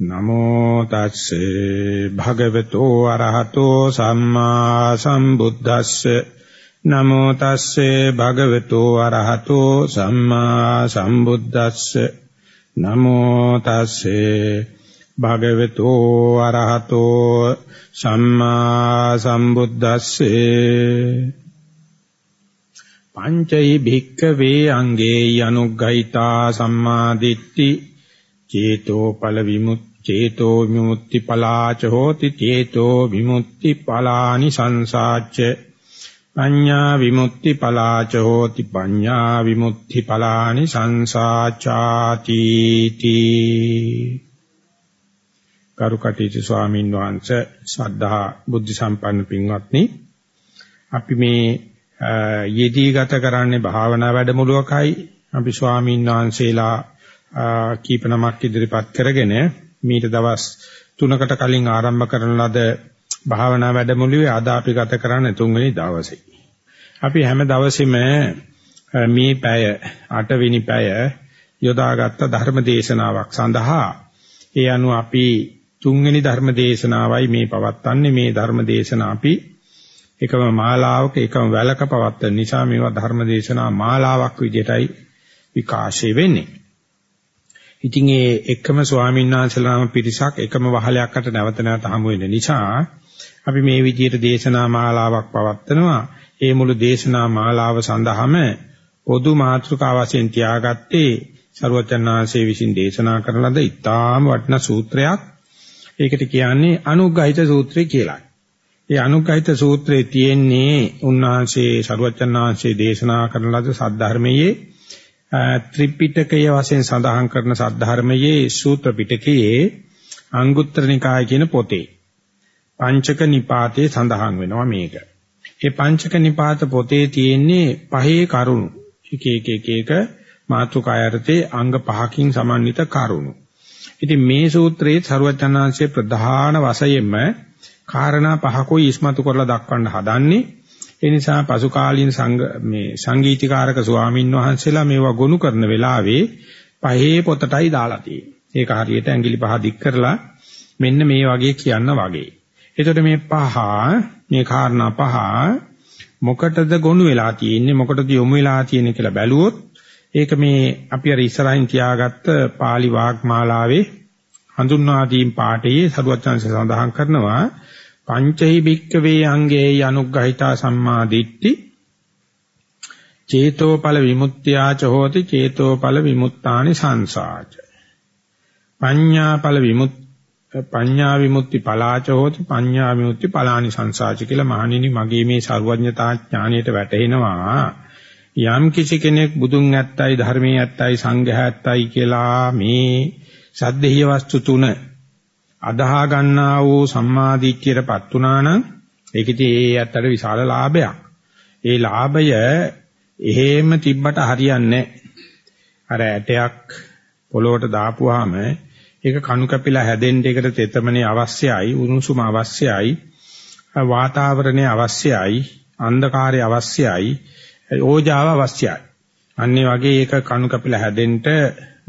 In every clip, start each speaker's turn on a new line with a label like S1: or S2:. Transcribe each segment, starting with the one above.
S1: නමෝ තස්සේ භගවතෝ අරහතෝ සම්මා සම්බුද්දස්සේ. නමෝ තස්සේ භගවතෝ අරහතෝ සම්මා සම්බුද්දස්සේ. නමෝ තස්සේ භගවතෝ අරහතෝ සම්මා සම්බුද්දස්සේ. පංචෛ භික්ඛවේ අංගේ අනුග්ගහිතා සම්මාදිට්ඨි චේතෝ පල විමුත් චේතෝ විමුක්ති පලාච හෝති චේතෝ විමුක්ති පලානි සංසාච්ච. පඤ්ඤා විමුක්ති පලාච හෝති පඤ්ඤා විමුක්ති පලානි සංසාචාති තී. කරුකටීච ස්වාමීන් වහන්සේ ශ්‍රද්ධා බුද්ධ සම්පන්න පින්වත්නි අපි මේ යෙදී ගත කරන්නේ භාවනා වැඩමුළුවකයි. අපි ස්වාමීන් වහන්සේලා කීප නමක් ඉදිරිපත් කරගෙන මීට දවස් 3කට කලින් ආරම්භ කරන ලද භාවනා වැඩමුළුවේ අද අපි ගත කරන්නේ තුන්වෙනි දවසේ. අපි හැම දවසෙම මේ පැය 8 වෙනි පැය යොදාගත්ත ධර්ම දේශනාවක් සඳහා ඒ අනුව අපි තුන්වෙනි ධර්ම දේශනාවයි මේ පවත්වන්නේ මේ ධර්ම දේශනා අපි එකම මාලාවක එකම වැලක පවත්වන නිසා මේවා ධර්ම දේශනා මාලාවක් විදිහටයි විකාශය වෙන්නේ. ඉතින් ඒ එකම ස්වාමීන් වහන්සේලාම පිරිසක් එකම වහලයක් අට නැවත නැවත හමු වෙන නිසා අපි මේ විදිහට දේශනා මාලාවක් පවත්වනවා. ඒ මුළු දේශනා මාලාව සඳහාම පොදු මාතෘකාව වශයෙන් තියාගත්තේ සරුවචනාංශයේ විසින් දේශනා කරන ලද ඉතාම වටිනා සූත්‍රයක්. ඒකට කියන්නේ අනුග්‍රහිත සූත්‍රය කියලා. ඒ අනුග්‍රහිත සූත්‍රයේ තියෙන්නේ උන්වහන්සේ සරුවචනාංශයේ දේශනා කරන ලද සද්ධර්මයේ ත්‍රිපිටකය වශයෙන් සඳහන් කරන සද්ධර්මයේ සූත්‍ර පිටකයේ අංගුත්තර නිකාය කියන පොතේ පංචක නිපාතේ සඳහන් වෙනවා මේක. ඒ පංචක නිපාත පොතේ තියෙන්නේ පහේ කරුණු. එක එක එක එක මාතෘකායර්ථේ අංග පහකින් සමන්විත කරුණු. ඉතින් මේ සූත්‍රයේ ਸਰවචනාංශයේ ප්‍රධාන වශයෙන්ම කාරණා පහකුයි ඉස්මතු කරලා දක්වන්න හදන්නේ ඒ නිසා පසු කාලීන සංඝ මේ සංගීතීකාරක ස්වාමින් වහන්සේලා මේවා ගොනු කරන වෙලාවේ පහේ පොතටයි දාලා තියෙන්නේ. ඒක හරියට ඇඟිලි පහ දික් කරලා මෙන්න මේ වගේ කියන්න වගේ. එතකොට මේ පහ මේ කාරණා පහ මොකටද ගොනු වෙලා තියෙන්නේ මොකටද යොමු වෙලා තියෙන්නේ කියලා බැලුවොත් ඒක මේ අපි අර ඉස්සරහින් තියාගත්ත pāli වාග්මාලාවේ හඳුන්වා දීම් පාඨයේ සරුවත් chance සඳහන් කරනවා පංචෛ භික්කවේ අංගේ අනුග්‍රහිතා සම්මා දිට්ඨි. චේතෝපල විමුක්ත්‍යාච හෝති චේතෝපල විමුක්තානි සංසාච. පඤ්ඤාපල විමුත් පඤ්ඤා විමුක්ති පලාච හෝති පඤ්ඤා විමුක්ති පලානි සංසාච කියලා මහණෙනි මගේ මේ ਸਰවඥතා ඥාණයට වැටෙනවා යම් කිසි කෙනෙක් බුදුන් ඇත්තයි ධර්මයේ ඇත්තයි සංඝයා ඇත්තයි කියලා මේ සද්දේය වස්තු තුන අදහා ගන්නා වූ සම්මාදිට්ඨියටපත් වුණා නම් ඒක ඉතින් ඒ ඇත්තට විශාල ලාභයක්. ඒ ලාභය එහෙම තිබ්බට හරියන්නේ අර ඇටයක් පොළොවට දාපුවාම ඒක කණු කැපිලා හැදෙන්න ඒකට තෙතමනේ අවශ්‍යයි, උණුසුම අවශ්‍යයි, වාතාවරණය අවශ්‍යයි, අන්ධකාරය අවශ්‍යයි, ඕජාව අවශ්‍යයි. අන්නේ වගේ ඒක කණු කැපිලා හැදෙන්න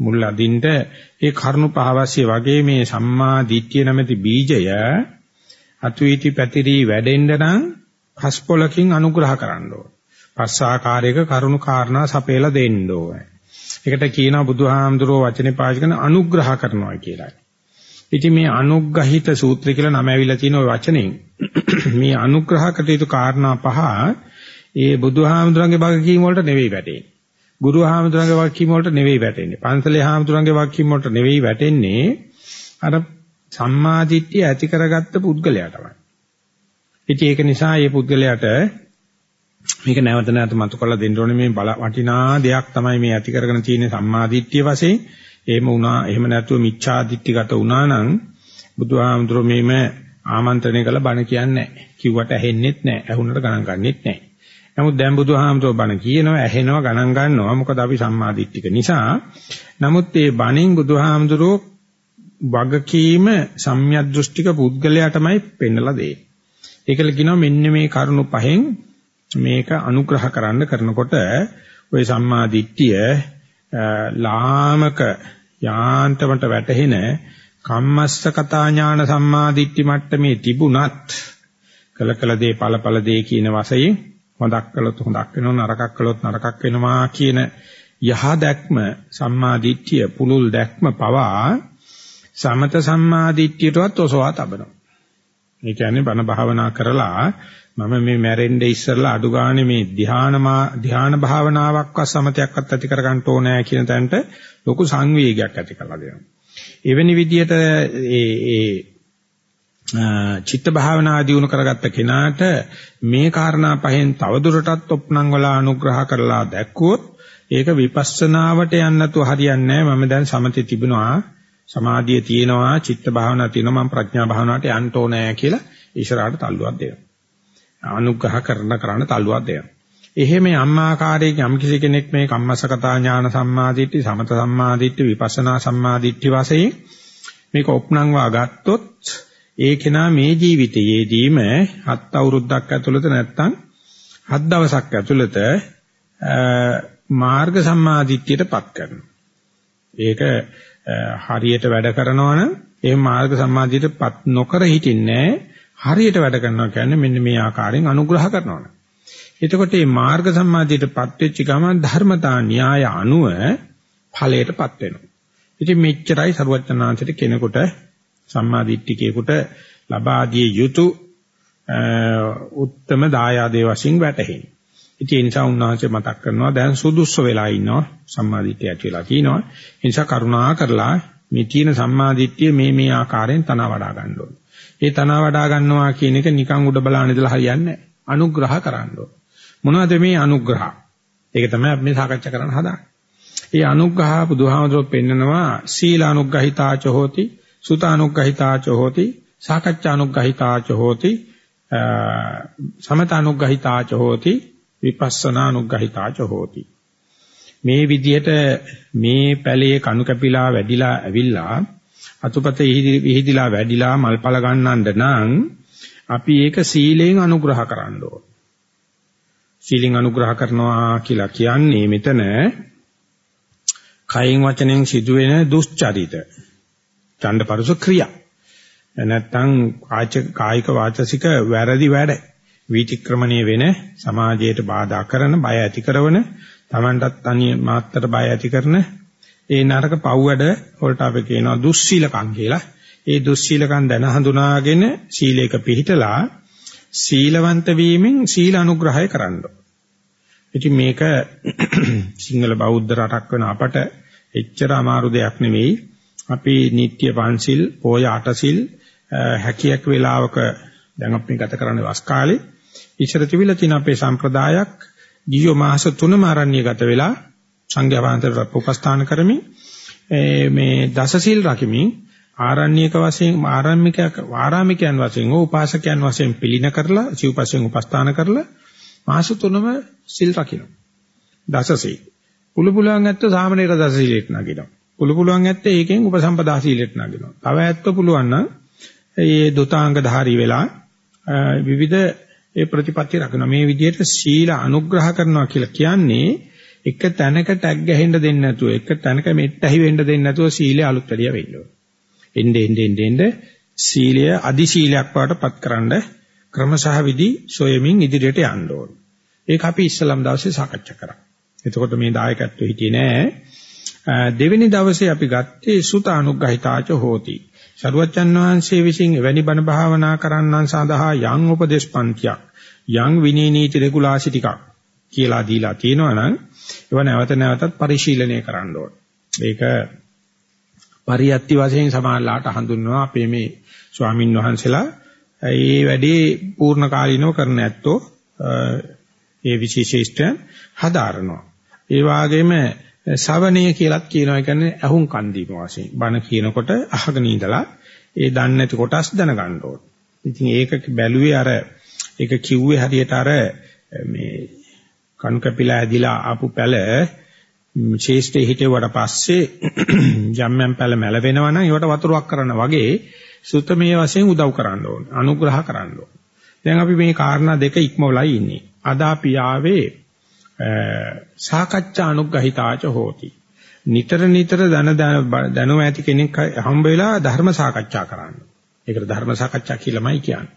S1: මුල් අදින්න ඒ කරුණු පහවස්සේ වගේ මේ සම්මා දිට්ඨිය නැමැති බීජය අතුයිටි පැතිරි වැඩෙන්න නම් පස්පොලකින් අනුග්‍රහ කරන්න ඕන. පස්සාකාරයක කරුණු කාරණා සපේලා දෙන්න ඕන. ඒකට කියනවා බුදුහාමුදුරුවෝ වචනේ පාවිච්චි කරන අනුග්‍රහ කරනවා කියලා. ඉතින් මේ අනුග්‍රහිත සූත්‍රය කියලා නම ඇවිල්ලා තියෙන ওই වචනෙන් මේ අනුග්‍රහ කටයුතු කාරණා පහ ඒ බුදුහාමුදුරන්ගේ භාගකීම් වලට නෙවෙයි වැටෙන්නේ. ගුරු හාමුදුරන්ගේ වක්කීම වලට නෙවෙයි වැටෙන්නේ. පන්සලේ හාමුදුරන්ගේ වක්කීම වලට නෙවෙයි වැටෙන්නේ. අර සම්මාදිට්ඨිය ඇති කරගත්ත පුද්ගලයා තමයි. ඉතින් ඒක නිසා මේ පුද්ගලයාට මේක නැවත නැවත මතු කරලා දෙන්න ඕනේ මේ බල වටිනා දෙයක් තමයි මේ ඇති කරගෙන තියෙන සම්මාදිට්ඨිය වශයෙන්. එහෙම වුණා එහෙම නැතුව මිච්ඡාදිට්ඨිගත වුණා නම් බුදුහාමුදුරුවෝ මේම ආමන්ත්‍රණය කළ බණ කියන්නේ නැහැ. කිව්වට ඇහෙන්නෙත් නැහැ. ඇහුනට ගණන් ගන්නෙත් නැහැ. නමුත් දැන් බුදුහාමතුෝ බණ කියනවා ඇහෙනවා ගණන් ගන්නවා මොකද අපි සම්මාදිට්ඨික නිසා. නමුත් මේ බණින් බුදුහාමතුරෝ වගකීම සම්‍යද්දෘෂ්ටික පුද්ගලයා තමයි පෙන්නලා දෙන්නේ. ඒකල කියනවා මෙන්න මේ කරුණු පහෙන් මේක අනුග්‍රහ කරන්න කරනකොට ওই සම්මාදිට්ඨිය ලාමක යාන්තමට වැටහෙන කම්මස්සකතා ඥාන සම්මාදිට්ඨි මට්ටමේ තිබුණත් කළ කළ දේ ඵල ඵල දේ කියන වශයෙන් හොඳක් කළොත් හොඳක් වෙනවා නරකක් කළොත් නරකක් වෙනවා කියන යහ දැක්ම සම්මාදිට්ඨිය පුලුල් දැක්ම පවා සමත සම්මාදිට්ඨියටවත් ඔසවා තබනවා. ඒ කියන්නේ බණ භාවනා කරලා මම මේ මැරෙන්න ඉස්සෙල්ලා අඩු ගානේ මේ ධ්‍යානමා ධ්‍යාන භාවනාවක්වත් සමතයක්වත් ඇති කර ගන්න ඕනෑ කියන තැනට ලොකු සංවේගයක් ඇති කරලා දෙනවා. එවැනි විදිහට ඒ ඒ චිත්ත භාවනා දියුණු කරගත්ත කෙනාට මේ කාරණා පහෙන් තවදුරටත් ඔප්නං වල අනුග්‍රහ කරලා දැක්කුවොත් ඒක විපස්සනාවට යන්න නැතුව හරියන්නේ නැහැ. මම දැන් සමතේ තිබුණා, සමාධිය තියෙනවා, චිත්ත භාවනා තියෙනවා, මම ප්‍රඥා භාවනාවට යන්න ඕනේ කියලා ඊශ්වරාට තල්ලුවක් දෙනවා. අනුග්‍රහ කරන කරන තල්ලුවක් දෙනවා. එහෙම අම්මාකාරයේ යම් කිසි කෙනෙක් මේ කම්මසකතා ඥාන සම්මාදිට්ඨි සමත සම්මාදිට්ඨි විපස්සනා සම්මාදිට්ඨි වශයෙන් මේක ඔප්නංවා ගත්තොත් ඒ කෙනා මේ ජීවිතයේදීම හත් අවුරුද්දක් ඇතුළත නැත්තම් හත් දවසක් ඇතුළත මාර්ග සම්මාදිට්ඨියටපත් කරනවා. ඒක හරියට වැඩ කරනවා නම් ඒ මාර්ග සම්මාදිට්ඨියටපත් නොකර හිටින්නේ හරියට වැඩ කරනවා කියන්නේ මෙන්න මේ ආකාරයෙන් අනුග්‍රහ කරනවා. එතකොට මේ මාර්ග සම්මාදිටපත් වෙච්ච ගමන් ධර්මතා න්‍යාය අනුව ඵලයටපත් වෙනවා. ඉතින් මෙච්චරයි සරුවචනාංශයට කෙනෙකුට සම්මාදිට්ඨිකේකට ලබා දිය යුතු උත්තම දායාදේ වශයෙන් වැටහෙන්නේ. ඉතින් ඒ නිසා උන්වහන්සේ මතක් කරනවා දැන් සුදුස්සු වෙලා ඉන්නවා සම්මාදිට්ඨිය ඇති වෙලා තිනවා. ඒ නිසා කරුණා කරලා මේ තියෙන සම්මාදිට්ඨිය මේ මේ ආකාරයෙන් තන වඩා ගන්න ඕනේ. ඒ තන වඩා ගන්නවා කියන එක නිකන් උඩ බලාන ඉඳලා හරියන්නේ නැහැ. අනුග්‍රහ කරන්න ඕනේ. මොනවද මේ අනුග්‍රහ? ඒක තමයි අපි මේ සාකච්ඡා කරන්න හදාන්නේ. ඒ අනුග්‍රහ බුදුහාමතුරු පෙන්නනවා සීල අනුග්‍රහිතාච හෝති, සුත අනුග්‍රහිතාච හෝති, සාකච්ඡා අනුග්‍රහිතාච හෝති, සමත අනුග්‍රහිතාච හෝති, විපස්සනා අනුග්‍රහිතාච හෝති. මේ විදිහට මේ පැලේ කණු කැපිලා වැඩිලා ඇවිල්ලා අතුපත විහිදිලා වැඩිලා මල්පල ගන්නන්න නම් අපි ඒක සීලයෙන් අනුග්‍රහ කරන්න ඕන. සීලෙන් අනුග්‍රහ කරනවා කියලා කියන්නේ මෙතන කයින් වචනෙන් සිදුවෙන දුස්චරිත. ඡණ්ඩපරස ක්‍රියා. නැත්තම් කායික වාචසික වැරදි වැඩ. විතික්‍රමණය වෙන සමාජයට බාධා කරන බය ඇති කරන Tamanටත් තනිය මාත්තර බය ඇති කරන ඒ නරක පව් වැඩ වලට අපි කියනවා දුස්සීලකම් කියලා. ඒ දුස්සීලකම් දැන හඳුනාගෙන සීලයක පිළිහිටලා සීලවන්ත වීමෙන් සීල අනුග්‍රහය කරන්න. ඉතින් මේක සිංහල බෞද්ධ රටක් වෙන අපට එච්චර අමාරු දෙයක් නෙවෙයි. අපි නිත්‍ය පන්සිල්, පොය අටසිල් හැකියක් වේලාවක දැන් අපි ගත කරන්නේ වස් කාලේ ඉස්සර තිබිලා තියෙන අපේ සම්ප්‍රදායක් ගියෝ මාස 3ම ආරණ්‍ය ගත වෙලා සංඝයා වහන්සේට උපස්ථාන කරමින් මේ දසසිල් රකිමින් ආරණ්‍යක වශයෙන් ආරාමිකයක් ආරාමිකයන් වශයෙන් උපාසකයන් වශයෙන් පිළින කරලා සිව්පස්යෙන් උපස්ථාන කරලා මාස තුනම සිල් රකින්න. දසසී. පුළු පුළුවන් ඇත්ත සාමනීර දසසීලෙට නගිනවා. පුළු පුළුවන් ඇත්ත ඒකෙන් උපසම්පදා සීලෙට නගිනවා. තව ඇත්ත පුළුවන් නම් ඒ දුතාංග ධාරී වෙලා විවිධ ඒ ප්‍රතිපත්ති රකින්න. මේ විදිහට සීල අනුග්‍රහ කරනවා කියලා කියන්නේ එක තැනක ටැග් ගහෙන්න දෙන්නේ නැතුව එක තැනක මෙට්ටහි වෙන්න දෙන්නේ නැතුව සීලය අලුත් වැඩිය වෙන්න ඕනේ. එnde ende ende ende සීලය අදි සීලයක් වඩටපත් කරන්න ක්‍රම සහ විදි සොයමින් ඉදිරියට යන්න ඕන. ඒක අපි ඉස්සලම් දවසේ සාකච්ඡා කරා. එතකොට මේ දායකත්වය හිටියේ නෑ. දෙවෙනි දවසේ අපි ගත්තේ සුත අනුග්‍රහිතාච හෝති. සරුවච්චන් වහන්සේ විසින් එවැනි බණ භාවනා කරන්නන් සඳහා යම් උපදේශපන්තියක් යම් විනී නීති රෙගුලාසි ටිකක් කියලා දීලා තියෙනවා නම් ඒව නැවත නැවතත් පරිශීලනය කරන්න ඕන. ඒක පරියත්ති වශයෙන් සමානලාට හඳුන්වනවා අපේ මේ ස්වාමින් වහන්සේලා ඒ වැඩේ පූර්ණ කාලීනව කරන ඇත්තෝ ඒ විශේෂීෂ්ඨ හදාරනවා. ඒ වගේම ශවණීය කියලත් කියනවා කියන්නේ අහුන් කන් දීම වශයෙන්. බණ කියනකොට අහගෙන ඉඳලා ඒ දන්නේ නැති කොටස් දැනගන්න ඕන. ඉතින් ඒක බැලුවේ අර ඒක කිව්වේ හරියට අර මේ කණු කැපිලා ඇදිලා ආපු පැල ශේෂ්ඨේ හිටෙවට පස්සේ යම් යම් පැල මැල වෙනවා නම් ඒවට වතුරක් කරන වගේ සුතමේ වශයෙන් උදව් කරන්න ඕන. අනුග්‍රහ කරන්න ඕන. දැන් අපි මේ කාරණා දෙක ඉක්මවලයි ඉන්නේ. අද අපි ආවේ සාකච්ඡා අනුග්‍රහිතාච හෝති. නිතර නිතර දන දැනුම ඇති කෙනෙක් හම්බ වෙලා ධර්ම සාකච්ඡා කරන්න. ඒකට ධර්ම සාකච්ඡා කියලාමයි කියන්නේ.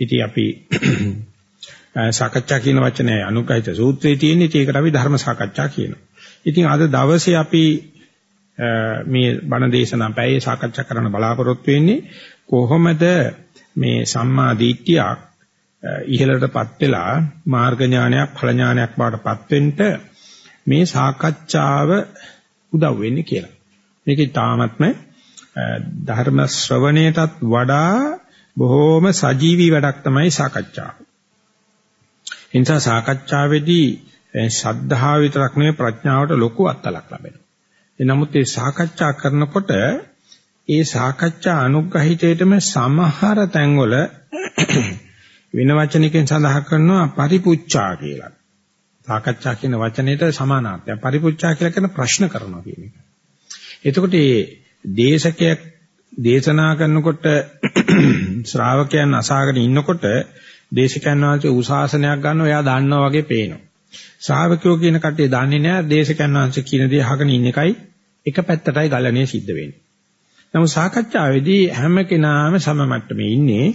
S1: ඉතින් අපි සාකච්ඡා කියන වචනේ අනුකහිත සූත්‍රයේ තියෙන ඒකට අපි ධර්ම සාකච්ඡා කියනවා. ඉතින් අද දවසේ අපි මේ බණ දේශනා පැයේ සාකච්ඡා කරන්න බලාපොරොත්තු වෙන්නේ කොහොමද මේ සම්මා දිට්ඨියක් ඉහළටපත් වෙලා මාර්ග ඥානයක් ඵල ඥානයක් බවටපත් වෙන්න මේ සාකච්ඡාව උදව් වෙන්නේ කියලා. මේකේ තාමත්ම ධර්ම ශ්‍රවණයටත් වඩා බොහෝම සජීවී වැඩක් තමයි සාකච්ඡාව. ඒ නිසා සාකච්ඡාවේදී ශද්ධාව විතරක් නෙවෙයි ප්‍රඥාවට ලොකු අත්ලක් ලැබෙනවා. නමුත් මේ සාකච්ඡා කරනකොට ඒ සාකච්ඡා අනුග්‍රහිතයටම සමහර තැන්වල වෙන වචනකින් සඳහන් කරනවා පරිපුච්ඡා කියලා. සාකච්ඡා කියන වචනයට සමානාර්ථයක්. පරිපුච්ඡා කියලා කියන ප්‍රශ්න කරනවා කියන එක. එතකොට මේ දේශකයක් දේශනා කරනකොට ශ්‍රාවකයන් අසාගෙන ඉන්නකොට දේශකයන් වහන්සේ උසාසනයක් ගන්නවා එයා දන්නවා වගේ පේනවා. ශ්‍රාවකයෝ කියන කට්ටිය දන්නේ නැහැ දේශකයන් වහන්සේ කියන දේ අහගෙන ඉන්න එකයි එක පැත්තටයි ගලණය සිද්ධ වෙන්නේ. නමුත් සාකච්ඡාවේදී හැම කෙනාම සම මට්ටමේ ඉන්නේ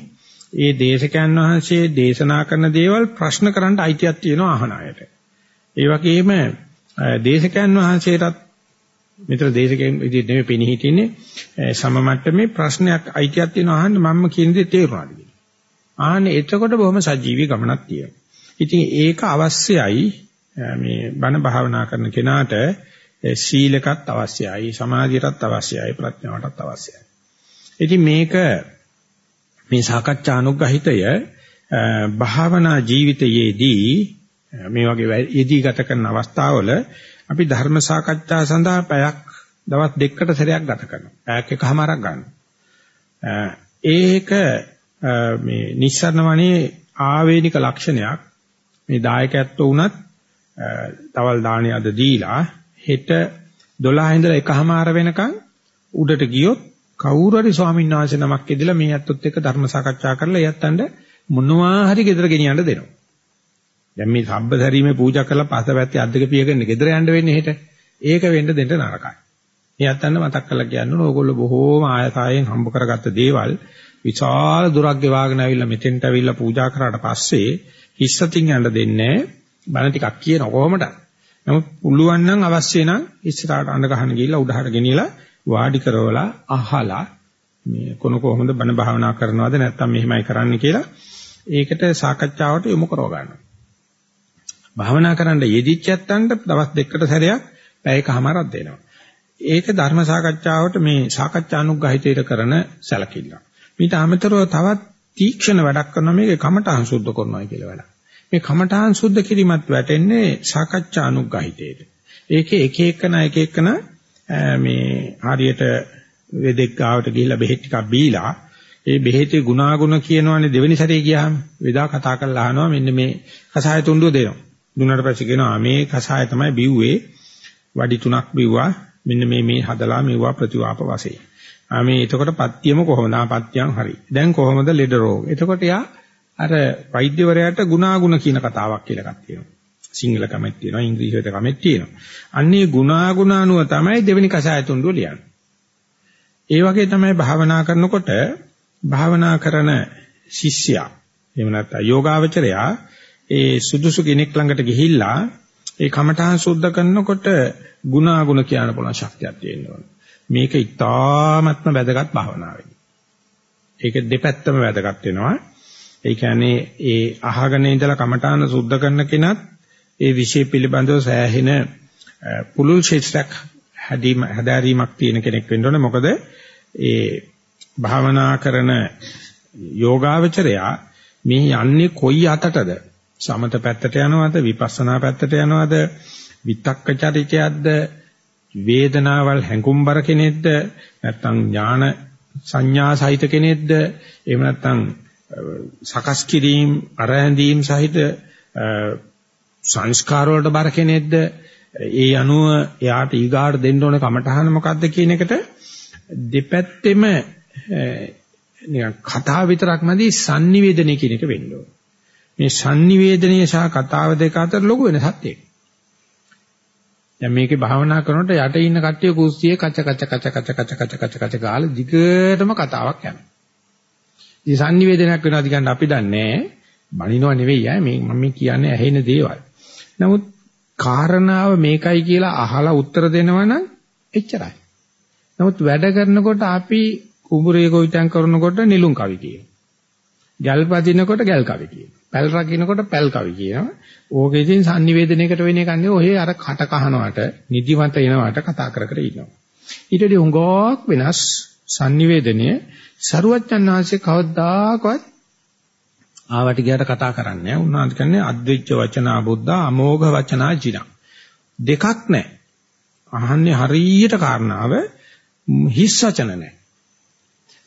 S1: ඒ දේශකයන් වහන්සේ දේශනා කරන දේවල් ප්‍රශ්න කරන්න අයිතියක් තියෙනවා අහන අයට. ඒ වගේම දේශකයන් වහන්සේටත් මෙතන දේශකයන් විදිහට නෙමෙයි පෙනී හිටින්නේ සම මට්ටමේ ප්‍රශ්නයක් අයිතියක් තියෙනවා අහන්න මම කියන දේ තේරුණාද කියලා. ආන්නේ එතකොට බොහොම සජීවී ගමනක් තියෙනවා. ඉතින් ඒක අවශ්‍යයි මේ බණ භාවනා කරන කෙනාට සීලකත් අවශ්‍යයි සමාධියටත් අවශ්‍යයි ප්‍රඥාවටත් අවශ්‍යයි. ඉතින් මේක මේ සාකච්ඡා අනුග්‍රහිතය භාවනා ජීවිතයේදී මේ වගේ යෙදී ගත කරන අවස්ථාවල අපි ධර්ම සාකච්ඡා සඳහා පැයක් දවස් දෙකකට සැරයක් ගත කරනවා. පැයක් එකමාරක් ගන්නවා. ඒක මේ නිස්සරණ වනේ ආවේනික ලක්ෂණයක්. මේ දායකයත්ව වුණත් තවල් දාණිය අද දීලා හෙට 12 ඉඳලා එකමාර වෙනකන් උඩට ගියොත් කවුරු හරි ස්වාමීන් වහන්සේ නමක් ඉදලා මේ අත්ොත් එක්ක ධර්ම සාකච්ඡා කරලා එයත්න්ට මොනවා හරි ගෙදර ගෙනියන්න දෙනවා. දැන් මේ සබ්බසරීමේ පූජා කරලා පස්සපැත්තේ අද්දක පියගෙන ගෙදර යන්න වෙන්නේ හෙට. ඒක වෙන්න දෙන්න නරකයි. එයත්න්ට මතක් කරලා කියන්න ඕගොල්ලෝ බොහෝම ආයතයෙන් හම්බ කරගත්ත දේවල් විශාල දුරක් ගෙවාගෙන ආවිල්ලා මෙතෙන්ට ආවිල්ලා පූජා කරාට පස්සේ හිස්සතින් යන්න දෙන්නේ බණ ටිකක් කියන කොහොමද? නමුත් පුළුවන් නම් අවශ්‍ය නම් ඉස්සරහට අඬ ගහන ගිහිල්ලා උඩහට ගෙනියලා වාඩි කරවලා අහලා මේ කොන කොහොමද බණ භාවනා කරනවද නැත්නම් මෙහෙමයි කරන්න කියලා ඒකට සාකච්ඡාවට යොමු කරව ගන්නවා. භාවනා කරන්න යෙදිච්ච ඇත්තන්ට දවස් දෙකකට සැරයක් පැයකමාරක් දෙනවා. ඒක ධර්ම සාකච්ඡාවට මේ සාකච්ඡා අනුග්‍රහිතයට කරන සැලකිල්ල. මේට අමතරව තවත් තීක්ෂණ වැඩක් කරනවා මේක කමඨහං සුද්ධ කරනවා කියලා වැඩක්. මේ කමඨහං සුද්ධ කිරීමත් වැටෙන්නේ සාකච්ඡා අනුග්‍රහිතයට. ඒකේ එක එකන එක එකන මේ හරියට වෙදෙක් ගාවට ගිහිල්ලා බෙහෙත් ටිකක් බීලා ඒ බෙහෙතේ ගුණාගුණ කියනවනේ දෙවෙනි සැරේ ගියාම වෙදා කතා කරලා අහනවා මෙන්න මේ කසාය තුණ්ඩුව දෙනවා. දුන්නාට පස්සේ කියනවා මේ කසාය තමයි බිව්වේ වඩි තුනක් බිව්වා මෙන්න මේ මේ හදලා මෙවුවා ප්‍රතිවාප වශයෙන්. ආ මේ එතකොට පත්‍යම කොහොමද? ආ පත්‍යම් හරි. දැන් කොහොමද ලෙඩ රෝග? එතකොට යා අර වෛද්‍යවරයාට ගුණාගුණ කියන කතාවක් කියලා එකක් තියෙනවා. සිංහල කමෙක් තියෙනවා ඉංග්‍රීසියට කමෙක් තියෙනවා. අන්නේ ගුණාගුණ අනුව තමයි දෙවෙනි කසාය තුණ්ඩුව ලියන්නේ. ඒ වගේ තමයි භාවනා කරනකොට භාවනා කරන ශිෂ්‍යයා එහෙම නැත්නම් යෝගාවචරයා ඒ සුදුසු කෙනෙක් ළඟට ගිහිල්ලා ඒ කමඨහං සුද්ධ කරනකොට ගුණාගුණ කියන පුළුවන් ශක්තියක් තියෙනවා. මේක ඉතාමත්ම වැදගත් භාවනාවක්. ඒක දෙපැත්තම වැදගත් වෙනවා. ඒ කියන්නේ ඒ අහගෙන ඉඳලා කමඨාන සුද්ධ කරන කෙනත් ඒ විෂය පිළිබඳව සෑහෙන පුලුල් ශිෂ්ටක් හැදීම හදාරීමක් තියෙන කෙනෙක් වෙන්න ඕනේ. මොකද ඒ භාවනා කරන යෝගාවචරයා මේ යන්නේ කොයි අතටද? සමත පැත්තට යනවද? විපස්සනා පැත්තට යනවද? විතක්ක චරිතයක්ද? වේදනාවල් හැඟුම්බර කෙනෙක්ද? නැත්නම් ඥාන සංඥා සහිත කෙනෙක්ද? එහෙම නැත්නම් සකස් කිරීම අරහැඳීම් සහිත සංස්කාර වලට බර කෙනෙක්ද ඒ අනුව එයාට ඊගාට දෙන්න ඕන කමටහන මොකද්ද කියන එකට දෙපැත්තෙම නිකන් කතා විතරක් නැති sannivedanaya කියන එක වෙන්න ඕන. මේ sannivedanaya සහ කතාව දෙක අතර ලොකු වෙනසක් තියෙනවා. දැන් මේකේ භාවනා කරනකොට යට ඉන්න කට්ටිය කුස්සියේ කච කච කච කච කච කච කච කච ගාලා දිගටම කතාවක් යනවා. ඉතින් sannivedanayak වෙනවාද කියන්නේ අපි දන්නේ බනිනව නෙවෙයි ඈ මේ මම කියන්නේ ඇහෙන දේවල්. නමුත් කාරණාව මේකයි කියලා අහලා උත්තර දෙනවනම් එච්චරයි. නමුත් වැඩ කරනකොට අපි කුඹුරේ ගොවිතැන් කරනකොට නිලුම් කවි කියනවා. ගල් පදිනකොට ගල් කවි කියනවා. පැල් රකින්නකොට පැල් කවි කියනවා. ඕකේ ඉතින් sannivedanayaකට වෙන එක නේ ඔහේ අර කට කහනවට නිදිමත එනවට කතා කර කර ඉන්නවා. ඊට වඩා හුඟක් වෙනස් sannivedanaya සරුවච්චන් ආංශේ කවදාකවත් ආවට ගියට කතා කරන්නේ නැහැ. උන්වහන්සේ කියන්නේ අද්විච්ච වචනා බුද්ධ අමෝඝ වචනා ජින. දෙකක් නැහැ. අහන්නේ හරියට කාරණාව හිස් වචන නැහැ.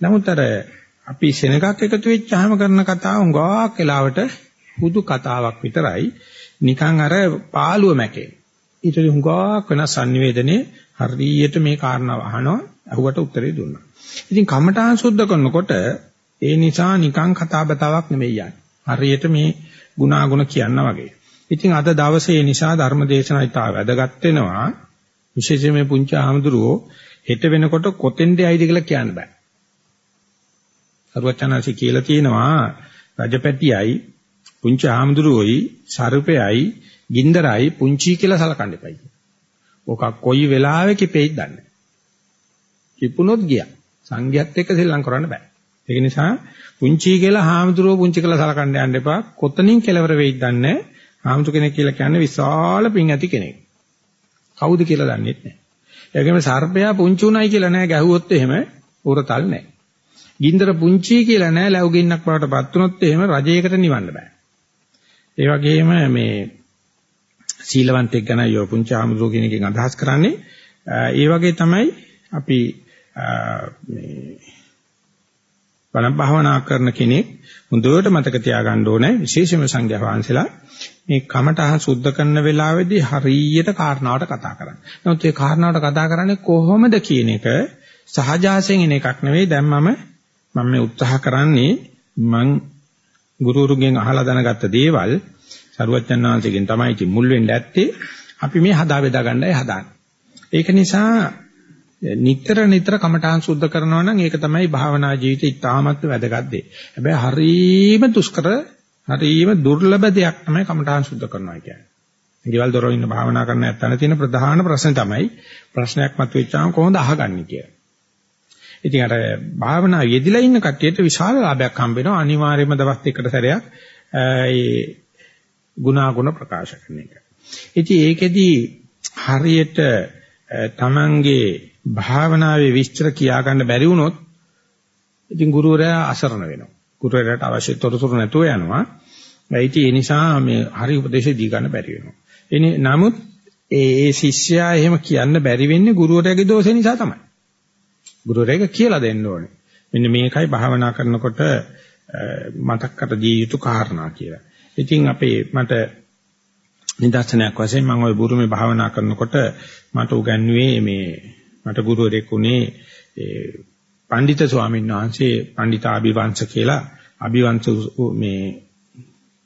S1: නමුත් අර අපි සෙනගක් එකතු වෙච්චාම කරන කතාව උඟාක් වෙලාවට හුදු කතාවක් විතරයි. නිකන් අර පාළුව මැකේ. ඊට උඟාක් වෙන sannivedanaye හරියට මේ කාරණාව අහනවා. අහුවට උත්තරේ දුන්නා. ඉතින් කමඨාන් සුද්ධ කරනකොට ඒ නිසා නිකං කතා බතාවක් නෙමෙයි යන්නේ. හරියට මේ ගුණාගුණ කියනවා වගේ. ඉතින් අද දවසේ නිසා ධර්ම දේශනා ඉතා වැදගත් වෙනවා. විශේෂයෙන් මේ පුංචි ආමඳුරෝ හෙට වෙනකොට කොතෙන්ද ඇයිද කියලා කියන්න බෑ. සරුවචනාසි කියලා තියෙනවා රජපැටියයි පුංචි ආමඳුරෝයි සර්පයයි ගින්දරයි පුංචි කියලා සලකන්න එපයි. ඕක කොයි වෙලාවෙ කිපෙයිද දන්නේ. කිපුණොත් ගියා. සංඝයාත් එක්ක සෙල්ලම් කරන්න බෑ. ඒක නිසා පුංචි කියලා හාමුදුරුවෝ පුංචි කියලා සලකන්න යන්න එපා. කොතනින් කෙලවර වෙයිද දන්නේ හාමුදුර කෙනෙක් කියලා කියන්නේ විශාල පිං ඇති කෙනෙක්. කවුද කියලා දන්නේ නැහැ. ඒගොම සර්පයා පුංචි උණයි කියලා නෑ ගැහුවොත් එහෙම උරතල් නෑ. ගින්දර පුංචි කියලා නෑ ලැබු ගින්නක් වලටපත් වුණොත් එහෙම රජයකට නිවන්න බෑ. ඒ වගේම මේ සීලවන්තෙක් ගැන යෝ පුංචි ආමුදුර කෙනකින් අදහස් කරන්නේ ඒ වගේ තමයි අපි මේ බණ භාවනා කරන කෙනෙක් හොඳට මතක තියාගන්න ඕනේ විශේෂම සංඝයා වහන්සේලා මේ කමඨහන් සුද්ධ කරන වෙලාවේදී හරියට කාරණාවට කතා කරන්නේ. නමුත් ඒ කාරණාවට කතා කරන්නේ කොහොමද කියන එක සහජාසයෙන් එන එකක් නෙවෙයි. දැන් මම මම මේ උත්සාහ කරන්නේ මං ගුරුවරුගෙන් අහලා දැනගත්ත දේවල් සරුවච්චන් වහන්සේගෙන් තමයි ඉති මුල් වෙන්න ඇත්තේ. අපි මේ හදා බෙදා ගන්නයි හදාන්නේ. ඒක නිසා නිතර නිතර කමඨාන් සුද්ධ කරනවා නම් ඒක තමයි භාවනා ජීවිතේ ඉතාමත් වැදගත් දෙය. හැබැයි හරීම දුෂ්කර හරීම දුර්ලභ දෙයක් තමයි කමඨාන් සුද්ධ කරනවා කියන්නේ. ගෙවල් දොරව ඉන්න භාවනා කරන ඇත්තන තියෙන ප්‍රධාන ප්‍රශ්නේ තමයි ප්‍රශ්නයක් මතුවෙච්චාම කොහොමද අහගන්නේ කියලා. ඉතින් අර භාවනා යෙදිලා ඉන්න කට්ටියට විශාල ලාභයක් හම්බ වෙනවා අනිවාර්යයෙන්ම දවස් දෙකකට සැරයක් ඒ ගුණාගුණ ප්‍රකාශ කරන එක. ඉතින් ඒකෙදි හරියට තමන්ගේ භාවනාවේ විස්තර කියා ගන්න බැරි වුණොත් ඉතින් ගුරුවරයා අසරණ වෙනවා. ගුරුවරයාට අවශ්‍ය තොරතුරු නැතුව යනවා. ඒටි ඒ නිසා මේ හරි උපදේශ දී ගන්න බැරි වෙනවා. එනි නමුත් ඒ ඒ ශිෂ්‍යයා එහෙම කියන්න බැරි වෙන්නේ ගුරුවරයාගේ දෝෂේ නිසා තමයි. ගුරුවරයාට කියලා දෙන්න ඕනේ. මෙන්න මේකයි භාවනා කරනකොට මතක් කර දිය යුතු කාරණා කියලා. ඉතින් අපේ මට නිදර්ශනයක් වශයෙන් මම ওই බුරුමේ භාවනා කරනකොට මට උගන්වුවේ මේ මට ගුරුවරයෙක් උනේ ඒ පඬිත ස්වාමීන් වහන්සේ පඬිතාභිවංශ කියලා අභිවංශ මේ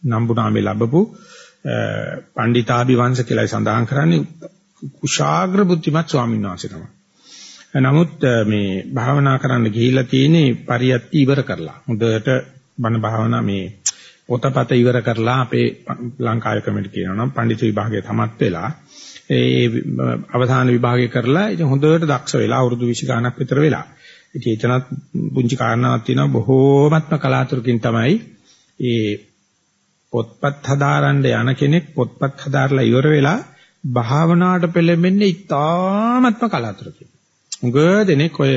S1: නම්බුනාමේ ලැබපු පඬිතාභිවංශ කියලා සඳහන් කරන්නේ කුශාග්‍ර බුද්ධිමත් ස්වාමීන් වහන්සේ තමයි. නමුත් මේ භාවනා කරන්න ගිහිල්ලා තියෙන්නේ පරියත්ති ඉවර කරලා. හොඳට බණ භාවනා මේ පොතපත ඉවර කරලා අපේ ලංකාවේ කමිටු කියනවා නම් පඬිතු විභාගයේ තමත් වෙලා ඒ අවසාන විභාගය කරලා ඉතින් හොඳට දක්ෂ වෙලා අවුරුදු 20 ගාණක් විතර වෙලා. ඉතින් එතනත් පුංචි කාරණාවක් තියෙනවා බොහෝමත්ම කලාතුරකින් තමයි ඒ පොත්පත් හදාරන්න යන කෙනෙක් පොත්පත් හදාarලා ඉවර වෙලා භාවනාවට පෙළඹෙන්නේ ඉතාමත්ම කලාතුරකින්. උග දෙනෙක් ඔය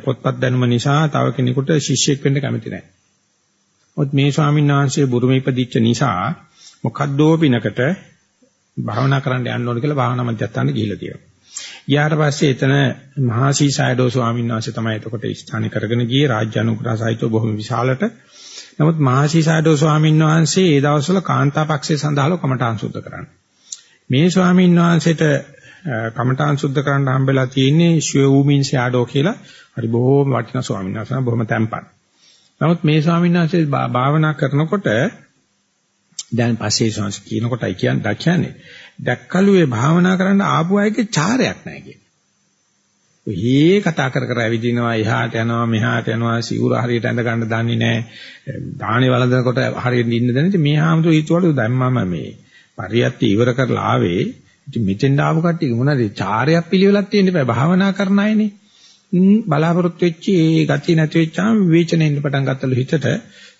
S1: පොත්පත් දැනුම නිසා තව කෙනෙකුට ශිෂ්‍යෙක් වෙන්න කැමති නැහැ. මොකද මේ ස්වාමීන් වහන්සේ බුරුමේ ඉපදිච්ච නිසා මොකද්දෝ පිනකට භාවනා කරන්න යන්න ඕන කියලා භාවනා මධ්‍යස්ථානෙ ගිහිල්ලා තියෙනවා. ගියාට පස්සේ එතන මහසී සයඩෝ ස්වාමීන් වහන්සේ තමයි එතකොට ස්ථානික කරගෙන ගියේ රාජ්‍ය අනුග්‍රහ සහිතව බොහොම විශාලට. නමුත් මහසී සයඩෝ ස්වාමීන් වහන්සේ ඒ දවස්වල කාන්තා පක්ෂයේ සඳහාලෝ කමඨාන් සුද්ධ කරන්නේ. මේ ස්වාමීන් වහන්සේට කමඨාන් සුද්ධ කරන්න හම්බෙලා තියෙන්නේ ශිවූමින් සයඩෝ කියලා. හරි බොහොම වටිනා ස්වාමීන් වහන්සේ බොහොම තැම්පත්. නමුත් මේ ස්වාමීන් වහන්සේ භාවනා කරනකොට දැන් පස්සේ සංස් කියනකොටයි කියන්නේ දැක්කලු ඒ භාවනා කරන්න ආපු අයගේ චාරයක් නැහැ කියන්නේ. ඔහේ කතා කර කර ඇවිදිනවා එහාට යනවා මෙහාට යනවා සිවුර හරියට ඇඳ ගන්න දන්නේ නැහැ. දාහනේ වළඳනකොට හරියට ඉන්න දැනෙන්නේ මේ හාමුදුරු හිතුවලු දැන් මම මේ පරියත්ති ඉවර කරලා ආවේ. ඉතින් මෙතෙන් ආපු කට්ටිය මොනවද චාරයක් පිළිවෙලක් තියෙන්න බෑ භාවනා කරන අයනේ. බලාපොරොත්තු වෙච්ච ඒ ගතිය නැති වෙච්චාම විවේචනෙන්න පටන් ගත්තලු හිතට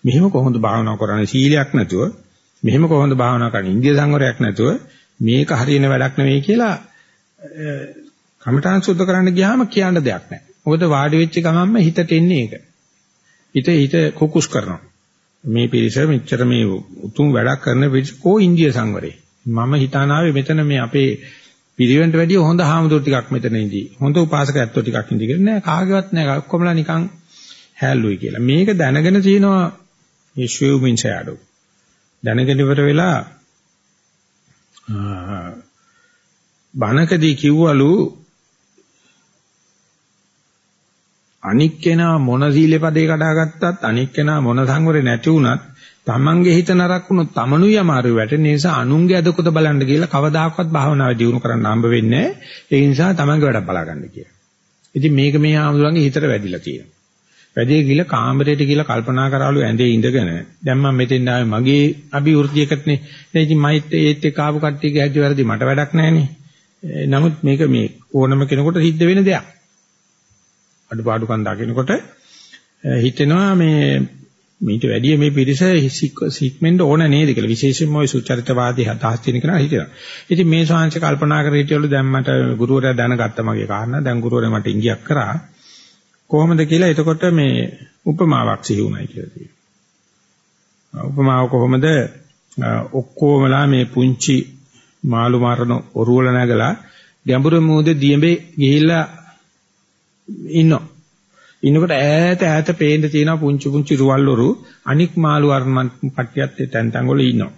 S1: මෙහෙම කොහොමද භාවනා කරන්නේ සීලයක් නැතුව මෙහෙම කොහොමද භාවනා කරන්නේ ඉන්දිය සංවරයක් නැතුව මේක හරියන වැඩක් නෙවෙයි කියලා කමඨාන් සුද්ධ කරන්න ගියාම කියන්න දෙයක් නැහැ. මොකද වාඩි වෙච්ච ගමන්ම හිතට එන්නේ ඒක. හිත හිත කුකුස් කරනවා. මේ පිරිස මෙච්චර මේ උතුම් වැඩක් කරන පිරිස කෝ ඉන්දිය සංවරේ. මම හිතානාවේ මෙතන මේ අපේ පිරිවෙන්ට වැඩිය හොඳ හාමුදුරු ටිකක් මෙතන ඉඳී. හොඳ උපාසක ඇත්තෝ ටිකක් ඉඳී කියලා නෑ කාගේවත් නෑ ඔක්කොමලා නිකන් හැල්ලුයි කියලා. මේක දැනගෙන තියෙනවා මේ ෂුවින් ෂැඩෝ. දැනගෙන ඉවර වෙලා බණකදී කිව්වලු අනික් කෙනා මොන සීලේ පදේ කඩාගත්තත් අනික් කෙනා මොන සංවරේ නැති වුණත් තමන්ගේ හිත නරක වුණොත් තමනුයි අමාරු වැටෙන නිසා අනුන්ගේ අදකොද බලන්න කියලා කවදාකවත් භාවනාව දියුණු කරන්න හම්බ වෙන්නේ ඒ නිසා තමන්ගේ වැඩක් බලාගන්න කියලා. ඉතින් මේක මේ ආමුදුරන්ගේ හිතට වැඩිලා තියෙනවා. වැඩේ ගිහලා කාමරයට ගිහලා කල්පනා කරාලු ඇඳේ ඉඳගෙන දැන් මම මෙතෙන් ආවේ මගේ අභිවෘද්ධියකටනේ. දැන් ඉතින් මයිත් ඒත් එක්ක ආපු කට්ටියගේ හැටි වැරදි මට වැඩක් නැහනේ. නමුත් මේක මේ ඕනම කෙනෙකුට සිද්ධ වෙන දෙයක්. අඩුපාඩුකම් දකිනකොට හිතෙනවා මේ මීට වැඩිය මේ පිරිස සික්මෙන්ඩ් ඕන නේද කියලා විශේෂයෙන්ම ওই සුචරිතවාදී හදාස් තියෙන කෙනා හිතනවා. ඉතින් මේ ශාංශ කල්පනා කර හිටියලු දැන් මට ගුරුවරයා දැනගත්ත මගේ කාරණා දැන් ගුරුවරයා මට ඉංගියක් කරා කොහොමද කියලා එතකොට මේ උපමාවක් සිහි වුණයි කියලා තියෙනවා. උපමාව කොහොමද ඔක්කොමලා මේ පුංචි මාළු මරන ඔරුවල නැගලා ගැඹුරු මූදේ දියඹේ ගිහිල්ලා ඉන්නවා. ඉන්නකොට ඈත ඈත පේන්න තියෙන පුංචි පුංචි රුවල්වරු අනික් මාළු වර්මන් පට්ටියත් තැන් තැන් වල ඉන්නවා.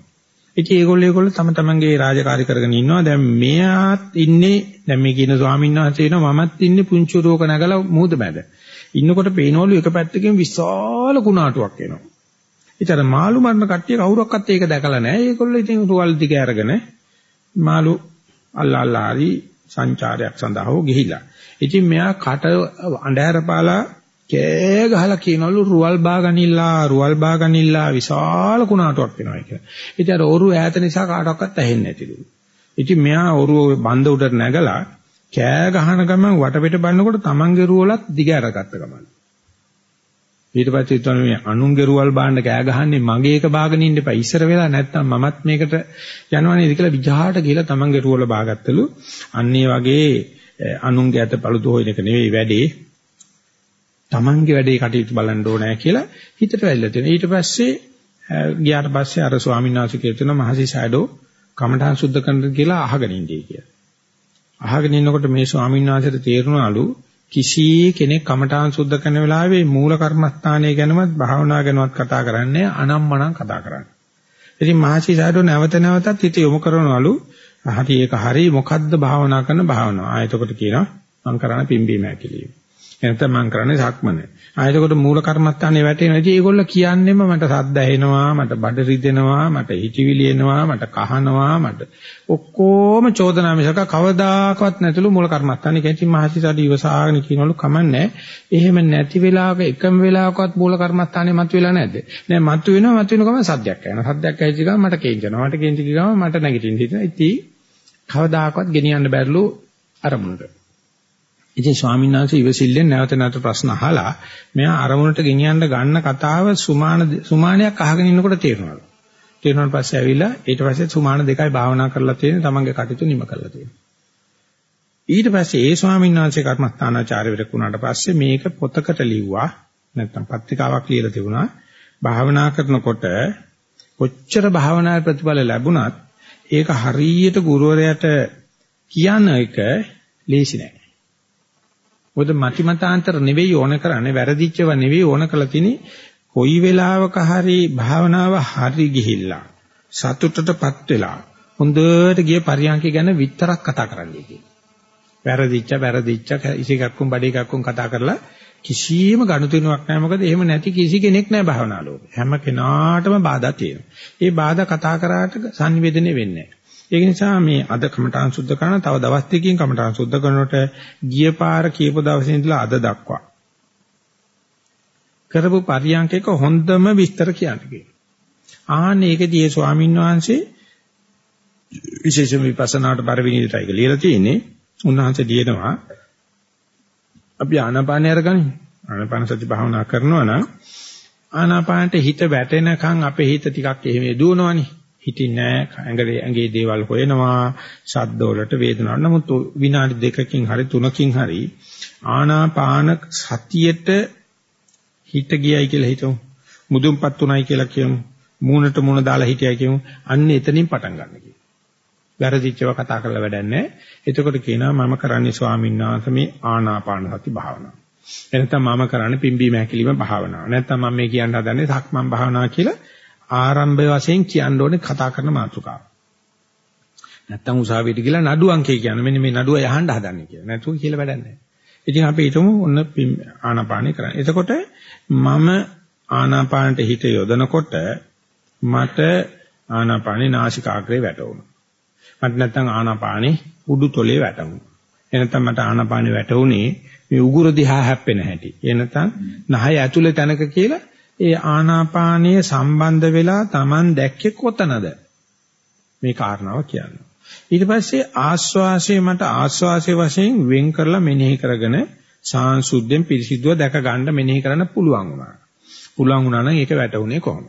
S1: ඉතින් ඒගොල්ලෝ ඒගොල්ලෝ තම තමන්ගේ රාජකාරී කරගෙන ඉන්නවා. දැන් මෙයාත් ඉන්නේ දැන් මේ කියන ස්වාමීන් වහන්සේ වෙනවා මමත් ඉන්නේ පුංචි රෝක නැගලා මූද මැද. ඉන්නකොට පේනවලු එක පැත්තකින් විශාල කුණාටුවක් එනවා. ඉතින් මාළු මරන කට්ටිය කවුරක්වත් ඒක දැකලා නැහැ. ඒගොල්ලෝ ඉතින් රුවල් දිග අරගෙන මාළු අල්ලා අල්ලා හරි සංචාරයක් සඳහා හෝ ගිහිලා. ඉතින් මෙයා කට අඬහැර පාලා කෑ ගහලා කියනවලු රුවල් බාගනිල්ලා රුවල් බාගනිල්ලා විශාල කුණාටුවක් වෙනවා කියලා. ඉතින් අර ඔරු ඈත නිසා කාටවත් ඇහෙන්නේ නැතිලු. ඉතින් මෙයා ඔරුව බඳ උඩට නැගලා කෑ ගහන ගමන් වටපිට බලනකොට තමන්ගේ රුවලත් දිග අරගත්ත ගමන්. ඊට පස්සේ හිතනවා මේ අනුන්ගේ රුවල් බාන්න කෑ ගහන්නේ මගේ එක බාගෙන ඉන්න එපා. ඉස්සර වෙලා නැත්තම් මමත් මේකට යනවා නේද කියලා විජහාට ගිහලා තමන්ගේ රුවල බාගත්තලු. අන්න වගේ අනුන්ගේ අත පළුදු හොයන එක නෙවෙයි වැඩේ. Tamange වැඩේ කටයුතු බලන්න ඕනෑ කියලා හිතට වැල්ලා තියෙනවා. ඊට පස්සේ ගියාට පස්සේ අර ස්වාමීන් වහන්සේ කියනවා මහසි ෂැඩෝ කමඨාන් සුද්ධ කරන්න කියලා අහගෙන ඉඳී කියලා. අහගෙන ඉන්නකොට මේ ස්වාමීන් වහන්සේට තේරුණාලු කිසි කෙනෙක් කමඨාන් සුද්ධ කරන වෙලාවේ මූල කර්මස්ථානය ගැනවත් භාවනා ගැනවත් කතා කරන්නේ අනම්මනම් කතා කරන්නේ. ඉතින් මහසි ෂැඩෝ නැවත නැවතත් හිත යොමු කරනවලු හරි ඒක හරි මොකද්ද භාවනා කරන භාවනාව. ආයතකොට කියනවා මම කරන්නේ පිම්බීම ඇකිලිම. එනතම මම කරන්නේ සක්මන. ආයතකොට මූල කර්මස්ථානේ වැටෙනවා. ඉතින් ඒගොල්ල කියන්නේම මට සද්ද ඇහෙනවා, මට බඩ රිදෙනවා, මට හිතවිලි එනවා, මට කහනවා, මට ඔක්කොම චෝදනා මිසක කවදාකවත් නැතුළු මූල කර්මස්ථානේ කැචි මහසිසාරි ඉවසාගෙන කියනවලු කමන්නේ. එහෙම නැති වෙලාවක එකම වෙලාවකවත් මූල කර්මස්ථානේ මතුවෙලා නැද්ද? නෑ මතුවෙනවා, මතුවෙන ගමන් සද්දයක් ඇහෙනවා. සද්දයක් ඇහිච්ච ගමන් මට කේන්ජනවා. මට කේන්ජි ගමන් මට නැගිටින්න හිතෙනවා. ඉතින් කවදාකවත් ගෙනියන්න බැරිලු අරමුණට. ඉතින් ස්වාමීන් වහන්සේ ඉවසිල්ලෙන් නැවත නැවත ප්‍රශ්න අහලා මෙයා අරමුණට ගෙනියන්න ගන්න කතාව සුමාන සුමානයක් අහගෙන ඉන්නකොට තේරෙනවා. තේරුණාට පස්සේ ඇවිල්ලා ඊට පස්සේ සුමාන දෙකයි භාවනා කරලා තියෙන තමන්ගේ කටයුතු නිම කරලා තියෙනවා. ඊට පස්සේ ඒ ස්වාමීන් වහන්සේ කර්මස්ථානාචාර්යවරයෙක් වුණාට පස්සේ මේක පොතකට ලිව්වා නැත්නම් පත්‍රිකාවක් ලියලා තිබුණා. භාවනා කරනකොට කොච්චර භාවනා ප්‍රතිඵල ලැබුණත් ඒක හරියට ගුරුවරයාට කියන එක ලේසි නෑ. මොකද මතිමතාන්තර නෙවෙයි ඕන කරන්නේ වැරදිච්චව නෙවෙයි ඕන කරලා තිනේ. කොයි වෙලාවක හරි භාවනාව හරි ගිහිල්ලා සතුටටපත් වෙලා හොඳට ගිය පරියන්ක ගැන විතරක් කතා කරන්නයි කියන්නේ. වැරදිච්ච වැරදිච්ච ඉසිකක්කුම් බඩේකක්කුම් කතා කරලා කිසියම් ගනුදෙනුවක් නැහැ. මොකද එහෙම නැති කිසි කෙනෙක් නැහැ භාවනා ලෝකේ හැම කෙනාටම බාධා තියෙනවා. ඒ බාධා කතා කරාට සංවේදනය වෙන්නේ ඒක නිසා මේ අද කමඨාන් සුද්ධ කරන තව දවස් දෙකකින් කමඨාන් සුද්ධ කරනකොට ගිය පාර කියපු දවසේ ඉඳලා අද දක්වා කරපු පරියන්කේක හොඳම විස්තර කියන්න කියනවා. ආන්නේ ඒකදී ඒ ස්වාමීන් වහන්සේ විශේෂම විපස්සනාට බර විනිවිදයි කියලා ලියලා තියෙන්නේ. උන්වහන්සේ ලියනවා අපි ආනාපානය අරගනිමු. ආනාපාන සති භාවනා කරනවා නම් ආනාපානට හිත වැටෙනකන් අපේ හිත ටිකක් එහෙම දුවනවනේ. හිටින්නේ නැහැ. ඇඟේ ඇඟේ දේවල් හොයනවා. ශබ්ද වලට වේදනාවට. නමුත් විනාඩි දෙකකින් හරි තුනකින් හරි ආනාපාන සතියට හිත ගියයි කියලා හිතමු. මුදුන්පත් උනායි කියලා කියමු. මූණට මූණ දාලා හිටියයි කියමු. අන්න එතනින් පටන් ගන්න කියනවා. වැරදිච්චව කතා කරලා වැඩක් නැහැ. එතකොට කියනවා මම කරන්නේ ස්වාමීන් වහන්සේ මේ ආනාපාන සති භාවනාව. එනතම මම කරන්නේ පිම්බීම හැකිලිම භාවනාව. නැත්නම් මම මේ කියන්න හදන්නේ සක්මන් භාවනාව කියලා ආරම්භය වශයෙන් කියන්න ඕනේ කතා කරන මාතෘකාව. නැත්තම් උසාවියට ගිහලා නඩු අංකේ කියන මෙන්න මේ නඩුව යහන්න හදන්නේ කියලා. නැතුව කියලා වැඩක් නැහැ. ඉතින් අපි හිතමු ඔන්න ආනාපානේ කරන්නේ. එතකොට මම ආනාපානට හිත යොදනකොට මට ආනාපානේ නාසිකාග්‍රේ වැටුණා. මට නැත්තම් ආනාපානේ උඩු තොලේ වැටුණා. එනතම් මට ආනාපානේ වැටුනේ මේ උගුර දිහා හැප්පෙන හැටි. එනතම් නහය ඇතුලේ තැනක කියලා ඒ ආනාපානීය සම්බන්ධ වෙලා Taman දැක්කේ කොතනද? මේ කාරණාව කියන්නේ. ඊට පස්සේ ආස්වාසය මට ආස්වාසය වශයෙන් වෙන් කරලා මෙනෙහි කරගෙන සාංශුද්ධෙන් පිරිසිදුව දැක ගන්න මෙනෙහි කරන්න පුළුවන් වුණා. පුළුවන් වුණා නම් ඒක වැටුනේ කොහොමද?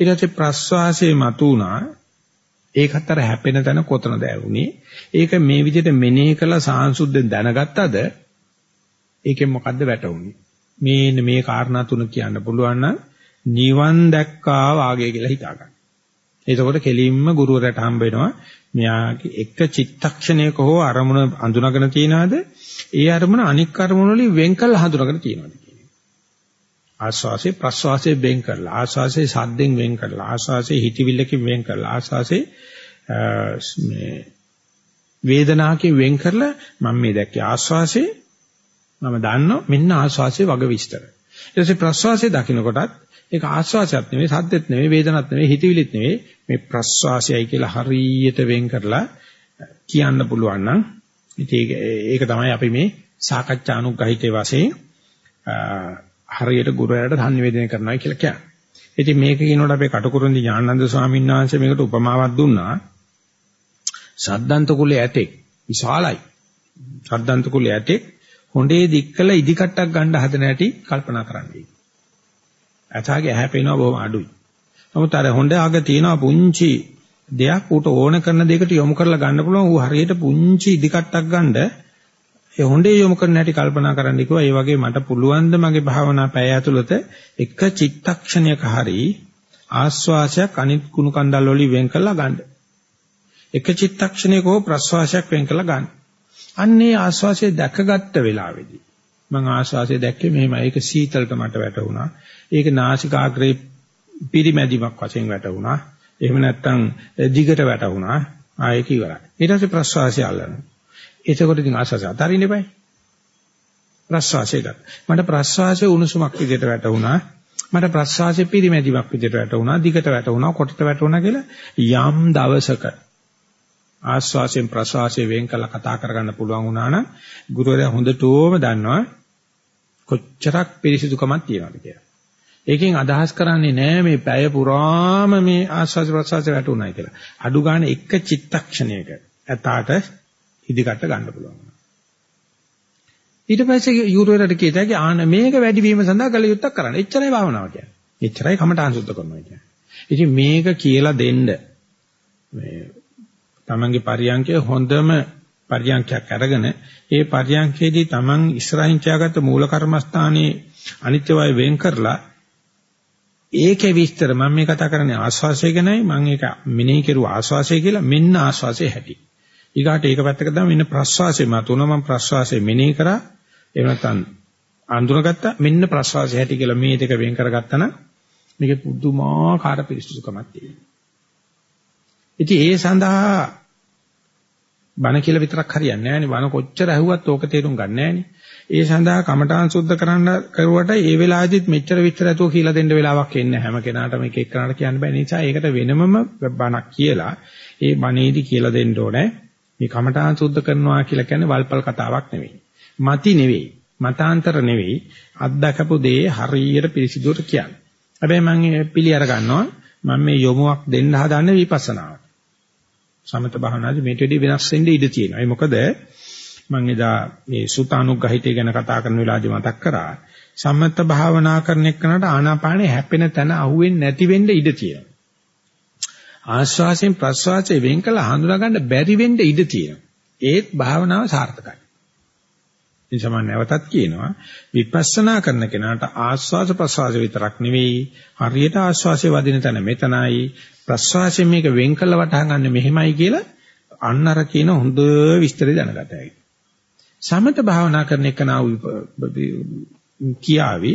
S1: ඊට පස්සේ ප්‍රස්වාසයේ මතු වුණා. ඒකත් අර හැපෙන තැන කොතනද ඇවුනේ? ඒක මේ විදිහට මෙනෙහි කරලා සාංශුද්ධෙන් දැනගත්තද ඒකෙන් මොකද්ද වැටුනේ? මේ මේ කාරණා තුන කියන්න පුළුවන් නම් නිවන් දැක්කා වාගේ කියලා හිතා ගන්න. එතකොට කෙලින්ම ගුරුවරයාට හම්බ වෙනවා මෙයාගේ එක චිත්තක්ෂණයක හෝ අරමුණ අඳුනගෙන තියනවාද ඒ අරමුණ අනික් අරමුණ වලින් වෙන් කළ හඳුනගෙන තියනවාද කියන්නේ. ආස්වාසේ ප්‍රස්වාසේ වෙන් කරලා ආස්වාසේ සද්දෙන් වෙන් කරලා ආස්වාසේ හිතවිල්ලකින් වෙන් කරලා ආස්වාසේ මේ වේදනාවකින් වෙන් කරලා මම මේ දැක්කේ ආස්වාසේ මම දන්නවා මෙන්න ආස්වාසේ වග විස්තර. ඊට පස්සේ ප්‍රස්වාසයේ දකින්න කොටත් ඒක ආස්වාසයක් නෙමෙයි සද්දෙත් නෙමෙයි වේදනක් නෙමෙයි හිතවිලිත් නෙමෙයි මේ ප්‍රස්වාසයයි කියලා හරියට වෙන් කරලා කියන්න පුළුවන් නම් ඉතින් ඒක තමයි අපි මේ සාකච්ඡානුග්‍රහිතේ වශයෙන් හරියට ගුරුවරයාට සංවේදනය කරනවා කියලා කියන්නේ. ඉතින් මේක කියනකොට අපේ කටුකුරුන්දි ඥානানন্দ ස්වාමීන් වහන්සේ මේකට උපමාවක් දුන්නා. සද්දන්ත කුලයේ ඇතෙක් විශාලයි. සද්දන්ත කුලයේ ඇතෙක් හොඬේ දික්කල ඉදිකට්ටක් ගන්න හදන හැටි කල්පනා කරන්න. ඇතාගේ ඇහැ පේනවා බොහොම අඩුයි. නමුත් අර හොඬ අග තියෙනවා පුංචි දෙයක් ඌට ඕන කරන දෙයකට යොමු කරලා ගන්න පුළුවන් ඌ හරියට පුංචි ඉදිකට්ටක් ගන්න ඒ හොඬේ යොමු කරන හැටි කල්පනා කරන්න කිව්වා. ඒ වගේ මට පුළුවන් ද මගේ භාවනා පැය ඇතුළත එක චිත්තක්ෂණයක හරි ආස්වාසයක් අනිත් කුණු කන්දල් වලින් වෙන් කරලා ගන්න. එක චිත්තක්ෂණයක හෝ ප්‍රස්වාසයක් වෙන් කරලා ගන්න. අන්නේ ආස්වාසිය දැකගත්ත වෙලාවේදී මම ආස්වාසිය දැක්කේ මෙහෙමයි. ඒක සීතලට මට වැටුණා. ඒක නාසිකාග්‍රේ පිරිමැදීමක් වශයෙන් වැටුණා. එහෙම නැත්නම් දිගට වැටුණා. ආයෙක ඉවරයි. ඊට පස්සේ ප්‍රස්වාසය අල්ලනවා. එතකොට ඉතින් ආස්වාසය අතරින්න එපයි. ප්‍රස්වාසය ගන්න. මට ප්‍රස්වාසයේ උණුසුමක් විදිහට වැටුණා. මට ප්‍රස්වාසයේ පිරිමැදීමක් විදිහට වැටුණා. දිගට වැටුණා. කොටට වැටුණා කියලා යම් දවසක ආස්වාසයෙන් ප්‍රසවාසයෙන් වෙන් කළ කතා කරගන්න පුළුවන් වුණා නම් ගුරුවරයා හොඳටම දන්නවා කොච්චරක් පිරිසිදුකමක් තියෙනවද කියලා. ඒකෙන් අදහස් කරන්නේ නෑ මේ පැය පුරාම මේ ආස්වාද ප්‍රසවාසය වැටුණායි කියලා. අඩු ගන්න එක චිත්තක්ෂණයක ඇතාට ඉදිකට ගන්න පුළුවන්. ඊට පස්සේ යුරුවරට කියතයි ආන මේක වැඩි වීම සඳහා කළ යුත්තක් කරන්න. එච්චරයි භාවනාව කියන්නේ. එච්චරයි කමඨාන් සුද්ධ කරනවා කියන්නේ. ඉතින් මේක කියලා දෙන්න මේ තමන්ගේ පරියන්කේ හොඳම පරියන්කයක් අරගෙන ඒ පරියන්කේදී තමන් ඉස්සරහින් තියාගත්ත මූල කර්මස්ථානයේ අනිත්‍යවය වෙන් කරලා ඒකේ විස්තර මම මේ කතා කරන්නේ ආස්වාසය ගැනයි මම ඒක මෙනෙහි කරුවා ආස්වාසය කියලා මෙන්න ආස්වාසයේ හැටි. ඊගාට ඒක පැත්තක දාම මෙන්න ප්‍රස්වාසයේ මතුන මම ප්‍රස්වාසයේ මෙනෙහි කරා එහෙම නැත්නම් අඳුනගත්තා මෙන්න ප්‍රස්වාසයේ හැටි කියලා මේ දෙක වෙන් කරගත්තා නම් මේක පුදුමාකාර පිරිසුදුකමක් තියෙනවා. ඉතින් ඒ සඳහා බණ කියලා විතරක් හරියන්නේ නැහැ නේ. බණ කොච්චර ඇහුවත් ඕක තේරුම් ගන්න නැහැ නේ. ඒ සඳහා කමඨාන් සුද්ධ කරන්න කරුවට ඒ වෙලාවෙදිත් මෙච්චර විතර ඇතුව කියලා දෙන්න වෙලාවක් එන්නේ හැම කෙනාටම එක එක්කනට කියන්න බෑ. නිසා ඒකට වෙනමම බණක් කියලා ඒ බණේදි කියලා දෙන්න ඕනේ. මේ කමඨාන් සුද්ධ කරනවා කියලා කියන්නේ වල්පල් කතාවක් නෙවෙයි. මති නෙවෙයි. මතාන්තර නෙවෙයි. අත්දකපු දේ හරියට පිළිසිදුවට කියන්නේ. හැබැයි මම පිළි අර ගන්නවා මම මේ යොමුවක් දෙන්න හදන්නේ විපස්සනාවට සමත භාවනාවේ මේට වඩා වෙනස් වෙන්න ඉඩ තියෙනවා ඒ මොකද මම එදා මේ සුතානුග්‍රහිතය ගැන කතා කරන වෙලාවදී මතක් කරා සම්මත භාවනා කරන එක්කනට ආනාපානේ හැපෙන තැන අහුවෙන්නේ නැති වෙන්න ඉඩ තියෙනවා. ආශ්වාසයෙන් ප්‍රශ්වාසයෙන් වෙන් කළ හඳුනා ගන්න බැරි වෙන්න ඉඩ තියෙනවා. ඒත් භාවනාව සාර්ථකයි. එනිසා මම නැවතත් කියනවා විපස්සනා කරන කෙනාට ආස්වාස ප්‍රසවාස විතරක් නෙවෙයි හරියට ආස්වාසයේ වදින තැන මෙතනයි ප්‍රසවාසයෙන් මේක වෙන් කළ වටහා ගන්න මෙහෙමයි කියලා අන්න අර කියන හොඳ විස්තරය දැනගතයි. සමත භාවනා කරන එක නා කියාවි.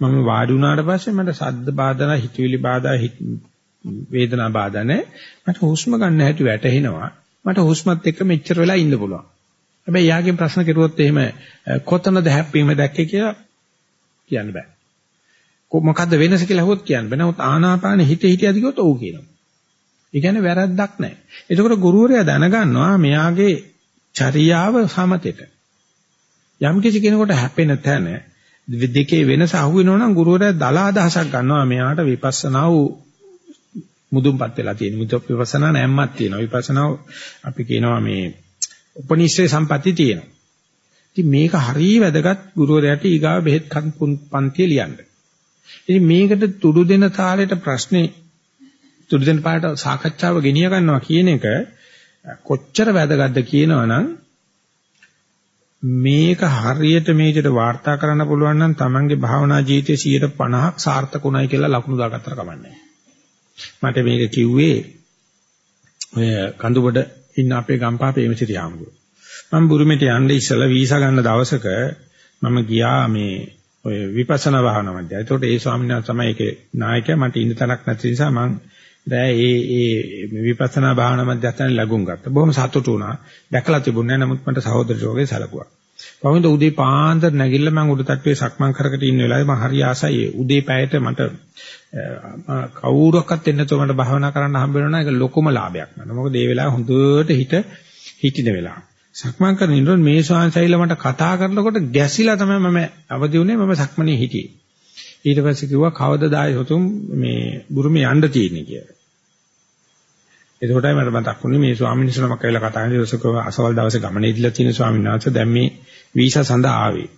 S1: මම වාඩි වුණාට පස්සේ මට සද්ද බාධා හිතවිලි බාධා වේදනා බාධා නැහැ. මට හුස්ම ගන්න හැටි වැටහෙනවා. මට හුස්මත් එක්ක මෙච්චර වෙලා ඉන්න පුළුවන්. හැබැයි යාගෙන් ප්‍රශ්න කෙරුවොත් එහෙම කොතනද හැප්පීම දැක්කේ? කියලා කියන්න බෑ. මොකද්ද වෙනස කියලා අහුවොත් කියන්න බෑ. නමුත් ආනාපාන හිත හිටියද කිව්වොත් ඔව් කියනවා. ඒ කියන්නේ වැරද්දක් නැහැ. එතකොට ගුරුවරයා දැනගන්නවා මෙයාගේ චර්යාව සමතෙට. යම් කිසි කෙනෙකුට හැපෙන තැන දෙකේ වෙනස අහුවෙනවා නම් ගුරුවරයා දල අදහසක් ගන්නවා මෙයාට විපස්සනා වූ මුදුන්පත් වෙලා තියෙන. මුද විපස්සනා නැම්මක් තියෙනවා. විපස්සනා අපි කියනවා මේ උපනිශ්‍රේ සම්පatti තියෙනවා. ඉතින් මේක හරිය වැදගත් ගුරුවරයාට ඊගාව බෙහෙත් පන්තිය ලියන්න. ඉතින් මේකට තුඩු දෙන තාලෙට ප්‍රශ්නේ තුඩු දෙන පාට සාකච්ඡාව ගෙනිය ගන්නවා කියන එක කොච්චර වැදගත්ද කියනවනම් මේක හරියට මේකට වාර්තා කරන්න පුළුවන් නම් Tamange භාවනා ජීවිතයේ 150ක් සාර්ථකුණයි කියලා ලකුණු දාගත්තට කමන්නේ. මට මේක කිව්වේ ඔය කඳුබඩ ඉන්න අපේ ගම්පා ප්‍රේමසිරි ආම්බුව. මම බුරුමෙට යන්න ඉස්සලා වීසා ගන්න දවසක මම ගියා මේ ඔය විපස්සනා භාවනා මැද. ඒකට ඒ ස්වාමීන් වහන්සේ තමයි ඒකේ නායකයා මට ඉන්න තැනක් නැති නිසා මම දැන් ඒ ඒ විපස්සනා භාවනා මැදයන් ලැබුම් ගත්තා. බොහොම සතුටු වුණා. දැකලා තිබුණේ නැහැ. නමුත් මට සහෝදරයෝ වගේ සැලකුවා. පහුවෙන්ද උදේ පාන්දර නැගිටලා මම උඩ තට්ටුවේ සක්මන් කරකට ඉන්න වෙලාවේ මම හරි ආසයි උදේ පැයට මට කවුරක්වත් එන්න තෝ මට භාවනා කරන්න හම්බ වෙනවා ඒක ලොකුම ලාභයක් මට. මොකද ඒ වෙලාව හොඳට හිත හිටින වෙලාව. සක්මන් කරන ඉන්නොත් මේ ශාන්සයිල මට කතා කරනකොට ගැසිලා තමයි මම අවදි වුණේ මම සක්මනේ හිටියේ. ඊට පස්සේ කිව්වා කවදදායි හොතුම් මේ බුරුමේ යන්න තියෙන්නේ කියලා. එතකොටයි මට මතක් වුණේ මේ ස්වාමීන් වහන්සේ නමක් කියලා කතා කරන දවසක අසවල් දවසේ ගමනේ ඉදලා තියෙන ස්වාමීන් වහන්සේ දැන් මේ වීසා සඳහා ආවේ.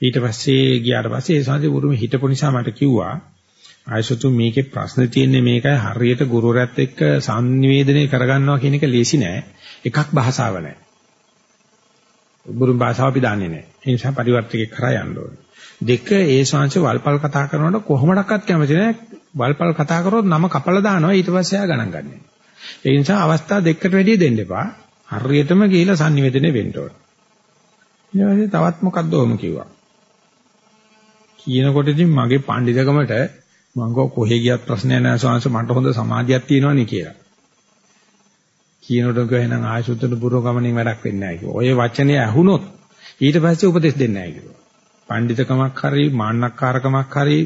S1: ඊට පස්සේ ගියාට පස්සේ ඒ සාන්ති බුරුමේ හිටපු නිසා මට කිව්වා ආයසතු මේකේ ප්‍රශ්න තියෙන්නේ මේකයි හරියට ගුරුවරයාත් එක්ක සංනිවේදනය කරගන්නවා කියන එක ලේසි නෑ. එකක් භාෂාව නෑ. බුරුම් භාෂාව අපි දන්නේ නෑ. ඒ නිසා පරිවර්තකේ කරා යන්න ඕනේ. දෙක ඒ ශාංශ වල්පල් කතා කරනකොට කොහොමඩක්වත් කැමති නෑ. වල්පල් කතා කරොත් නම කපලා දානවා ඊට පස්සේ ආ ගණන් ගන්නෑ. ඒ නිසා අවස්ථා දෙකකට වැඩිය දෙන්න එපා. හරියටම ගිහිලා sannivedana වෙන්න ඕනේ. ඊට තවත් මොකක්ද ඕම කිව්වා. කියනකොට ඉතින් මගේ පඬිදකමට මම කොහෙ ගියත් ප්‍රශ්නයක් නැහැ ස්වාමීන් මට හොඳ සමාධියක් තියෙනවනේ කියලා. කියනකොට කියනනම් ආයසුත්තර පුරව ගමනින් වැඩක් වෙන්නේ නැහැ කිව්වා. ඔය වචනේ ඇහුනොත් ඊට පස්සේ උපදෙස් දෙන්නේ නැහැ කිව්වා. පඬිතකමක් හරි මාන්නක්කාරකමක් හරි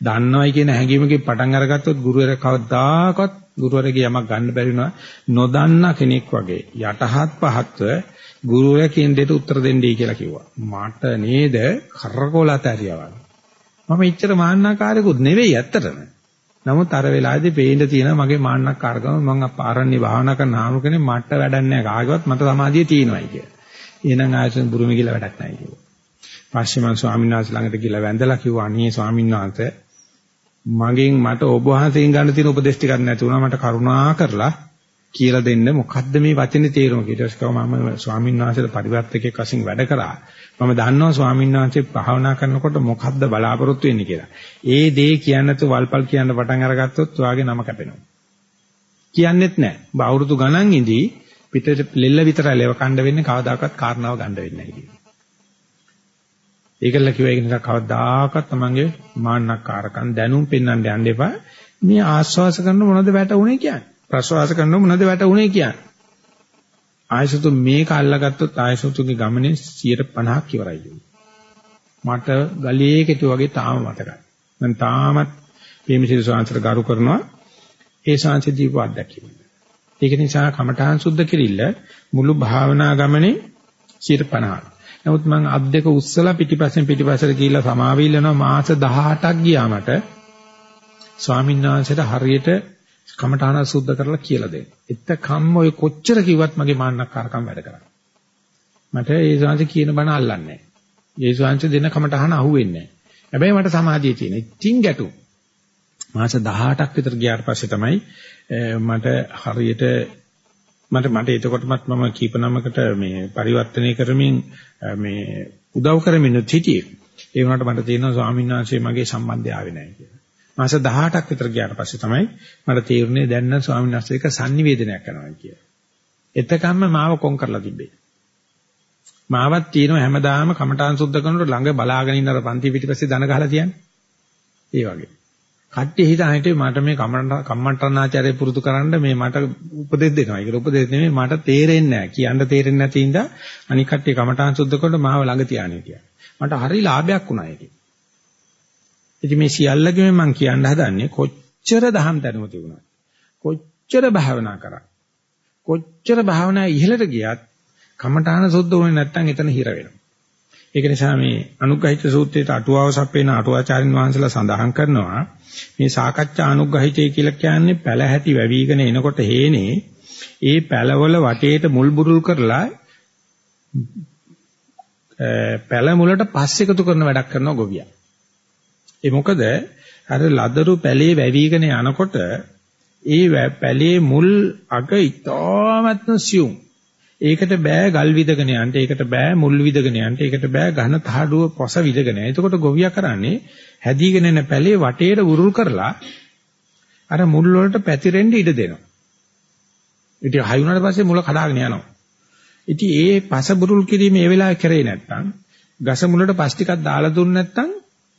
S1: දන්නවයි කියන හැඟීමකින් පටන් අරගත්තොත් ගුරුවරයා කවදාකවත් ගුරුවරගේ යමක් ගන්න බැරි නොදන්න කෙනෙක් වගේ යටහත් පහත්ව ගුරුවරයා කියන දෙයට උත්තර දෙන්නයි කියලා කිව්වා. මට නේද කරකොලත ඇරියවල්. මම ඉච්චර මාන්නකාරයෙකුත් නෙවෙයි ඇත්තටම. නමුත් අර වෙලාවේදී පේන්න තියෙන මගේ මාන්නකාරකම මම පාරන්නේ භාවනා කරන ආමු කෙනේ මට වැඩක් නැහැ කාගේවත් මට සමාධිය තියෙනවායි කියලා. එහෙනම් ආයතන බුරුමේ කියලා වැඩක් නැහැ කිව්වා. පස්සේ මම ස්වාමීන් වහන්සේ ළඟට ගිහලා වැඳලා කිව්වා අනේ ස්වාමීන් වහන්සේ මගෙන් මට ඔබ වහන්සේගෙන් ගන්න තියෙන උපදේශ ටිකක් නැති වුණා මට කරුණා කරලා කියලා දෙන්න මොකද්ද මේ වචනේ තේරුම කියලා. ඊට පස්සේ මම ස්වාමීන් වහන්සේට පරිවර්තකෙක් වශයෙන් වැඩ කරා. මම දන්නවා ස්වාමීන් වහන්සේ භාවනා කරනකොට මොකද්ද බලාපොරොත්තු වෙන්නේ කියලා. ඒ දේ කියන්න තු වල්පල් කියන්න පටන් අරගත්තොත් ඔයාගේ නම කැපෙනවා. කියන්නෙත් නැහැ. බවුරුදු ගණන් ඉඳී පිටට ලෙල්ල විතරයි ලෙව කණ්ඩ වෙන්නේ කවදාකවත් කාරණාව ගන්න වෙන්නේ නැහැ කියලා. ඒකල කිව්වා ඒක නිසා කවදාකවත් තමන්ගේ මාන්නක්කාරකම් දැනුම් පෙන්වන්න යන්න එපා. මේ ආස්වාස කරන මොනවද වැටුනේ කියන්නේ. ප්‍රසවාස කරනව මොනවද වැටුනේ කියන්නේ. ආයසතු මේක අල්ලගත්තොත් ආයසතුගේ ගමනේ 150ක් ඉවරයි කියන්නේ. මට ගලේ කෙටු වගේ තාම මතකයි. මම තාමත් ප්‍රේමසිරි ස්වාමීන්ට ගරු කරනවා ඒ ශාන්ති දීප අත්දැකීම. ඒක නිසා කමඨාන් සුද්ධ කිරිල්ල මුළු භාවනා ගමනේ 50. නමුත් මම අත් දෙක උස්සලා පිටිපස්සෙන් පිටිපස්සට ගිහිල්ලා සමාවිල්ලනවා මාස 18ක් ගියා මට ස්වාමීන් වහන්සේට හරියට කමඨාන සුද්ධ කරලා කියලා දෙන්න. එතකම් ඔය කොච්චර කිව්වත් මගේ මාන්නක්කාරකම් වැඩ කරන්නේ. මට ඒ ශාන්ති කියන බණ අල්ලන්නේ නැහැ. ඒ ශාන්ති දෙන කමඨාන අහුවෙන්නේ නැහැ. හැබැයි මට සමාධිය තියෙන. ඉතින් ගැටුම්. මාස 18ක් විතර ගියාට පස්සේ තමයි මට හරියට මට මට එතකොටමත් මම කීප නමකට මේ පරිවර්තනය කරමින් මේ උදව් කරමින් හිටියේ. ඒ වුණාට මට තේරෙනවා ස්වාමීන් වහන්සේ මගේ සම්බන්ධය ආවේ නැහැ කියලා. මාස 18ක් විතර ගියාට පස්සේ තමයි මට තේරුනේ දැන් නම් ස්වාමීන් වහන්සේ එක sannivedanayak කරනවා කියලා. එතකම්ම මාව කොන් කරලා තිබ්බේ. මාවත් තියෙනවා හැමදාම කමඨාන් සුද්ධ කරනකොට ළඟ බලාගෙන ඉන්න අර පන්ති පිටිපස්සේ දන ගහලා තියන්නේ. ඒ වගේ. කට්ටිය හිතා හිටියේ මට මේ කම්මන්තරණාචාර්ය පුරුදු කරන්න මේ මට උපදෙස් දෙනවා. ඒක උපදෙස් නෙමෙයි මට තේරෙන්නේ නැහැ. කියන්න තේරෙන්නේ නැති ඉඳා අනික් කට්ටිය කමඨාන් සුද්ධ කරනකොට මාව ළඟ තියානේ කියලා. මට හරි ලාභයක් වුණා ඒකේ. ඉතින් මේ සියල්ලගෙම මම කියන්න හදන්නේ කොච්චර දහම් දැනුම තිබුණාද? කොච්චර භාවනා කරා? කොච්චර භාවනා ඉහළට ගියත් කමඨාන සුද්ධ වුණේ නැත්නම් එතන හිර වෙනවා. ඒක නිසා මේ අනුග්‍රහිත සූත්‍රයේ අටුවාව සප්පේන අටුවාචාරින් වහන්සේලා සඳහන් කරනවා මේ සාකච්ඡා අනුග්‍රහිතය කියලා කියන්නේ පැල හැටි වැවිගෙන එනකොට හේනේ ඒ පැලවල වටේට මුල් බුරුල් කරලා පැල මුලට පස් එකතු කරන වැඩක් කරනවා ගොවියා. ඒ මොකද අර ලදරු පැලේ වැවිගෙන යනකොට ඒ පැලේ මුල් අග ඉතාමත්ම සියුම් ඒකට බෑ ගල් විදගෙන යන්න, ඒකට බෑ මුල් විදගෙන යන්න, ඒකට බෑ ඝන තහඩුව පොස විදගෙන. එතකොට ගොවියා කරන්නේ හැදීගෙන එන පැලේ වටේට උරුල් කරලා අර මුල් වලට පැතිරෙන්න ඉඩ දෙනවා. ඉතින් හයි වුණාට පස්සේ මුල කඩාගෙන යනවා. ඉතින් ඒ පස බුරුල් කිරීම ඒ වෙලාවේ කරේ නැත්නම් ගස මුලට පස් ටිකක් දාලා දුන්නේ නැත්නම්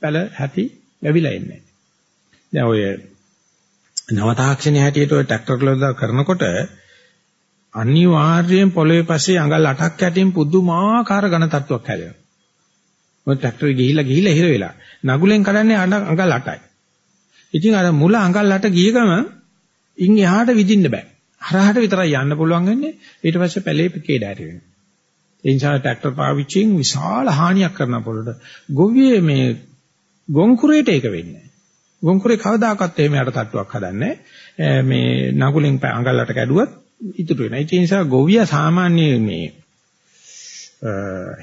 S1: පැල හැටි ලැබිලා එන්නේ නැහැ. දැන් ඔය නව තාක්ෂණයේ හැටියට ඔය ට්‍රැක්ටර් වල කරනකොට අනිවාර්යයෙන් පොළවේ පස්සේ අඟල් 8ක් යටින් පුදුමාකාර ඝන තත්ත්වයක් හැදෙනවා. මොකද ට්‍රැක්ටරේ ගිහිල්ලා ගිහිල්ලා හිර වෙලා. නගුලෙන් කඩන්නේ අඟල් 8යි. ඉතින් අර මුල අඟල් 8 ගිය ගම ඉන් එහාට විදින්න බෑ. හරහට විතරයි යන්න පුළුවන් වෙන්නේ. ඊට පස්සේ පැලේ පිකේඩ ඇති වෙනවා. ඒ නිසා ට්‍රැක්ටර් පාවිච්චියෙන් විශාල හානියක් කරන පොළට. ගොවියේ මේ ගොන්කුරේට ඒක වෙන්නේ නැහැ. ගොන්කුරේ කවදාකවත් එහෙම යට තට්ටුවක් හදන්නේ මේ නගුලෙන් අඟල් 8 කැඩුවත් ඉතුරු වෙනවා. ඒ නිසා ගොවියා සාමාන්‍ය මේ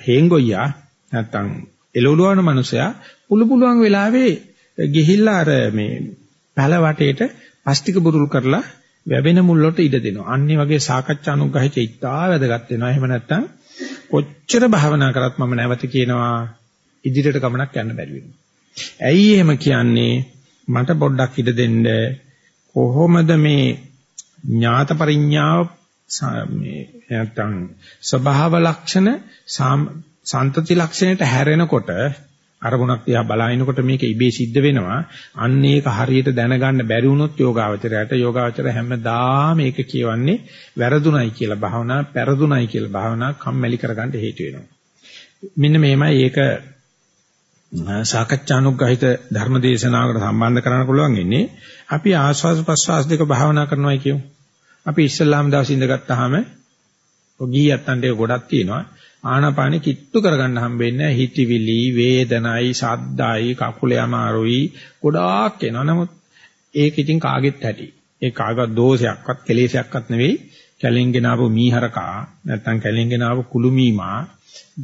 S1: හේංගොයියා නැත්තම් එළවලුවන මනුස්සයා පුළු පුළුවන් වෙලාවේ ගිහිල්ලා අර මේ පැල වටේට ප්ලාස්ටික් බුරුල් කරලා වැවෙන මුල් වලට ඉඩ දෙනවා. අන්නේ වගේ සාකච්ඡා අනුග්‍රහිත ඉත්තා වැදගත් වෙනවා. එහෙම නැත්තම් කොච්චර භාවනා කරත් මම නැවත කියනවා ඉදිරියට ගමනක් යන්න බැරි වෙනවා. ඇයි එහෙම කියන්නේ? මට පොඩ්ඩක් ඉඩ දෙන්න කොහොමද මේ ඥාත පරිඥාව මේ නැත්තම් ස්වභාව ලක්ෂණ සන්තති ලක්ෂණයට හැරෙනකොට අරමුණක් දිහා බලනකොට මේක ඉබේ සිද්ධ වෙනවා. අන්න ඒක හරියට දැනගන්න බැරි වුණොත් යෝගාවචරයට යෝගාවචරය හැමදාම මේක කියවන්නේ වැරදුණයි කියලා භාවනා පෙරදුණයි කියලා භාවනා කම්මැලි කරගන්න හේතු වෙනවා. මෙන්න මේමයි ඒක සාකච්ඡානුග්‍රහිත ධර්ම දේශනාවකට සම්බන්ධ කරන්න පුළුවන් ඉන්නේ. අපි ආස්වාද ප්‍රස්වාස දෙක භාවනා කරනවා කියමු. අපි ඉස්සල්ලාම දවස් ඉඳගත්තාම ඔගීයත්තන්ට ගොඩක් තියෙනවා. ආනාපානෙ කිට්ටු කරගන්න හම්බෙන්නේ හිතවිලි, වේදනයි, සද්දයි, කකුලේ අමාරුයි ගොඩාක් එනවා. නමුත් ඒක ඉතින් කාගෙත් ඇති. ඒ කාගවත් දෝෂයක්වත් කෙලෙසයක්වත් නෙවෙයි. කැලෙන්ගෙන ආපු මීහරකා නැත්තම් කැලෙන්ගෙන ආපු කුළුමීමා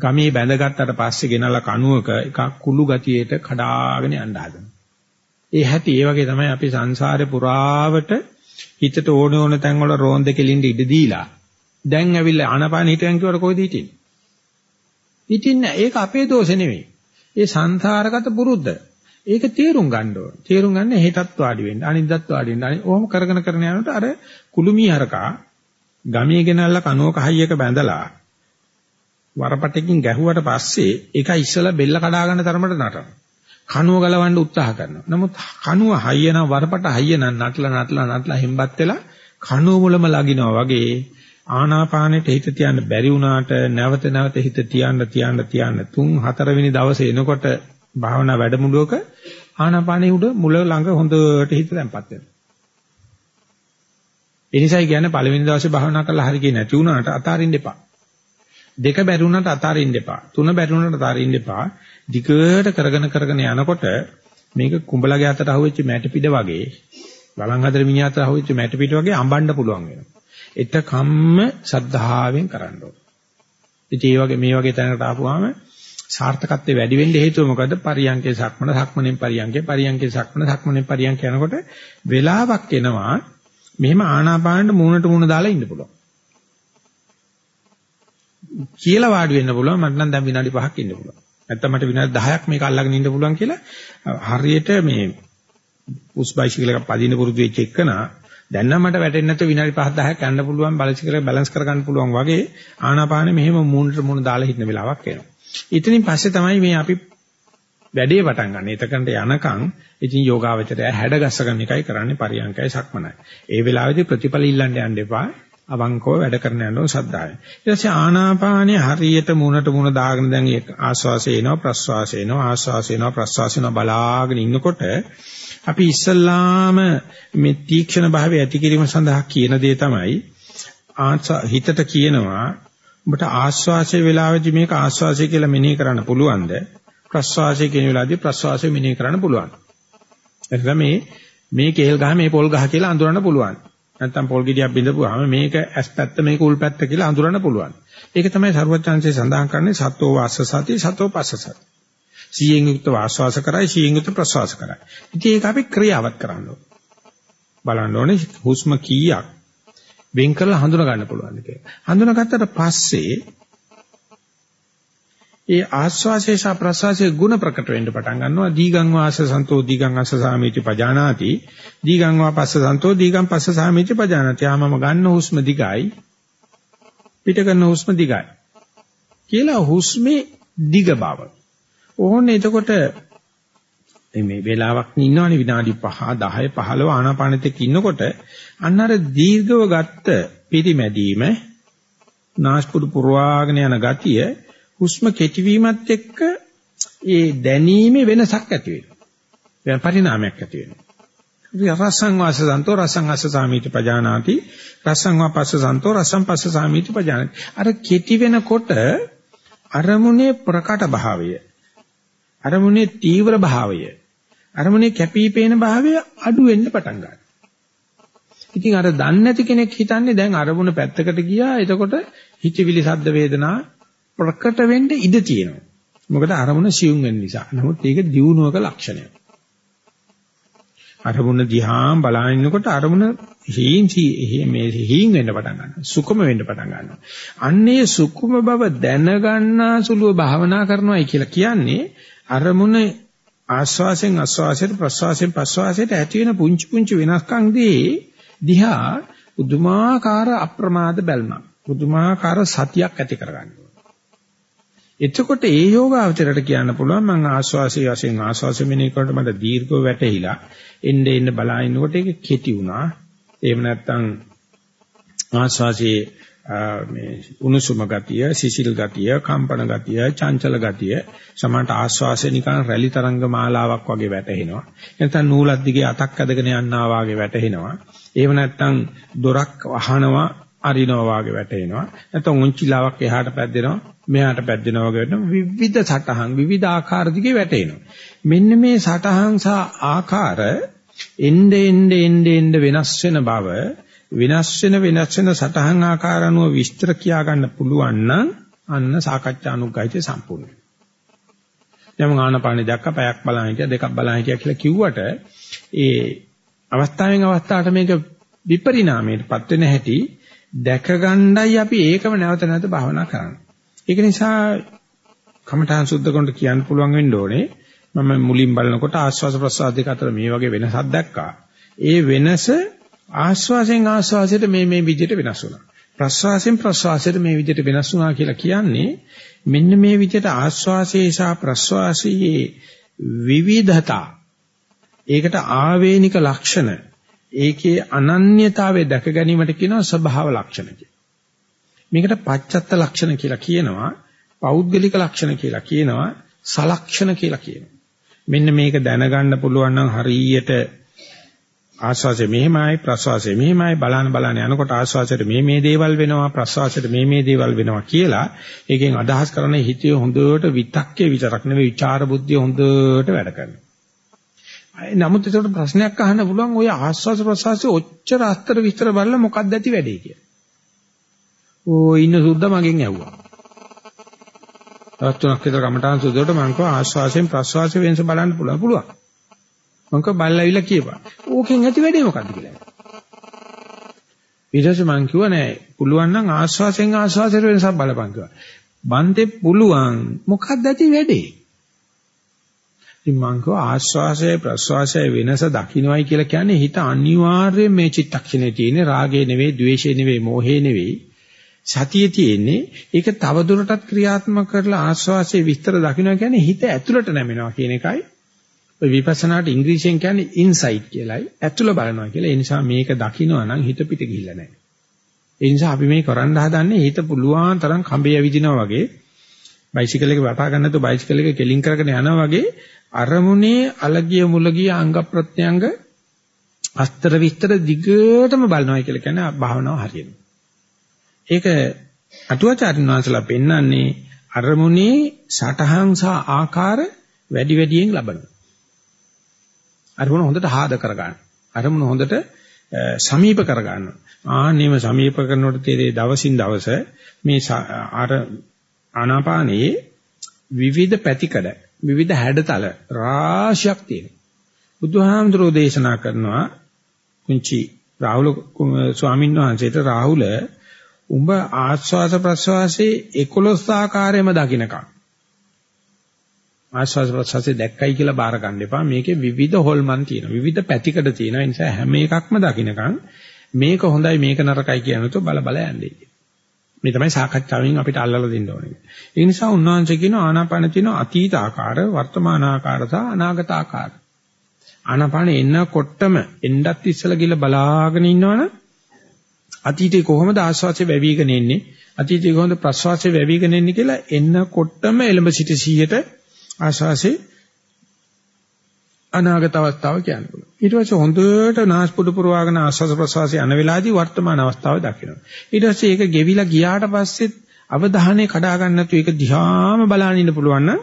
S1: ගමේ බැඳගත්තට පස්සේ ගෙනලා කණුවක එකක් කුළු ගතියට කඩාගෙන යන්න හදනවා. ඒ හැටි ඒ වගේ තමයි අපි සංසාරේ පුරාවට හිතට ඕන ඕන තැන් වල රෝන්ද කෙලින්ද ඉඩ දීලා දැන් ඇවිල්ලා ආනපාන හිතෙන් කියවට කොයිද හිටින්නේ? හිටින්නේ ඒක අපේ දෝෂ නෙවෙයි. ඒ සංසාරගත පුරුද්ද. ඒක තේරුම් ගන්න ඕන. තේරුම් ගන්න හෙටත් වාඩි වෙන්න, අනිද්දාත් වාඩි වෙන්න. අනේ ඔහොම කරගෙන කරගෙන යනකොට අර කුළුමී හරකා ගමේ ගෙනල්ලා කනුවක හයියක බැඳලා වරපටකින් ගැහුවට පස්සේ ඒක ඉස්සලා බෙල්ල කඩා ගන්න තරමට නටනවා. කනුව ගලවන්න උත්සාහ කරනවා. නමුත් කනුව හයියන වරපට හයියන නටලා නටලා නටලා හෙම්බත් වෙලා කනුව මුලම ලගිනවා වගේ ආනාපානෙට හිත තියන්න බැරි වුණාට නැවත නැවත හිත තියන්න තියන්න තියන්න තුන් හතරවෙනි දවසේ එනකොට භාවනා වැඩමුළුවක ආනාපානෙ උඩ මුල ළඟ හොඳට හිත තැම්පත් වෙනවා. ඒ නිසායි කියන්නේ පළවෙනි දවසේ භාවනා කරලා හරිය නැති වුණාට අතාරින්න එපා. දෙක බැරි වුණාට අතාරින්න එපා. තුන බැරි වුණාට අතාරින්න එපා. දිගට කරගෙන කරගෙන යනකොට මේක කුඹලගේ අතට අහුවෙච්ච මැට පිට වගේ බලන් හතර මිනිහා අතට අහුවෙච්ච මැට පිට වගේ අඹන්න පුළුවන් වෙනවා. එතකම්ම සද්ධාවෙන් කරන්න ඕන. ඉතින් මේ වගේ මේ වගේ තැනකට ආපුවාම සාර්ථකත්වයේ වැඩි වෙන්න හේතුව මොකද? පරියංකේ සක්මන සක්මනෙන් පරියංකේ පරියංකේ සක්මන සක්මනෙන් පරියංකේ යනකොට වෙලාවක් එනවා මෙහෙම ආනාපානෙට මූණට මූණ දාලා ඉන්න පුළුවන්. කියලා වාඩි වෙන්න පුළුවන් මට නම් දැන් විනාඩි 5ක් ඉන්න පුළුවන්. නැත්තම් මට විනාඩි 10ක් මේක අල්ලගෙන ඉන්න පුළුවන් කියලා හරියට මේ පුස් බයිසිකල් එකක් පදින්න පුරුදු වෙච්ච එකනා දැන් නම් මට වැටෙන්නේ නැතුව විනාඩි 5 10ක් යන්න පුළුවන් බයිසිකල් එක බැලන්ස් කරගන්න පුළුවන් වගේ ආනාපානෙ මෙහෙම මූණට මූණ දාලා හිටන වෙලාවක් එනවා. ඊටනින් පස්සේ තමයි මේ අපි වැඩේ පටන් ගන්න. එතකන්ට යනකම් ඉතින් යෝගාවචරය හැඩ ගස්ස ගන්න එකයි කරන්නේ පරියංකයි සක්මනයි. ඒ වෙලාවේදී ප්‍රතිඵල ඉල්ලන්න යන්න එපා. අවංකව වැඩ කරන යනවා ශ්‍රද්ධාවෙන්. ඊට පස්සේ ආනාපානයේ හරියට මුණට මුණ දාගෙන දැන් ආස්වාසය එනවා ප්‍රස්වාසය එනවා ආස්වාසය එනවා ප්‍රස්වාසය එනවා බලාගෙන ඉන්නකොට අපි ඉස්සල්ලාම මේ තීක්ෂණ භාවය ඇති කිරීම සඳහා කියන දේ තමයි හිතට කියනවා ඔබට ආස්වාසය වෙලාවේදී මේක ආස්වාසය කියලා මෙනෙහි කරන්න පුළුවන්ද ප්‍රස්වාසය කියන වෙලාවේදී ප්‍රස්වාසය මෙනෙහි කරන්න පුළුවන්. එතන මේ මේ කේල් ගහ මේ පොල් ගහ කියලා අඳුරන්න පුළුවන්. නැත්තම් පොල් ගෙඩියක් බිඳපුවාම මේක ඇස් පැත්ත මේක උල් පැත්ත කියලා අඳුරන්න පුළුවන්. ඒක තමයි සර්වඥාන්සේ සඳහන් කරන්නේ සතෝ වාස්ස සති සතෝ පස්ස සති. සීයෙන් යුක්ත වාස්වාස කරයි සීයෙන් යුක්ත ප්‍රස්වාස කරයි. ඉතින් ඒක අපි ක්‍රියාවත් කරන්න ඕනේ. බලන්න ඕනේ හුස්ම කීයක් වෙන් කරලා හඳුනා ගන්න පුළුවන්ද කියලා. හඳුනාගත්තට පස්සේ ඒ ආස්වාසේ සහ ප්‍රස්වාසයේ ಗುಣ ප්‍රකට වෙන්න පටන් ගන්නවා. දීගං වාස සන්තෝ දීගං අස්ස සාමීති පජානාති. දීගං වා පස්ස සන්තෝ දීගං පස්ස සාමීති පජානාති. ආමම ගන්න හුස්ම දිගයි. පිට කරන හුස්ම දිගයි. කියලා හුස්මේ දිග බව. ඕනේ එතකොට මේ වේලාවක් ඉන්නවනේ විනාඩි 5 10 15 ආනාපානෙත් එක්ක ඉන්නකොට අන්න අර දීර්ඝව ගත්ත පිරිමැදීම නාස්පුඩු පුරවාගෙන යන ගතිය හුස්ම කෙටිවීමත් එක්ක ඒ දැනීමේ වෙනසක් ඇති වෙනවා. වෙන පරිණාමයක් ඇති වෙනවා. රසං වාස සන්තෝ රසං අස්ස සාමීති පජානාති රසං වා පස්ස සන්තෝ රසං පස්ස සාමීති පජානාති. අර කෙටි වෙනකොට අරමුණේ ප්‍රකට භාවය අරමුණේ තීව්‍ර භාවය අරමුණේ කැපිපේන භාවය අඩු වෙන්න පටන් ගන්නවා. ඉතින් අර දන්නේ නැති කෙනෙක් හිතන්නේ දැන් අරමුණ පැත්තකට ගියා එතකොට හිතවිලි සද්ද වේදනා ප්‍රකට වෙන්න ඉඩ තියෙනවා. මොකද අරමුණ සියුම් වෙන නිසා. නමුත් ඒක දියුණුවක ලක්ෂණයක්. අරමුණ දිහා බලනකොට අරමුණ හීන් මේ හීන් වෙන්න පටන් ගන්නවා. සුකුම වෙන්න පටන් ගන්නවා. අන්නේ සුකුම බව දැනගන්නා සුළුව භාවනා කරනවායි කියලා කියන්නේ අරමුණ ආස්වාසෙන් ආස්වාසයට ප්‍රස්වාසයෙන් ප්‍රස්වාසයට ඇති වෙන පුංචි පුංචි වෙනස්කම් දිහා පුදුමාකාර අප්‍රමාද බැල්මක්. පුදුමාකාර සතියක් ඇති කරගන්නවා. එතකොට ඒ යෝගාවචරයට කියන්න පුළුවන් මම ආස්වාසිය වශයෙන් ආස්වාසිය මෙනේ කරනකොට මට දීර්ඝව වැටහිලා එන්න එන්න බලා ඉන්නකොට ඒක කෙටි වුණා. එහෙම නැත්නම් ආස්වාසියේ මේ උණුසුම ගතිය, සිසිල් ගතිය, කම්පන ගතිය, චංචල ගතිය සමහරට ආස්වාසය නිකන් රැලි තරංග මාලාවක් වගේ වැටෙනවා. නැත්නම් නූලක් දිගේ අතක් ඇදගෙන යනවා වගේ වැටෙනවා. එහෙම නැත්නම් දොරක් වහනවා අරිනවා වාගේ වැටෙනවා. නැත්නම් උන්චිලාවක් එහාට පැද්දෙනවා, මෙහාට පැද්දෙනවා වගේ වෙනවා. විවිධ සටහන්, විවිධ ආකාර දිගේ වැටෙනවා. මෙන්න මේ සටහන් සහ ආකාර එnde ende ende ende වෙනස් වෙන බව වෙනස් වෙන වෙනස් වෙන සටහන් ආකාර අනුව විස්තර කියා ගන්න පුළුවන් නම් අන්න සාකච්ඡා අනුග්‍රහිතය සම්පූර්ණයි. දැන් ආනපානෙ දැක්ක පැයක් බලන් හිටියා දෙකක් බලන් හිටියා කියලා කිව්වට ඒ අවස්ථාවෙන් අවස්ථාවට මේක විපරිණාමයටපත් වෙන හැටි දැක ගණ්ඩයි අපි ඒකම නැවත නැවත භාවනා කරන්නේ. ඒක නිසා කමඨාන් සුද්ධ කරනට කියන්න පුළුවන් වෙන්න ඕනේ මම මුලින් බලනකොට ආස්වාස ප්‍රසආද දෙක අතර මේ වගේ වෙනසක් දැක්කා. ඒ වෙනස ආස්වාසෙන් ආස්වාසයට මේ මේ විදිහට වෙනස් වුණා. ප්‍රස්වාසයෙන් ප්‍රස්වාසයට මේ විදිහට වෙනස් වුණා කියලා කියන්නේ මෙන්න මේ විදිහට ආස්වාසයේ සහ ප්‍රස්වාසයේ විවිධතා ඒකට ආවේනික ලක්ෂණ ඒකේ අනන්‍යතාවය දැක ගැනීමට කියනවා ස්වභාව ලක්ෂණ කියලා. මේකට පච්චත්ත ලක්ෂණ කියලා කියනවා. පෞද්ගලික ලක්ෂණ කියලා කියනවා. සලක්ෂණ කියලා කියනවා. මෙන්න මේක දැනගන්න පුළුවන් නම් හරියට ආස්වාසය මෙහෙමයි ප්‍රස්වාසය මෙහෙමයි බලන බලන යනකොට ආස්වාසයට මේ මේ දේවල් වෙනවා ප්‍රස්වාසයට මේ මේ දේවල් වෙනවා කියලා ඒකෙන් අදහස් කරන්නේ හිතේ හොඳට විතක්කේ විතරක් නෙවෙයි විචාර බුද්ධිය හොඳට වැඩ කරනවා. නමුත් ඒකට ප්‍රශ්නයක් අහන්න පුළුවන් ඔය ආස්වාස ප්‍රස්වාසයේ ඔච්චර අස්තර විස්තර බලලා මොකක්ද ඇති වැඩේ කියලා. ඕ ඉන්න සුද්දා මගෙන් ඇහුවා. තවත් තුනක් විතර කමටහන් සුදුවට මම කිව්වා ආස්වාසයෙන් ප්‍රස්වාසයෙන් වෙනස බලන්න පුළුවන් පුළුවන්. මම කිව්වා බල්ලාවිලා කියපන්. ඕකෙන් ඇති වැඩේ මොකද්ද කියලා. ඊට පස්සේ මම කිව්වා නෑ පුළුවන් නම් ආස්වාසයෙන් ආස්වාසයට වෙනසක් බලපන් කිව්වා. බන්තේ පුළුවන් මොකක්ද ඇති වැඩේ? ඉතින් මං කව ආශ්වාසය ප්‍රශ්වාසය වෙනස දකින්නයි කියලා කියන්නේ හිත අනිවාර්යයෙන් මේ චිත්තක්ෂණේ තියෙන රාගේ නෙවෙයි, ద్వේෂේ නෙවෙයි, මෝහේ නෙවෙයි. සතියේ තියෙන්නේ ඒක තව දුරටත් ක්‍රියාත්මක කරලා ආශ්වාසයේ විස්තර දකින්න කියන්නේ හිත ඇතුළට නැමෙනවා කියන එකයි. ඔය විපස්සනාට ඉංග්‍රීසියෙන් කියන්නේ ඉන්සයිට් කියලායි. ඇතුළ බලනවා කියලා. ඒ නිසා මේක දකින්නවා නම් හිත පිට ගිහිල්ලා නැහැ. ඒ නිසා අපි මේ කරන්න හදන්නේ හිත පුළුවන් තරම් කඹේ ඇවිදිනවා වගේ බයිසිකල් එක වටා ගන්න නැතුව බයිසිකල් එක කෙලින් කරගෙන යනවා වගේ අරමුණේ අලගිය මුලගිය අංග ප්‍රත්‍යංග අස්තර විස්තර දිගටම බලනවා කියලා කියන්නේ භාවනාව හරියනවා. ඒක අටුවාචාරින් වහන්සේලා පෙන්වන්නේ අරමුණේ සටහන් සහ ආකාර වැඩි වැඩියෙන් ලබනවා. අරමුණ හොඳට ආද කරගන්න. අරමුණ හොඳට සමීප කරගන්න. ආන්නේම සමීප කරනකොට තේරේ දවසින් දවස මේ අර ආනාපානයේ විවිධ පැතිකඩ විවිධ හැඩතල රාශියක් තියෙනවා. බුදුහාමුදුරෝ දේශනා කරනවා කුංචි රාහුල ස්වාමීන් වහන්සේට රාහුල උඹ ආස්වාස ප්‍රස්වාසයේ 11 ආකාරයෙන්ම දකින්නකම් ආස්වාස ප්‍රස්වාසයේ දැක්කයි කියලා බාර ගන්න එපා. මේකේ විවිධ හොල්මන් තියෙනවා. විවිධ පැතිකඩ තියෙනවා. ඒ නිසා හැම එකක්ම දකින්නකම් මේක හොඳයි මේක නරකයි කියනතෝ බල බල යන්නේ. මේ තමයි සාකච්ඡාවෙන් අපිට අල්ලලා දෙන්න ඕනේ. ඒ නිසා උන්වහන්සේ කියන ආනාපාන තියෙන අතීත ආකාර, වර්තමාන ආකාර සහ අනාගත ආකාර. ආනාපාන එන්නකොටම එන්නත් ඉස්සලා ගිල බලාගෙන ඉන්නවනම් අතීතේ කොහොමද ආස්වාසේ වැවිගෙන එන්නේ? අතීතේ කොහොමද ප්‍රස්වාසේ වැවිගෙන එන්නේ කියලා එන්නකොටම එළඹ සිට 100ට ආස්වාසේ අනාගත අවස්ථාව කියන්න පුළුවන්. ඊට පස්සේ හොඳට නාස්පුඩු පුරවාගෙන ආස්වාද ප්‍රසවාසය යන වෙලාවේදී වර්තමාන අවස්ථාව දකිනවා. ඊට පස්සේ ඒක ගෙවිලා ගියාට පස්සෙත් අවධානය කඩා ගන්න නැතුව ඒක දිහාම බලන්න ඉන්න පුළුවන් නම්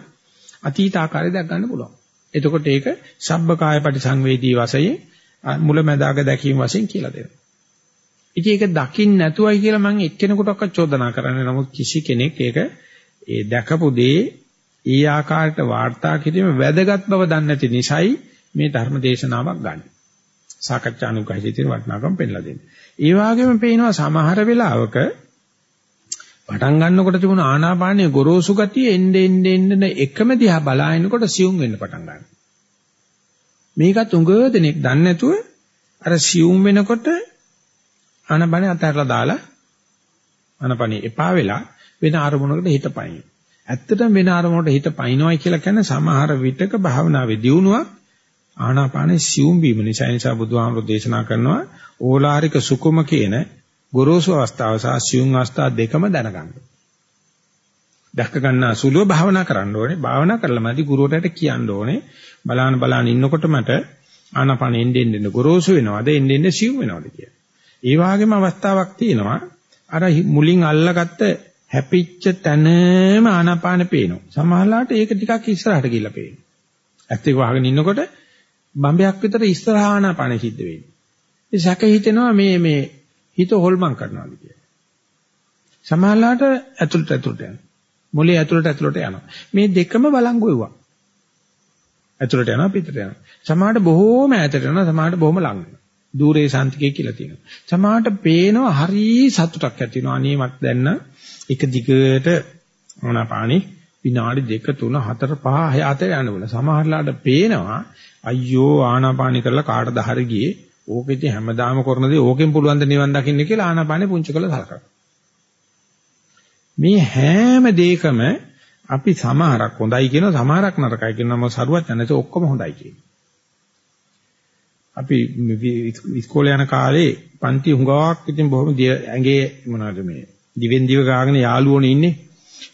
S1: අතීත ආකාරය දැක් ගන්න පුළුවන්. එතකොට ඒක සබ්බකාය පරිසංවේදී වශයෙන් මුලැමැදාග දැකීම වශයෙන් කියලා දෙනවා. ඉතින් ඒක දකින්න නැතුවයි කියලා මම එක්කෙනෙකුටවත් චෝදනා කරන්නේ. නමුත් කිසි කෙනෙක් ඒක ඒ දැකපු දේ ඒ ආකාරයට වාර්තා කිරීම වැදගත් බව දන්නේ නැති නිසායි මේ ධර්ම දේශනාවක් ගන්න. සාකච්ඡානුගහිතේ තියෙන වටිනාකම පෙන්ලා දෙන්නේ. ඒ වගේම පේනවා සමහර වෙලාවක පටන් ගන්නකොට තිබුණ ආනාපානයේ ගොරෝසු ගතිය එන්න එන්න එන්න එකම දිහා බලාගෙනකොට සියුම් වෙන්න පටන් ගන්නවා. මේකත් උඟ දෙනෙක් දන්නේ නැතුව අර සියුම් වෙනකොට ආනාපානේ අතහැරලා දාලා ආනාපානේ එපා වෙලා වෙන අරමුණකට හිත පයින්. ඇත්තටම වෙන අරමුණට හිත පයින්නවයි කියලා කියන්නේ සමහර විටක භාවනාවේ දියුණුවක් ආනාපානේ සියුම් වීම නිසා නිසා බුදුහාමුදුරෝ දේශනා කරනවා ඕලාරික සුකුම කියන ගොරෝසු අවස්ථාව සහ සියුම් අවස්ථාව දෙකම දැනගන්න. දැක්ක ගන්න සුළුව භාවනා කරන්න ඕනේ. භාවනා කරලා මදි ගුරුවරයාට කියන්න ඕනේ. බලාන බලාන ඉන්නකොට මට ආනාපාන එන්නේ එන්නේ ගොරෝසු වෙනවද එන්නේ එන්නේ සියුම් වෙනවද කියලා. ඒ වගේම අවස්ථාවක් තියෙනවා. අර මුලින් අල්ලගත්ත හැපිච්ච තැනම ආනාපාන පේනවා. සමහරලාට ඒක ටිකක් ඉස්සරහට ගිහිල්ලා පේනවා. ඇත්ත ඒක වහගෙන ඉන්නකොට බම්බයක් විතර ඉස්සරහ ආනාපාන සිද්ධ වෙන්නේ. ඒ සැක හිතෙනවා මේ මේ හිත හොල්මන් කරනවාද කියලා. සමහරලාට ඇතුළට ඇතුළට යනවා. මොලේ ඇතුළට ඇතුළට යනවා. මේ දෙකම බලංගු වෙවුවා. ඇතුළට යනවා පිටට යනවා. සමහරට බොහෝම ඈතට යනවා සමහරට බොහොම ලඟ වෙනවා. দূරේ සාන්තිකය කියලා තියෙනවා. සමහරට පේනවා හරි සතුටක් ඇති වෙනවා. අනේ මට දැන් එක දිගට ආනාපානි විනාඩි 2 3 4 5 6 7 යන වල සමහරලාට පේනවා අයියෝ ආනාපානි කරලා කාටද හරි ගියේ. ඕකෙදි හැමදාම කරන දේ ඕකෙන් පුළුවන් ද නිවන් දකින්න කියලා ආනාපානෙ පුංචි කරලා සලකනවා. මේ හැම දෙයකම අපි සමහරක් හොඳයි කියනවා සමහරක් නරකයි කියනවා. මම සරුවත් නැත්නම් ඔක්කොම හොඳයි කියනවා. අපි ඉස්කෝලේ යන කාලේ පන්ති හුඟාවක් ඉතින් බොහොම ඇඟේ මොනවද මේ දිවෙන් දිව ගාගෙන යාළුවෝනේ ඉන්නේ.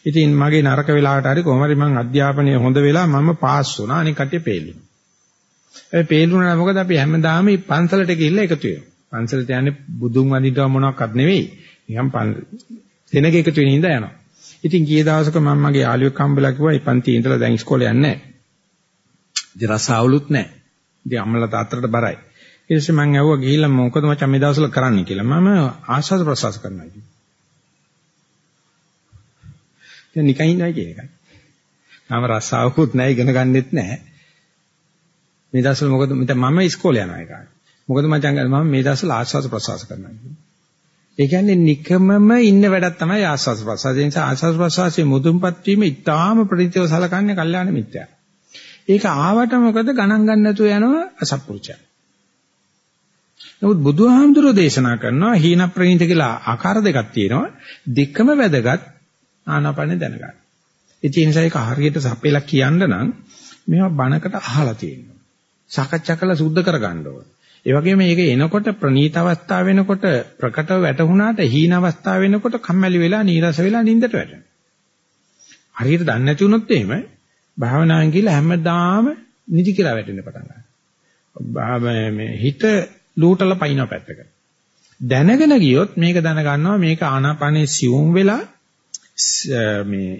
S1: ඉතින් මගේ නරක වෙලාවට හරි කොහොම හරි මං අධ්‍යාපනය හොඳ වෙලා මම පාස් වුණා. අනික කට්ටිය ෆේල් වුණා. ඒ ෆේල් වුණා මොකද අපි හැමදාම මේ පන්සලට ගිහිල්ලා එකතු වෙනවා. පන්සලට යන්නේ බුදුන් වඳිනවා මොනවත් නෙවෙයි. නිකන් දෙනක එකතු වෙන ඉඳ යනවා. ඉතින් ගිය දවසක මම මගේ යාළුවෙක් හම්බෙලා කිව්වා මේ පන්ති ඉඳලා දැන් ඉස්කෝලේ යන්නේ නැහැ. ඉතින් රසාවුලුත් නැහැ. ඉතින් අම්මලා තාත්තට බරයි. ඊට පස්සේ මම ඇහුවා ගිහිල්ලා මොකද මචං මේ දවස්වල කරන්නේ කියලා. මම ආශාස ප්‍රසවාස කරනවා කිව්වා. දැන් නිකන් ඉන්නයි කියන එකයි. තාම රසාවකුත් නැහැ ඉගෙන ගන්නෙත් නැහැ. මේ දවස්වල මොකද මම ඉස්කෝලේ යනවා ඒකයි. මොකද මචං මම මේ දවස්වල ආශාස ප්‍රසවාස කරනවා කිව්වා. ඒ කියන්නේ නිකමම ඉන්න වැඩක් තමයි ආස්වාස් ප්‍රසවාස. ඒ නිසා ආස්වාස් ප්‍රසවාසයේ මුදුන්පත් වීම ඉතාම ප්‍රතිතව සලකන්නේ කල්යාණ මිත්‍යා. ඒක ආවට මොකද ගණන් ගන්න නැතුව යනවා අසත්පුරුෂයා. නමුත් බුදුහාමුදුරෝ දේශනා කරනවා හීන ප්‍රණීත කියලා ආකාර දෙකක් තියෙනවා. දෙකම වැදගත් ආනාපානෙ දැනගන්න. ඒ නිසා ඒක හරියට සපෙලා කියන්න නම් මේවා බණකට අහලා තියෙනවා. සාකච්ඡා කරලා සුද්ධ කරගන්න ඕන. ඒ වගේම මේක එනකොට ප්‍රනීත අවස්ථාව වෙනකොට ප්‍රකටව වැටුණාට හීන අවස්ථාව වෙනකොට කම්මැලි වෙලා නීරස වෙලා නිින්දට වැටෙනවා. හරියට දන්නේ නැති වුණොත් එහෙම භාවනාවෙන් කියලා හැමදාම නිදි කියලා වැටෙන්න පටන් ගන්නවා. මේ හිත ලූටල පයින් පැත්තක. දැනගෙන ගියොත් මේක දැනගන්නවා මේක ආනාපානේ සිවුම් වෙලා මේ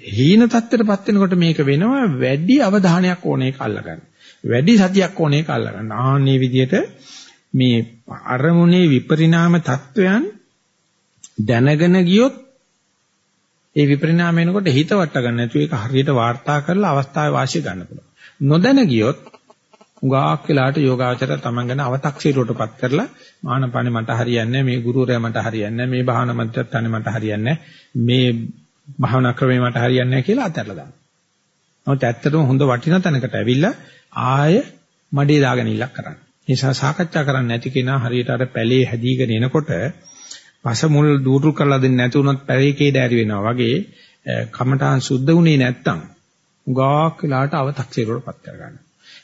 S1: හීන තත්ත්වයටපත් වෙනකොට මේක වෙනවා වැඩි අවධානයක් ඕනේ ඒක අල්ලගන්න. වැඩි සතියක් ඕනේ ඒක අල්ලගන්න. ආන්නේ විදිහට මේ අරමුණේ විපරිණාම තත්වයන් දැනගෙන ගියොත් ඒ විපරිණාම වෙනකොට හිත වට ගන්න නැතුව ඒක හරියට වාර්තා කරලා අවස්ථාවේ වාසිය ගන්න පුළුවන්. නොදැන ගියොත් උගාක් වෙලාට යෝගාචර තමන් ගැන අව탁සීරුවටපත් කරලා මානපානේ මට හරියන්නේ මේ ගුරුවරයා මට හරියන්නේ මේ භාවනා මධ්‍යස්ථානේ මට හරියන්නේ මේ භාවනා ක්‍රමේ මට හරියන්නේ කියලා අතහැරලා දානවා. නමුත් ඇත්තටම හොඳ වටිනා තැනකට ඇවිල්ලා ආය මඩේ දාගෙන ඉලක්ක කරන්න. ඒ නිසා සාකච්ඡා කරන්න නැති කෙනා හරියට අර පැලේ හැදීගෙන එනකොට පස මුල් දූරු කරලා දෙන්නේ නැති වුණොත් පැලේකේ දෑරි වෙනවා වගේ කමඨාන් සුද්ධ වුණේ නැත්තම් උගාක් වෙලාට අව탁සිරුවටපත් කරගන්න.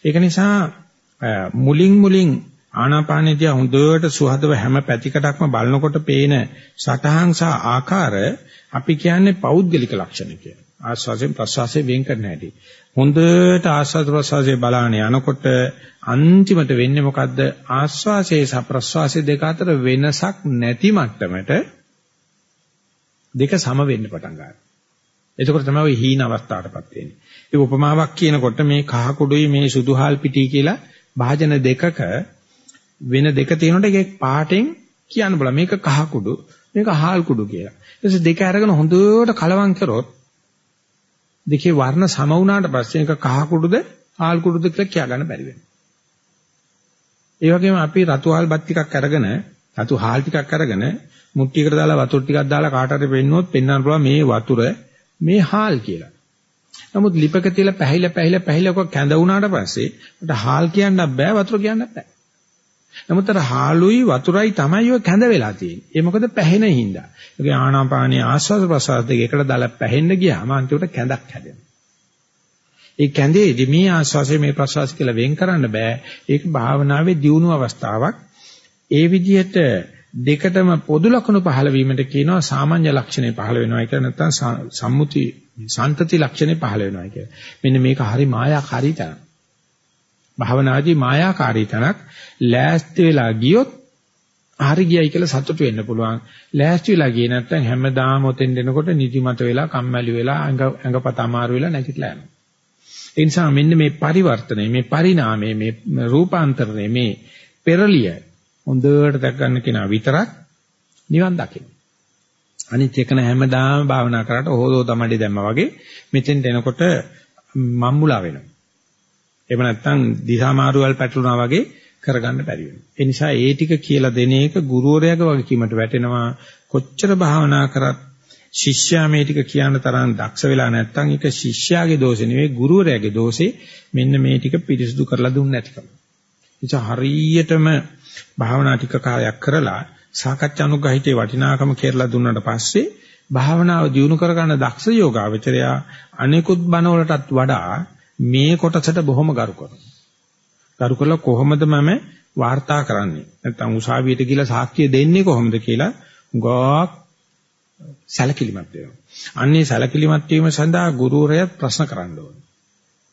S1: ඒක නිසා මුලින් මුලින් ආනාපානේදී හොඳට සුහදව හැම පැතිකඩක්ම බලනකොට පේන සටහන් සහ ආකාර අපි කියන්නේ පෞද්ගලික ලක්ෂණ කියලා. ආස්වාසයෙන් ප්‍රසවාසයෙන් වෙන් කරන්න හැටි. හොඳට ආස්වාද ප්‍රසවාසයේ බලාන යනකොට අන්තිමට වෙන්නේ මොකද්ද? ආස්වාසයේ සහ ප්‍රසවාසයේ දෙක අතර වෙනසක් නැති මට්ටමට දෙක සම වෙන්න පටන් ගන්නවා. එතකොට තමයි ওই හීන අවස්ථාවටපත් වෙන්නේ. ඒ උපමාවක් කියනකොට මේ කහ කුඩුයි මේ සුදුහාල් පිටි කියලා භාජන දෙකක වෙන දෙක තියෙනකොට ඒකේ පාටෙන් කියන්න බලා මේක කහ කුඩු මේක හාල් කුඩු කියලා. ඊට දෙක අරගෙන හොඳට කලවම් කරොත් දෙකේ වර්ණ සම වුණාට පස්සේ එක කහ කුඩුද හාල් කුඩුද කියලා කියා ගන්න බැරි වෙනවා. ඒ වගේම අපි රතු හාල් බත් ටිකක් අරගෙන රතු හාල් ටිකක් අරගෙන මුට්ටියකට දාලා වතුර ටිකක් දාලා කාට හරි පෙන්නොත් පෙන්වන්න පුළුවන් මේ වතුර මේ හාල් කියලා. නමුත් ලිපක තියලා පැහිලා පැහිලා පැහිලා කො කැඳ වුණාට පස්සේ මට හාල් කියන්න බෑ වතුර කියන්න බෑ. නමුත් අර හාලුයි වතුරයි තමයි ඔය කැඳ වෙලා තියෙන්නේ. ඒ මොකද පැහෙන හින්දා. ඒකේ ආනාපානී ආස්වාද ප්‍රසආස දෙක එකට දාලා පැහෙන්න ගියාම අන්තිමට කැඳක් හැදෙනවා. ඒ කැඳේදී මේ ආස්වාසය මේ ප්‍රසආස කියලා වෙන් කරන්න බෑ. ඒක භාවනාවේ දියුණු අවස්ථාවක්. ඒ විදිහට දෙකටම පොදු ලක්ෂණ පහළ වීමට කියනවා සාමාන්‍ය ලක්ෂණේ පහළ වෙනවා කියලා නැත්නම් සම්මුති සන්තති ලක්ෂණේ පහළ වෙනවා කියලා. මෙන්න මේක හරි මායාකාරී තැනක්. භාවනාදී මායාකාරී තැනක් ලෑස්ති වෙලා ගියොත් හරි ගියයි කියලා සතුටු වෙන්න පුළුවන්. ලෑස්ති වෙලා ගියේ නැත්නම් හැමදාම ඔතෙන් දෙනකොට නිදිමත වෙලා, කම්මැලි වෙලා, ඇඟ ඇඟපත අමාරු වෙලා නැගිටලා යනවා. ඒ නිසා මෙන්න මේ පරිවර්තනය, මේ පරිණාමය, මේ රූපාන්තරණය, මේ පෙරලිය හොඳට දැක් ගන්න කෙනා විතරක් නිවන් දකින්න. අනිත් එකන හැමදාම භාවනා කරාට හොදෝ තමයි දැම්මා වගේ මෙතෙන් දෙනකොට මම්මුලා වෙනවා. එහෙම නැත්නම් දිහා මාරුවල් පැටලුණා වගේ කරගන්න බැරි වෙනවා. ඒ නිසා ඒ ටික කියලා දෙන එක ගුරුවරයාගේ වගකීමට වැටෙනවා. කොච්චර භාවනා කරත් ශිෂ්‍යයා මේ ටික කියන්න තරම් දක්ෂ වෙලා නැත්නම් ඒක ශිෂ්‍යයාගේ දෝෂේ නෙවෙයි ගුරුවරයාගේ දෝෂේ. මෙන්න මේ ටික පිරිසිදු කරලා දුන්නේ නැතිකම. එචා හරියටම භාවනා ටික කාලයක් කරලා සාකච්ඡා අනුගහිතේ වටිනාකම කියලා දුන්නාට පස්සේ භාවනාව දියුණු කරගන්න දක්ෂ යෝගාවචරයා අනිකුත් බණවලටත් වඩා මේ කොටසට බොහොම ගරු කරනවා. ගරු කළා කොහොමද මම වාර්තා කරන්නේ? නැත්නම් උසාවියට ගිහලා සාක්ෂිය දෙන්නේ කොහොමද කියලා ගොක් සැලකිලිමත් වෙනවා. අන්නේ සැලකිලිමත් වීම සඳහා ගුරුවරයාත් ප්‍රශ්න කරන්න ඕනේ.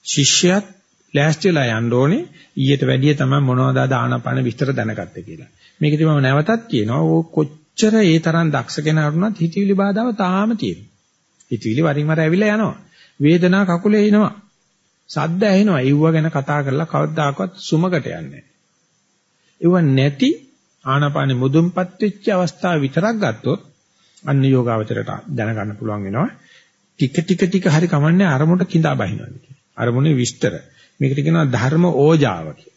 S1: ශිෂ්‍යයාත් ලෑස්තිලා යන්න ඕනේ ඊට වැඩිය තමයි මොනවද ආනාපාන විස්තර දැනගත්තේ කියලා. මේකදී මම නැවතත් කියනවා ඕ කොච්චර ඒ තරම් දක්ෂ කෙනා වුණත් හිතවිලි බාධාව තාම තියෙනවා. හිතවිලි වරින් වර ඇවිල්ලා යනවා. වේදනා කකුලේ එනවා. සද්ද ඇහෙනවා. ඒව ගැන කතා කරලා කවදාකවත් සුමකට යන්නේ නැහැ. ඒව නැති ආනාපානෙ මුදුන්පත් වෙච්ච අවස්ථාව විතරක් ගත්තොත් අන්න යෝගාවචරයට දැනගන්න පුළුවන් වෙනවා. ටික ටික ටික හරි කමන්නේ අරමුණට கிඳා බහිනවා කියන්නේ. අරමුණේ විස්තර. මේකට කියනවා ධර්ම ඕජාව කියලා.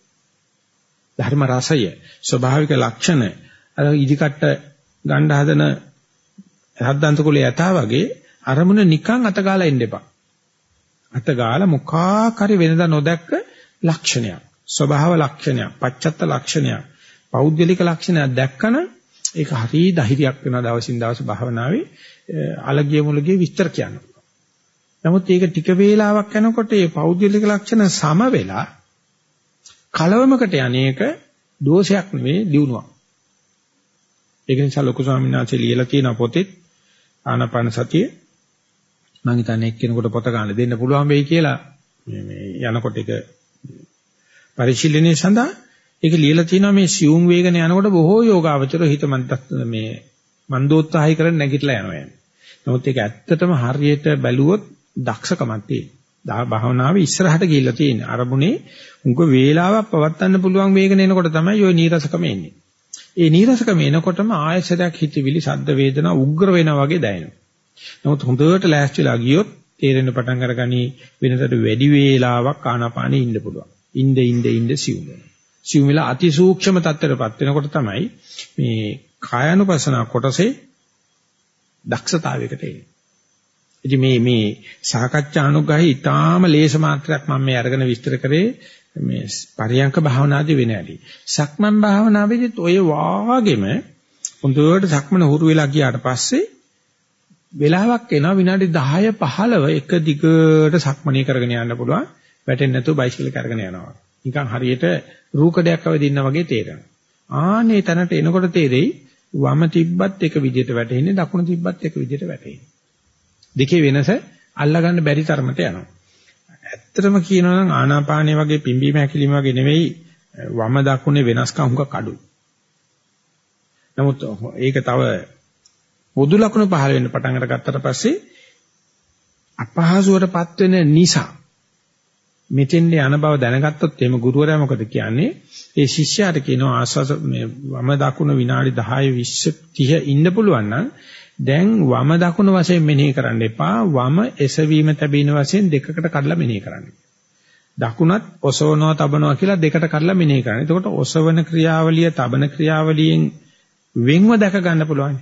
S1: ධර්ම රසය, ස්වභාවික ලක්ෂණ අර ඉදිකට ගන්න හදන හද්දන්ත කුලේ යතා වගේ අරමුණ නිකන් අතගාලා ඉන්න එපා. අතගාලා මොකක් හරි වෙනදා නොදැක්ක ලක්ෂණයක්, ස්වභාව ලක්ෂණයක්, පච්චත්ත ලක්ෂණයක්, පෞද්ගලික ලක්ෂණයක් දැක්කම ඒක හරි ධෛර්යයක් වෙනවා දවසින් දවස භාවනාවේ අලගිය මුලගිය විස්තර කියන්න. නමුත් ඒක ටික වේලාවක් යනකොට මේ පෞද්ගලික ලක්ෂණ සම වෙලා කලවමකට යන්නේක දෝෂයක් නෙවෙයි දිනුවක්. ඒක නිසා ලොකු ස්වාමීන් වහන්සේ ලියලා තියෙන පොතේ ආනාපාන සතිය මම හිතන්නේ එක්කෙනෙකුට පොත ගන්න දෙන්න පුළුවන් වෙයි කියලා මේ මේ යනකොට ඒක පරිශීලනයේ සඳහා ඒක ලියලා තියෙනවා මේ සියුම් වේගන යනකොට බොහෝ යෝගාවචර හිත මේ මන්දෝත්සාහය කරන් නැගිටලා යනවා යන්නේ. නමුත් ඒක ඇත්තටම හරියට බැලුවොත් දක්ෂකමක් තියෙනවා. භාවනාවේ ඉස්සරහට ගිහිල්ලා තියෙන අරමුණේ උඟ වේලාවක් පවත්වන්න පුළුවන් වේගන එනකොට තමයි ওই නීරසකම එන්නේ. ඒ නීරසකම එනකොටම ආයසරයක් හිතවිලි සද්ද වේදනා උග්‍ර වෙනා වගේ දැනෙනවා. නමුත් හොඳට ලෑස්තිලා ගියොත් තේරෙන්න පටන් අරගනි වෙනතට වැඩි වේලාවක් ආනාපානෙ ඉන්න පුළුවන්. ඉnde ඉnde ඉnde සිවුම. සිවුම වෙලා අතිසූක්ෂම තත්ත්වයටපත් වෙනකොට තමයි මේ කායानुපසන කොටසේ දක්ෂතාවයකට එන්නේ. ඉතින් මේ මේ සාකච්ඡා අනුග්‍රහය ඊටාම ලේස මාත්‍රයක් මම මේ අරගෙන විස්තර කරේ මේ පරියංක භාවනාදී වෙන ඇති. සක්මන් භාවනාවේදීත් ඔය වාගෙම හොඳට සක්මන හුරු වෙලා ගියාට පස්සේ වෙලාවක් එනවා විනාඩි 10 15 එක දිගට සක්මනේ කරගෙන යන්න පුළුවන්. වැටෙන්නේ නැතුව බයිසිකල් කරගෙන යනවා. නිකන් හරියට රූකඩයක් අවදින්න වගේ තේරෙනවා. ආනේ තැනට එනකොට තේරෙයි වම තිබ්බත් එක විදිහට වැටෙන්නේ දකුණ තිබ්බත් එක විදිහට වැටෙන්නේ. දෙකේ වෙනස අල්ලගන්න බැරි තරමට යනවා. ඇත්තටම කියනවා නම් ආනාපානිය වගේ පිම්බීම හැකිලිම වගේ නෙවෙයි වම දකුණේ වෙනස්කම් හුඟක් අඩුයි. නමුත් ඒක තව පොදු ලක්ෂණ පහළ වෙන්න පටන් අරගත්තට පස්සේ අපහසුවටපත් වෙන නිසා මෙතෙන්ද යන බව දැනගත්තොත් එimhe ගුරුවරයා මොකද කියන්නේ? ඒ ශිෂ්‍යයාට කියනවා ආස්වාස මේ වම දකුණ විනාඩි 10 20 30 ඉන්න පුළුවන් නම් දැන් වම දකුණ වශයෙන් මෙනෙහි කරන්න එපා වම එසවීම තැබීම වශයෙන් දෙකකට කඩලා මෙනෙහි කරන්න. දකුණත් ඔසවනවා තබනවා කියලා දෙකට කඩලා මෙනෙහි කරන්න. එතකොට ඔසවන ක්‍රියාවලිය තබන ක්‍රියාවලියෙන් වෙන්ව දැක ගන්න පුළුවන්.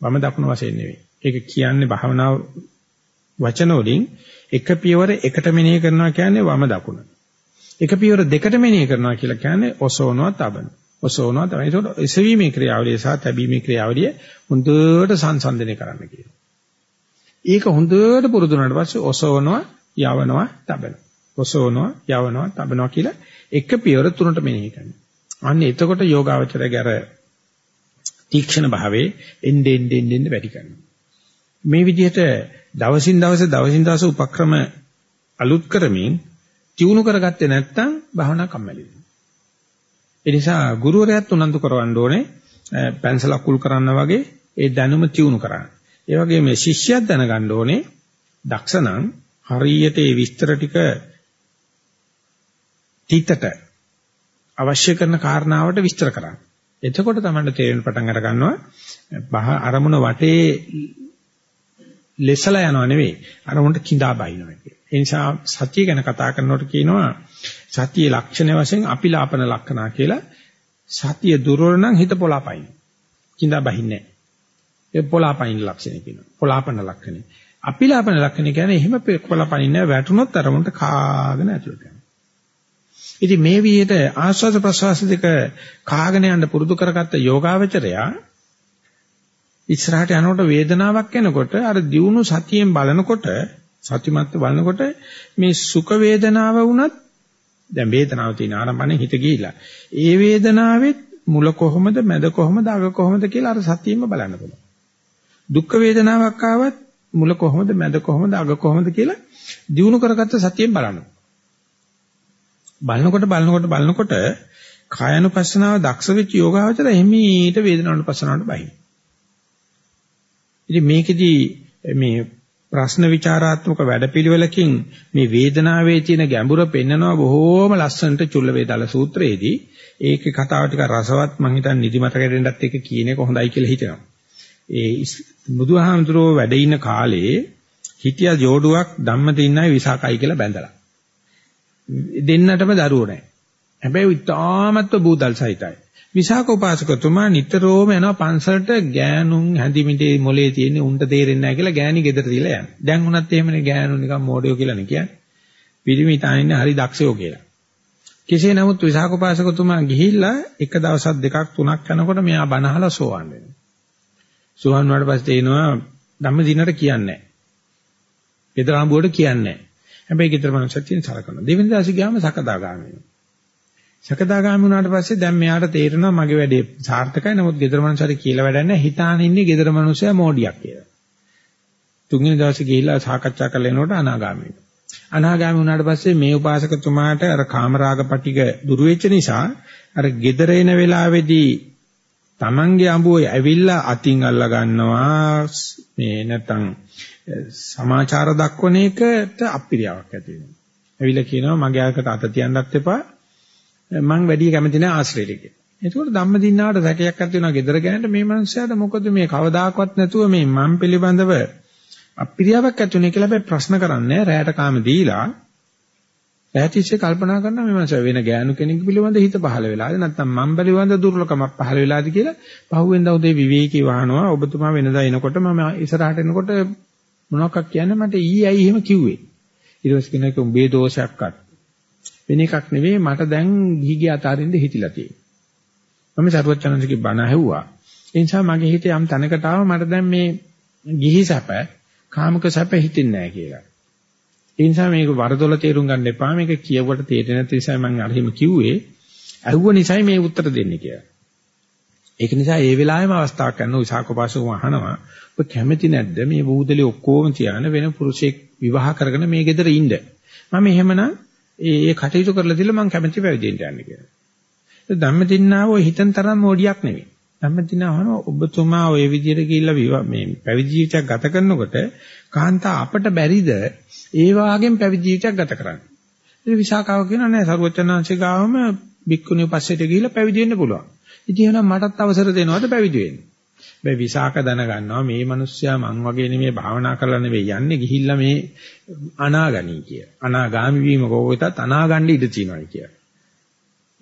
S1: වම දකුණ වශයෙන් නෙවෙයි. ඒක කියන්නේ භාවනාව වචන වලින් එක පියවර එකට මෙනෙහි කරනවා කියන්නේ වම දකුණ. එක පියවර දෙකට මෙනෙහි කරනවා කියලා කියන්නේ ඔසවනවා තබන. ඔසවනවා තමයි. ඒකට එසවීමේ ක්‍රියාවලිය සහ තැබීමේ ක්‍රියාවලිය හොඳට සංසන්දනය කරන්න කියනවා. ඒක හොඳට පුරුදු වුණාට පස්සේ ඔසවනවා යවනවා තබනවා. ඔසවනවා යවනවා තබනවා කියලා එක පියවර තුනට මෙනෙහි කරනවා. අන්න එතකොට යෝගාවචරයේ අර තීක්ෂණ භාවයේ එන්නේ එන්නේ එන්නේ වැඩි කරනවා. මේ විදිහට දවසින් දවස දවසින් දවස උපක්‍රම අලුත් කරමින් තියුණු කරගත්තේ නැත්නම් භාවනා කම්මැලි වෙනවා. ඒ නිසා ගුරුවරයාත් උනන්දු කරවන්න ඕනේ පැන්සල අකුල් කරන්න වගේ ඒ දැනුම තියුණු කරන්න. ඒ වගේ මේ ශිෂ්‍යයත් දැනගන්න ඕනේ දක්ෂණං හරියට ඒ විස්තර ටික තීතට අවශ්‍ය කරන කාරණාවට විස්තර කරන්න. එතකොට තමයි තේරෙන පටන් අර ගන්නවා අරමුණ වටේ ලෙසලා යනවා නෙවෙයි අරමුණට கிඳා බයිනවා කියන්නේ. ඒ නිසා සතිය ගැන කතා කරනකොට කියනවා සතියේ ලක්ෂණ වශයෙන් අපිලාපන ලක්ෂණා කියලා සතිය දුර්වල නම් හිත පොලාපයින්. කිඳා බහින්නේ නැහැ. ඒ පොලාපයින් ලක්ෂණ කියනවා. පොලාපන ලක්ෂණ. අපිලාපන ලක්ෂණ කියන්නේ එහෙම පොලාපයින් නැහැ වැටුනොත් අරමුණට කාගෙන ඇතුළට යනවා. ඉතින් මේ විදිහට ආස්වාද ප්‍රසවාස දෙක කාගෙන යන්න පුරුදු කරගත්ත යෝගාවචරයා ඉස්සරහට යනකොට වේදනාවක් එනකොට අර දියුණු සතියෙන් බලනකොට සතිමත් බලනකොට මේ සුඛ වේදනාව වුණත් දැන් වේදනාව තියෙන ආරම්භනේ හිත ගිහිලා ඒ වේදනාවෙත් මුල කොහොමද මැද කොහොමද අග කොහොමද කියලා අර සතියෙම බලන්න පුළුවන් දුක් වේදනාවක් ආවත් මුල කොහොමද මැද කොහොමද අග කොහොමද කියලා දිනු කරගත්ත සතියෙන් බලන්න. බලනකොට බලනකොට බලනකොට කායනුපස්සනාව දක්ෂ වෙච්ච යෝගාවචර එහිමීට වේදනානුපස්සනාවට බහි. ඉතින් මේකෙදි මේ ප්‍රශ්න විචාරාත්මක වැඩපිළිවෙලකින් මේ වේදනාවේ තියෙන ගැඹුර පෙන්නනවා බොහෝම ලස්සනට චුල්ල වේදාල සූත්‍රයේදී ඒකේ කතාව ටික රසවත් මං හිතන්නේ නිදිමත කැඩෙන්නත් එක කියන එක හොඳයි කියලා හිතෙනවා. ඒ බුදුහාමුදුරුවෝ වැඩ ඉන්න කාලේ හිටියා ජෝඩුවක් ධම්මදින්නයි විසාකයි කියලා බැඳලා. දෙන්නටම දරුවෝ නැහැ. හැබැයි ඉතාමත්ව බූදල් සහිතයි. විසාක උපාසකතුමා නිතරම යනවා පන්සලට ගෑනුන් හැඳිමිටේ මොලේ තියෙන උන්ට තේරෙන්නේ නැහැ කියලා ගෑණි ගෙදර තියලා යනවා. දැන් උනත් එහෙමනේ ගෑනු නිකන් මෝඩයෝ කියලා නේ කියන්නේ. පිරිමි තාන්නේ හරි දක්ෂයෝ කියලා. කෙසේ නමුත් විසාක උපාසකතුමා ගිහිල්ලා එක දවසක් දෙකක් තුනක් යනකොට මෙයා බනහලා සෝවන් වෙනවා. සෝවන් වුණාට පස්සේ එනවා ධම්ම දිනට කියන්නේ නැහැ. ගෙදර ආඹුවට කියන්නේ නැහැ. හැබැයි ගෙදර මනුස්සයෙක් තියෙන සලකනවා. දෙවෙනි දවසේ ගියාම සකදාගාමී වෙනවා. සකදාගාමී වුණාට පස්සේ දැන් මෙයාට තේරෙනවා මගේ වැඩේ සාර්ථකයි. නමුත් ගෙදර මනුස්සයෙක් කියලා වැඩක් නැහැ. හිතාන ඉන්නේ ගෙදර මනුස්සයා මෝඩියක් කියලා. තුන්වෙනි දවසේ ගිහිල්ලා සාකච්ඡා කරලා එනකොට අනාගාමී වෙනවා. අනාගාමී වුණාට පස්සේ මේ උපාසකතුමාට අර කාමරාග පටික දුරු වෙච්ච නිසා අර ගෙදර එන වෙලාවේදී Tamange අඹුව ඇවිල්ලා අතින් අල්ලා ගන්නවා මේ නැත්තම් සමාචාර දක්වන එකට අපිරියාවක් ඇති වෙනවා. ඇවිල්ලා කියනවා මගේ අයකට අත තියන්නත් එපා. මං වැඩි කැමති නැහැ ආශ්‍රයයට කියලා. එතකොට ධම්මදින්නාට සැකයක් ඇති වෙනවා gedara ගෑනට මේ මනුස්සයාට මොකද මේ කවදාකවත් නැතුව මේ මම් පිළිබඳව අපිරියාවක් ඇති වෙන්නේ කියලා හැබැයි ප්‍රශ්න කරන්නේ රැයට කාම දීලා රැටිස්සේ කල්පනා කරන මේ මනුස්සයා වෙන ගෑනු කෙනෙක් පිළිබඳ හිත පහළ වෙලාද නැත්නම් මම් පිළිබඳ දුර්ලකමක් පහළ වෙලාද කියලා පහුවෙන්ද උදේ විවේකී වහනවා. ඔබතුමා වෙනදා එනකොට මම ඉස්සරහට එනකොට මොනවක්ක් කියන්නේ මට ඊ ඇයි එහෙම කිව්වේ? ඊට පස්සේ කෙනෙක් උඹේ දෝෂයක්වත් වෙන එකක් නෙවෙයි මට දැන් ගිහිගේ අතාරින්ද හිතිලා තියෙන්නේ. මම සරුවචනන්සේගේ බණ ඇහුවා. ඒ නිසා මගේ හිතේ යම් තැනකට ආව මට දැන් මේ ගිහි සැප කාමක සැප හිතෙන්නේ නැහැ කියලා. ඒ නිසා මේක වරදොල තේරුම් ගන්න එපා. මේක කියවට තේරෙන්නේ නැති නිසා මම අර එහෙම කිව්වේ ඇහුව නිසායි මේ උත්තර දෙන්නේ කියලා. ඒක නිසා ඒ වෙලාවෙම අවස්ථාවක් ගන්න උසාකපාසකම අහනවා ඔබ කැමති නැද්ද? මේ බූදලේ ඔක්කොම තියාන වෙන පුරුෂයෙක් විවාහ කරගෙන මේ ගෙදර ඉන්න. මම එහෙමනම් ඒ ඒ කටයුතු කරලා දීලා මම කැමති පැවිදෙන්න යන්න කියලා. ඒ ධම්මදින්නාව ඔය හිතන තරම් මොඩියක් නෙවෙයි. ධම්මදින්නාව ඔබතුමා ඔය විදිහට ගිහිල්ලා මේ පැවිදි ජීවිතයක් ගත කරනකොට කාන්තා අපට බැරිද ඒ වාගෙන් පැවිදි ජීවිතයක් ගත කරන්න. ඉතින් විසාකාව කියනවා නෑ සරුවචනාංශේ ගාවම බික්කුණිය පස්සේට ගිහිල්ලා පැවිදි වෙන්න පුළුවන්. ඉතින් එහෙනම් මටත් අවසර දෙනවද පැවිදි වෙන්න? මේ විසාක දැනගන්නවා මේ මිනිස්සයා මං වගේ නෙමෙයි භාවනා කරලා නෙවෙයි යන්නේ ගිහිල්ලා මේ අනාගනී කිය. අනාගාමි වීම කොහොමදත් අනාගන්න ඉඩ තියෙනවා කිය.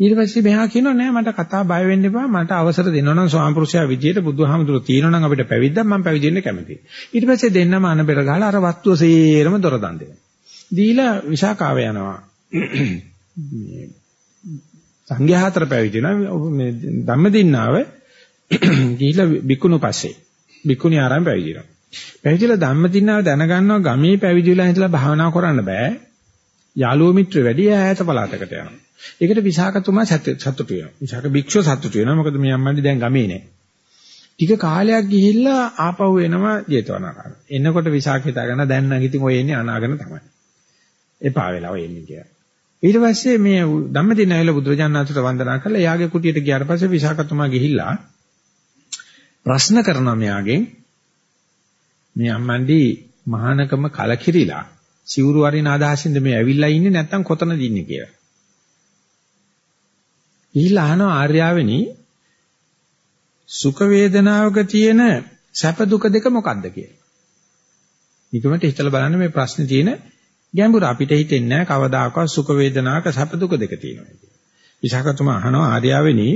S1: ඊට පස්සේ මෙහා කියනවා නෑ මට කතා බය වෙන්න එපා මට අවසර දෙනවා නම් ස්වාමපුරුෂයා විදියට බුදුහාමුදුරුවෝ තියෙනවා නම් අපිට පැවිද්දක් මම පැවිදි වෙන්න කැමතියි. ඊට පස්සේ දෙන්නම අන පෙර ගහලා අර වස්තුව සේරම දොර දන් දෙනවා. දීලා විසාකාව යනවා. සංඝයා හතර පැවිදි වෙනවා මේ ධම්මදින්නාව ගිහිල්ලා බිකුණු පස්සේ බිකුණි ආරම්භ පැවිදිනවා. පැවිදිලා ධම්මදින්නාව දැනගන්නවා ගමේ පැවිදිලා හිටලා භාවනා කරන්න බෑ. යාළුවෝ මිත්‍ර වැඩි ඈත පළාතකට යනවා. ඒකට විසාකතුමා සතුටු වෙනවා. විසාක භික්ෂුව සතුටු වෙනවා. මොකද මේ අම්මන්ඩි දැන් ගමේ නෑ. ටික කාලයක් ගිහිල්ලා ආපහු එනවා ජේතවනාරාම. එනකොට විසාක හිතා ගන්න දැන් නම් ඉතින් ඔය එන්නේ අනාගන තමයි. එපා වෙලා ඔය එන්නේ කියලා. ඊට පස්සේ මේ ධම්මදින ඇවිල්ලා බුදුරජාණන් වහන්සේට වන්දනා කරලා එයාගේ කුටියට ගියාට පස්සේ විසාකතුමා ගිහිල්ලා ප්‍රශ්න කරනවා මෙයාගෙන් මේ අම්මන්ඩි මහානකම කලකිරිලා සිවුරු වරින අදහසින්ද මේ ඇවිල්ලා ඉන්නේ නැත්නම් කොතනද ඉන්නේ කියලා. ගිහිල්ලා අහනවා ආර්යාවෙනි සුඛ වේදනාවක තියෙන සැප දුක දෙක මොකක්ද කියලා. ඊටමට හිතලා බලන්න මේ ප්‍රශ්නේ තියෙන ගැඹුර අපිට හිතෙන්නේ නැහැ කවදාකවත් සුඛ වේදනාවක සැප දුක දෙක තියෙනවා කියලා. විසාකතුමා අහනවා ආර්යාවෙනි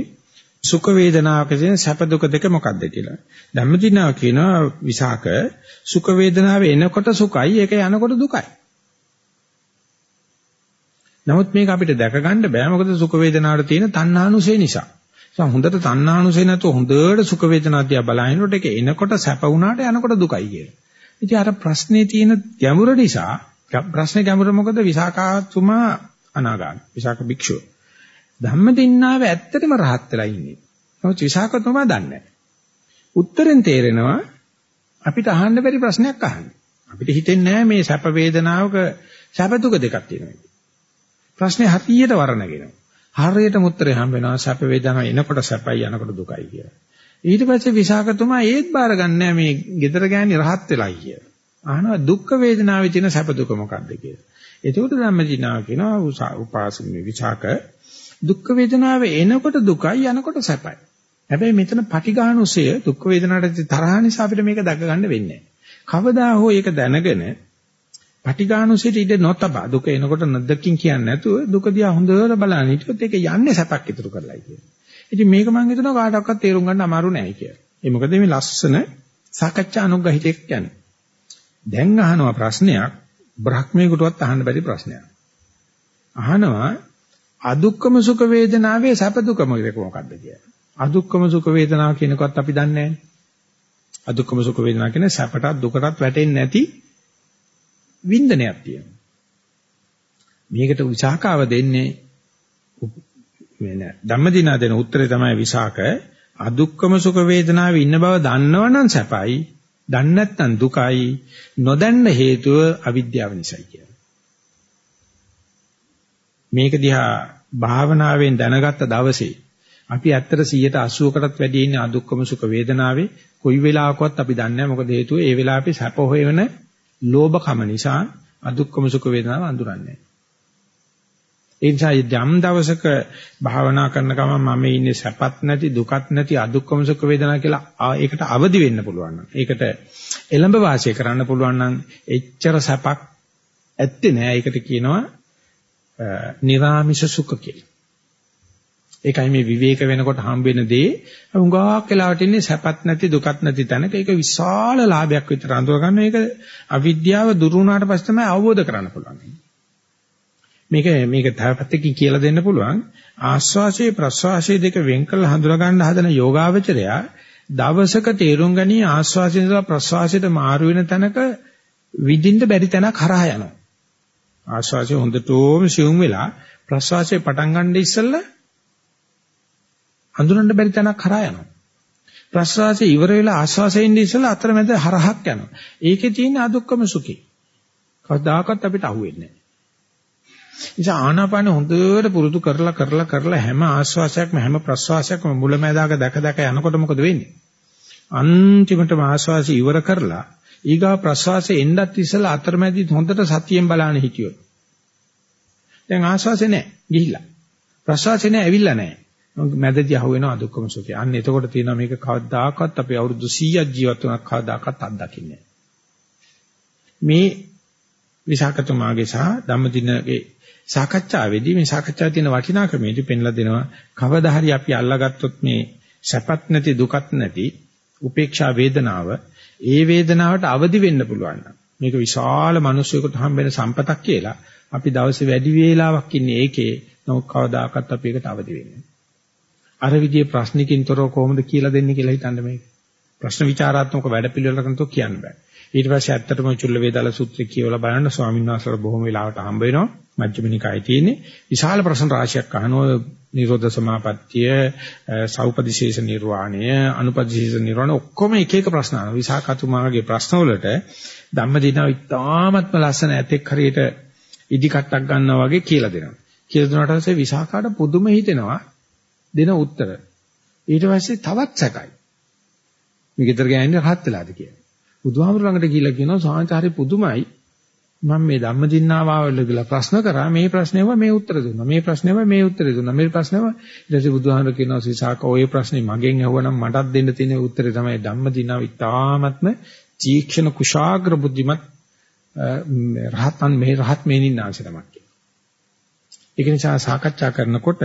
S1: සුඛ වේදනාවක තියෙන සැප දුක දෙක මොකක්ද කියලා. ධම්මදිනාව කියනවා විසාක සුඛ වේදනාව එනකොට සුඛයි ඒක යනකොට දුකයි. නමුත් මේක අපිට දැක ගන්න බෑ මොකද සුඛ වේදනාවට තියෙන තණ්හානුසය නිසා. ඒ හොඳට තණ්හානුසය නැතුව හොඳට සුඛ වේදනාව දිහා බලනකොට ඒක එනකොට සැප වුණාට යනකොට දුකයි කියලා. ඉතින් අර ප්‍රශ්නේ තියෙන ගැඹුර නිසා ප්‍රශ්නේ ගැඹුර මොකද විසාකාතුමා අනාගාමී විසාක භික්ෂුව. ධම්මදින්නාව ඇත්තටම රහත් වෙලා ඉන්නේ. නමුත් විසාකතුමා දන්නේ නැහැ. උත්තරෙන් තේරෙනවා අපිට අහන්න බැරි ප්‍රශ්නයක් අහන්නේ. අපිට හිතෙන්නේ නැහැ මේ සැප වේදනාවක සැප දුක දෙකක් තියෙනවා. ප්‍රශ්නේ හරියට වර්ණගෙනවා. හරියටම උත්තරේ හම්බ වෙනවා සැප වේදනාව එනකොට සැපයි යනකොට දුකයි කියලා. ඊට පස්සේ විසාකතුමා ඒත් බාරගන්නේ මේ gedara ගෑණි රහත් වෙලයි කියලා. අහනවා දුක් වේදනාවේ තියෙන සැප දුක මොකක්ද කියලා. එතකොට ධම්මදිනාව කියනවා උපාසකමේ විචාක දුක් වේදනාව එනකොට දුකයි යනකොට සැපයි. හැබැයි මෙතන පටිඝානුසය දුක් වේදනාවට තරහ නිසා අපිට මේක දැක ගන්න වෙන්නේ කවදා හෝ ඒක දැනගෙන පටිඝානුසයට ඉඳ නොතබා දුක එනකොට නැද්දකින් කියන්නේ නැතුව දුක දිහා හොඳට බලන්න හිටියොත් ඒක යන්නේ සැපක් ඉතුරු කරලායි කියන්නේ. ඉතින් මේක මම හිතනවා කාටවත් තේරුම් ගන්න අමාරු නෑ කියලා. ඒ මොකද මේ ලස්සන සාකච්ඡා අනුග්‍රහිතයක් කියන්නේ. දැන් අහනවා ප්‍රශ්නයක් බ්‍රහ්මීකටවත් අහන්න බැරි ප්‍රශ්නයක්. අහනවා අදුක්කම සුඛ වේදනාවේ සැප දුකම මොකක්ද කියලා. අදුක්කම සුඛ වේදනාව කියනකොත් අපි දන්නේ නැහැ. අදුක්කම සුඛ වේදනාව කියන්නේ සැපටත් දුකටත් වැටෙන්නේ නැති වින්දනයක් තියෙනවා. මේකට විසාකාව දෙන්නේ මේ ධම්මදිනා දෙන උත්තරේ තමයි විසාක අදුක්කම සුඛ වේදනාවේ ඉන්න බව දන්නවනම් සැපයි දන්නේ නැත්නම් දුකයි නොදන්න හේතුව අවිද්‍යාව නිසායි කියලා. මේක දිහා භාවනාවෙන් දැනගත්ත දවසේ අපි ඇත්තට 180කටත් වැඩි ඉන්නේ අදුක්කම සුඛ වේදනාවේ. කොයි වෙලාවකවත් අපි දන්නේ නැහැ මොකද හේතුව. ඒ වෙලාවේ සැප හොයන ලෝභකම නිසා අදුක්කම සුඛ වේදනාව අඳුරන්නේ ඒ නිසා යම් දවසක භාවනා කරන ගමන් මම ඉන්නේ සැපත් නැති දුකත් නැති අදුක්කම සුඛ වේදනා කියලා ඒකට අවදි වෙන්න පුළුවන් නම් ඒකට එළඹ වාසය කරන්න පුළුවන් නම් එච්චර සැපක් ඇත්තේ නෑ ඒකට කියනවා නිරාමිෂ සුඛ කියලා. ඒකයි මේ විවේක වෙනකොට හම්බ වෙන දේ. උඟාක් වෙලාවට ඉන්නේ සැපත් නැති දුකත් නැති තැනක. ඒක විශාල ලාභයක් විතර අඳුර ගන්න. ඒක අවිද්‍යාව දුරු වුණාට පස්සේ තමයි අවබෝධ කරගන්න පුළුවන්. මේක මේක තවපැත්තකින් කියලා දෙන්න පුළුවන්. ආස්වාසේ ප්‍රස්වාසයේ දෙක වෙන් කරලා හඳුනා ගන්න හදන යෝගාවචරයා දවසක තේරුම් ගනී ආස්වාසයෙන් ඉඳලා ප්‍රස්වාසයට මාරු වෙන තැනක විඳින්න බැරි තැනක් හරහා යනවා. ආස්වාසය හොඳටම සිවුම් වෙලා ප්‍රස්වාසයේ පටන් ගන්න ඉස්සෙල්ලා හඳුනන්න බැරි තැනක් හරහා යනවා. ප්‍රස්වාසයේ ඉවර වෙලා ආස්වාසයෙන් ඉස්සෙල්ලා අතරමැද හරහක් යනවා. ඒකේ තියෙන අදුක්කම සුඛේ කවදාකවත් අපිට අහුවෙන්නේ නැහැ. නිසා ආනාපාන හොඳට පුරුදු කරලා කරලා කරලා හැම ආශ්වාසයක්ම හැම ප්‍රශ්වාසයක්ම මුලැමැදාක දැක දැක යනකොට මොකද වෙන්නේ? අන්තිමටම ආශ්වාසය ඉවර කරලා ඊගා ප්‍රශ්වාසය එන්නත් ඉස්සලා අතරමැදි හොඳට සතියෙන් බලන්න හිටියොත්. දැන් ආශ්වාසය නැහැ ගිහිල්ලා. ප්‍රශ්වාසය නැහැ ඇවිල්ලා නැහැ. මැදදී අහු වෙනවා දුක්ඛම සුඛය. අන්න එතකොට තියෙනවා මේක කවදාකවත් අපි අවුරුදු 100ක් ජීවත් වුණා කවදාකවත් අත්දකින්නේ මේ විසාකතුමාගේ සහ ධම්මදිනගේ සාකච්ඡාවේදී මේ සාකච්ඡාවේ තියෙන වටිනාකමේදී පෙන්ලා දෙනවා කවදා හරි අපි අල්ලාගත්තොත් මේ සැපත් නැති දුකත් නැති උපේක්ෂා වේදනාව ඒ වේදනාවට අවදි වෙන්න පුළුවන් මේක විශාල මිනිස්සුෙකුට හම්බෙන සම්පතක් කියලා අපි දවසේ වැඩි වේලාවක් ඉන්නේ ඒකේ. නමුත් කවදාකවත් අපි ඒකට අවදි වෙන්නේ අර විදිහේ ප්‍රශ්නකින් තොරව කොහොමද කියලා දෙන්නේ කියලා හිතන්න මේක. ප්‍රශ්න විචාරාත්මක වැඩ පිළිවෙලකට කියන්න බෑ. ඊට පස්සේ ඇත්තටම චුල්ල වේදාල සූත්‍රය කියවලා බලන්න ස්වාමීන් වහන්සේලා බොහොම වෙලාවට හම්බ වෙනවා. මජ්ක්‍ධිමනිකායේ තියෙන්නේ විශාල ප්‍රශ්න රාශියක් අහනවා. නිරෝධ සමාපත්තිය, සෞපදිශේෂ නිර්වාණය, අනුපදිශේෂ නිර්වාණ ඔක්කොම එක එක ප්‍රශ්න අහනවා. විසාකතුමාගේ ප්‍රශ්න වලට ධම්මදිනාව ඉතාමත්ම ලස්සන ඇතෙක් හරියට ඉදි කට්ටක් ගන්නවා වගේ කියලා දෙනවා. කියලා දුන්නාට පස්සේ විසාකාට පුදුම හිතෙනවා දෙන උත්තර. ඊට පස්සේ තවත් සැකයි. මේ ගෙදර ගෑන්නේ රහත් වෙලාද කියලා. බුදුහාමුදුර ළඟට ගිහිල්ලා කියනවා සාංචාරي පුදුමයි. මම මේ ධම්මදින්නාවාවල ගිහලා ප්‍රශ්න කරා. මේ ප්‍රශ්නේව මේ උත්තර දුන්නා. මේ ප්‍රශ්නේව මේ උත්තර දුන්නා. මේ ප්‍රශ්නේව ඊට පස්සේ බුදුහාමුදුර කියනවා සිසාක ඔය ප්‍රශ්නේ මගෙන් අහුවනම් මටත් දෙන්න තියෙන උත්තරේ තමයි ධම්මදින්නාව. ඉතාමත්ම තීක්ෂණ කුශාග්‍ර බුද්ධිමත් රහතන් මේ රහත් මේනින් ආශිර්වාදයක් ඒක නිසා සාකච්ඡා කරනකොට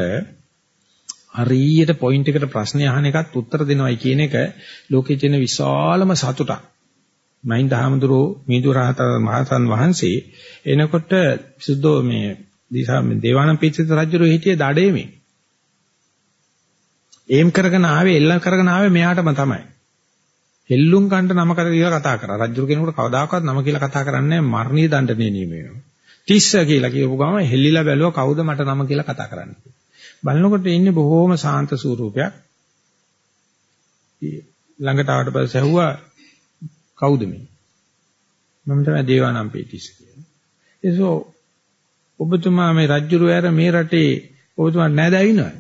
S1: හරියට පොයින්ට් එකට ප්‍රශ්නේ අහන එකත් උත්තර දෙනවයි කියන එක ලෝකයේ තියෙන විශාලම සතුටක්. මහින්ද හාමුදුරුවෝ මිදු රහතන් වහන්සේ එනකොට සුද්ධෝ මේ දිසා දේවානම් පිටිත රජුරෝ හිටියේ දඩේමේ. ඒම් කරගෙන ආවේ එල්ල කරගෙන ආවේ මෙයාටම තමයි. හෙල්ලුම් කන්ට නම කියලා කතා කරා. රජුරු කෙනෙකුට කවදාකවත් නම කියලා කතා කරන්නේ නැහැ මරණීය දඬුවමේ නියම වෙනවා. තිස්ස කියලා කියපු ගම හෙල්ලිලා බැලුවා කවුද මට නම කියලා කතා කරන්නේ. බලනකොට ඉන්නේ බොහෝම සාන්ත ස්වරූපයක්. ළඟට ආවට පස්සේ ඇහුවා කවුද මේ? මම තමයි දේවානම්පියතිස්ස කියන්නේ. ඒසෝ ඔබතුමා මේ රජුරු ඇර මේ රටේ ඔබතුමා නෑදෑ ඉන්නවද?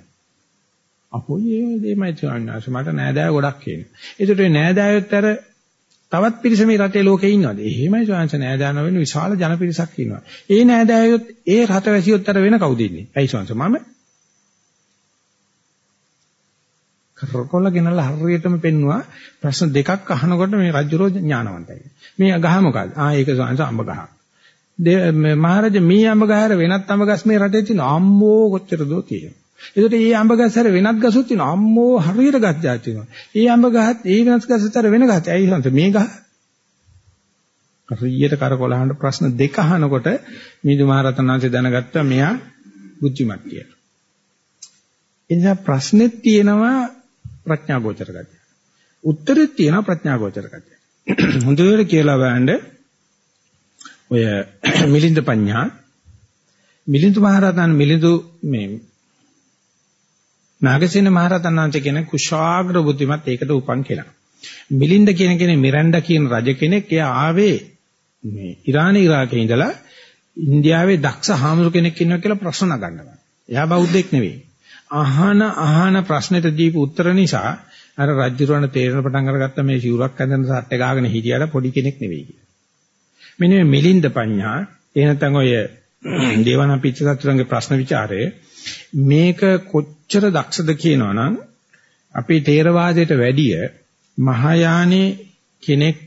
S1: අපෝ ඒ දෙමයි ස්වාමීන් මට නෑදෑ ගොඩක් කියනවා. ඒකට ඒ නෑදෑයොත් අර තවත් පිරිස මේ රටේ ලෝකේ ඉන්නවද? එහෙමයි ස්වාමීන් නෑදෑ නොවෙන විශාල ජන පිරිසක් ඉන්නවා. ඒ නෑදෑයොත් ඒ රටවැසියොත් අර වෙන කවුද ඉන්නේ? ඇයි ස්වාමීන් මම කරකොල ගෙනල්ලා හරියටම පෙන්නවා ප්‍රශ්න දෙකක් අහනකොට මේ රජුරෝ ඥානවන්තයි. මේ ගහ මොකද්ද? ආ ඒක ස්වාමීන් අඹ ගහක්. මහරජ මේ අඹ ගහර වෙනත් අඹ ගස් මේ රටේ තියෙන අම්මෝ කොච්චර දෝ තියෙනවා. ඒකට මේ අඹ ගස් හැර වෙනත් ගසුත් තියෙනවා. අම්මෝ හරියට ගස් જાති තියෙනවා. මේ අඹ ගහත් ඒ වෙනත් ගසත් හැර වෙන ගහත්. ඇයි හන්ත මේ ගහ? හරියට කරකොලහන්න ප්‍රශ්න දෙක අහනකොට මිදු මහරතනාංශය දැනගත්තා මෙයා බුද්ධිමත් කියලා. එනිසා ප්‍රශ්නෙත් තියෙනවා ප්‍රඥා ගෝචර ගතිය. උත්තරෙත් තියෙනවා ප්‍රඥා ගෝචර ගතිය. හොඳට කියලා බලන්න ඔය මිලින්ද පඤ්ඤා මිලින්ද මහරහතන් මිලින්දු මේ නාගසේන මහරහතන් වහන්සේ කියන කුශාග්‍ර බුද්ධිමත් ඒකට උපන් කියලා. මිලින්ද කියන කෙනේ මිරැන්ඩා කියන රජ කෙනෙක් එයා ආවේ මේ ඉරාන ඉරාකේ ඉඳලා ඉන්දියාවේ දක්ෂ හාමුදුර කෙනෙක් ඉන්නවා කියලා ප්‍රශ්න නගන්නවා. එයා බෞද්ධෙක් නෙවෙයි. අහන අහන ප්‍රශ්නෙට දීපු උත්තර නිසා අර රජුරවණ තේරෙන පටන් අරගත්ත මේ සිවුරක් ඇඳගෙන සට්ට ගාගෙන හිටියට පොඩි කෙනෙක් නෙවෙයි කියලා. මෙන්න මේ මිලින්ද පඤ්ඤා එහෙ නැත්නම් ඔය දේවනා පිච්චසතුරුන්ගේ ප්‍රශ්න ਵਿਚාරය මේක කොච්චර දක්ෂද කියනවනම් අපේ තේරවාදයට වැඩිය මහායානේ කෙනෙක්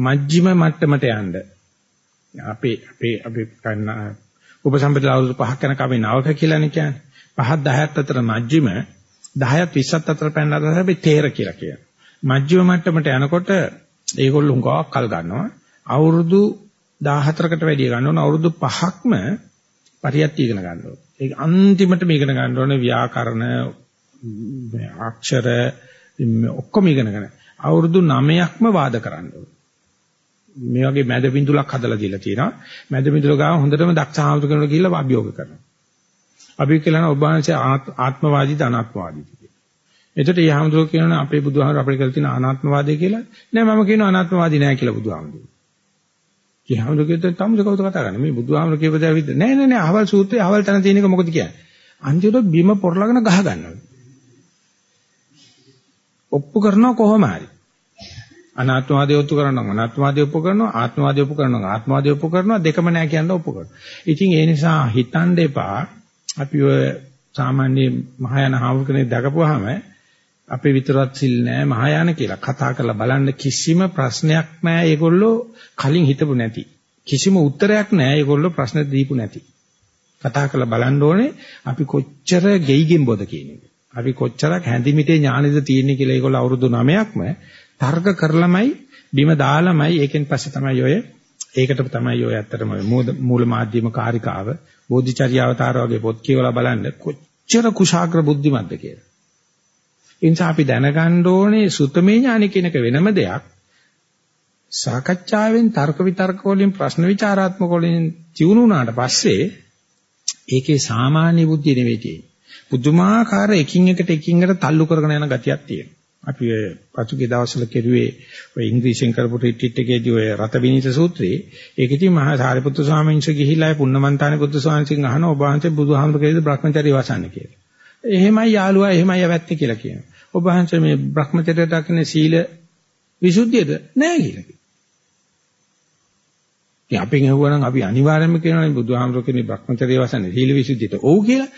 S1: මජ්ක්‍ධිම මට්ටමට යන්න අපේ අපේ අපි ගන්න උපසම්පදා අවුරුදු 5ක් යනකම් අපි නවක කියලානේ කියන්නේ 5ක් 10ක් අතර මජ්ක්‍ධිම 10ක් 20ක් අතර පැනලා තමයි අපි තේර කියලා කියන්නේ මජ්ක්‍ධිම මට්ටමට යනකොට ඒගොල්ලෝ හුඟක් කල් ගන්නවා අවුරුදු 14කට වැඩිය ගන්න ඕන අවුරුදු 5ක්ම පරියත් ඉගෙන ගන්න ඕන. ඒක අන්තිමටම ඉගෙන ගන්න ඕනේ ව්‍යාකරණ අක්ෂර ඔක්කොම ඉගෙනගෙන අවුරුදු 9ක්ම වාද කරන්න ඕන. මේ වගේ මැද බිඳුලක් හදලා දීලා තියෙනවා. මැද බිඳුල ගාව හොඳටම දක්ෂ ආමතු කෙනෙකුට ගිහිල්ලා අභියෝග කරනවා. අපි කියනවා ඔබ වහන්සේ ආත්මවාදීද අනාත්මවාදීද කියලා. එතකොට මේ ආමතුරු කියනවා අපේ බුදුහාමර අපිට කියලා තියෙන අනාත්මවාදය කියලා. නෑ මම කියනවා අනාත්මවාදී නෑ කියලා බුදුහාමතුරු. කියහමදුකෙත් තමුද කවුද කතා කරන්නේ? මේ බුදුහාමර කියපද ඇවිත් නෑ නෑ නෑ. අහවල් සූත්‍රයේ අහවල් තැන තියෙන එක මොකද කියන්නේ? අන්තිමට බිම පොරලගෙන ගහ ගන්නවා. ඔප්පු කරනවා කොහොම හරි. අනාත්මවාදී ඔප්පු කරනවා අනාත්මවාදී ඔප්පු කරනවා ආත්මවාදී ඔප්පු කරනවා ආත්මවාදී ඔප්පු කරනවා දෙකම නෑ කියන ඔප්පු කරනවා. ඉතින් ඒ නිසා හිතන්න එපා. අපි ඔය සාමාන්‍ය මහායාන හාමුදුරනේ දකපුවාම අපේ විතරවත් සිල් නෑ මහායාන කියලා. කතා කරලා බලන්න කිසිම ප්‍රශ්නයක් නෑ ඒගොල්ලෝ කලින් හිතපු නැති. කිසිම උත්තරයක් නෑ ඒගොල්ලෝ ප්‍රශ්න දීපු නැති. කතා කරලා බලන්න ඕනේ අපි කොච්චර ගෙයිගෙම්බොද කියන එක. අපි කොච්චරක් හැඳිමිටේ ඥානෙද තියෙන්නේ කියලා ඒගොල්ලෝ අවුරුදු 9ක්ම තර්ක කරලමයි බිම දාලමයි. ඒකෙන් පස්සේ තමයි ඔය ඒකට තමයි ඔය ඇත්තටම මූල මාධ්‍යම කාරිකාව බෝධිචර්යාවතාර වගේ පොත් කියවලා බලන්න කොච්චර කුශාග්‍ර බුද්ධිමත්ද කියලා ඒ නිසා අපි දැනගන්න ඕනේ සුතමේ ඥාන කියන එක වෙනම දෙයක්. සාකච්ඡාවෙන් තර්ක විතර්ක වලින් ප්‍රශ්න විචාරාත්මක වලින් ජීවුන වුණාට පස්සේ ඒකේ සාමාන්‍ය බුද්ධිය නෙවෙයි තියෙන්නේ. පුදුමාකාර එකින් එකට එකින් එකට තල්ලු කරගෙන යන ගතියක් තියෙනවා. අපි පසුගිය දවස්වල කෙරුවේ ඔය ඉංග්‍රීසියෙන් කරපු රිට්‍රීට් එකේදී ඔය රත විනීත සූත්‍රයේ ඒකෙදි මහා සාරිපුත්තු ස්වාමීන් වහන්සේ ගිහිලා පුන්නමන්තානි පුත්තු ස්වාමීන් වහන්සේ අහන ඔබ වහන්සේ බුදුහාමුදුර කෙරෙහිද භ්‍රමචර්ය වසන්නේ කියලා. එහෙමයි යාළුවා එහෙමයි යවැත්තේ කියලා කියනවා. ඔබ වහන්සේ මේ Brahmacharya දකින්න සීල විසුද්ධියද නැහැ කියලා කියනවා. ඉතින් අපෙන් ඇහුවනම් අපි අනිවාර්යයෙන්ම කියනවානේ බුදුහාමුදුර කියන්නේ Brahmacharya වසන්නේ සීල විසුද්ධියට. ඔව් කියලා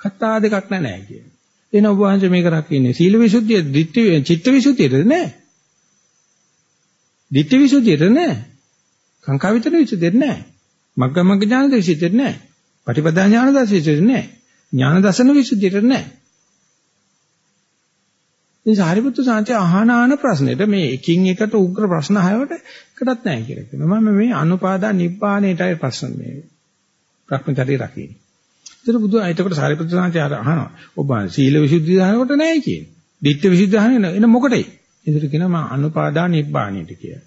S1: කතා දෙකක් නැහැ කියනවා. එන ඔබ වහන්සේ මේක රකින්නේ සීල විසුද්ධිය, ditthi චිත්ත විසුද්ධියද නැහැ. ditthi විසුද්ධියද නැහැ. කාංකා විතර විසුද්ධියද නැහැ. මග්ග මග්ග ඥාන විසුද්ධියද නැහැ. පටිපදා ඥාන දර්ශිතද නැහැ. ඥාන දර්ශන විසුද්ධියට නැහැ. ඉතින් සාරිපුත්තු සාන්ති අහන ආන ප්‍රශ්නෙට මේ එකින් එකට උග්‍ර ප්‍රශ්න හයවට එකටත් නැහැ කියලා කියනවා. මම මේ අනුපාදා නිබ්බාණයටයි ප්‍රශ්න මේ ප්‍රඥාතරි රකින්නේ. ඒතර බුදු එතකොට සාරිපුත්තු සාන්ති අහනවා. ඔබ සීල විසුද්ධිය දානකොට නැහැ කියන්නේ. ditth විසුද්ධිය දාන එන මොකටයි? ඒතර කියනවා මම අනුපාදා නිබ්බාණයට කියලා.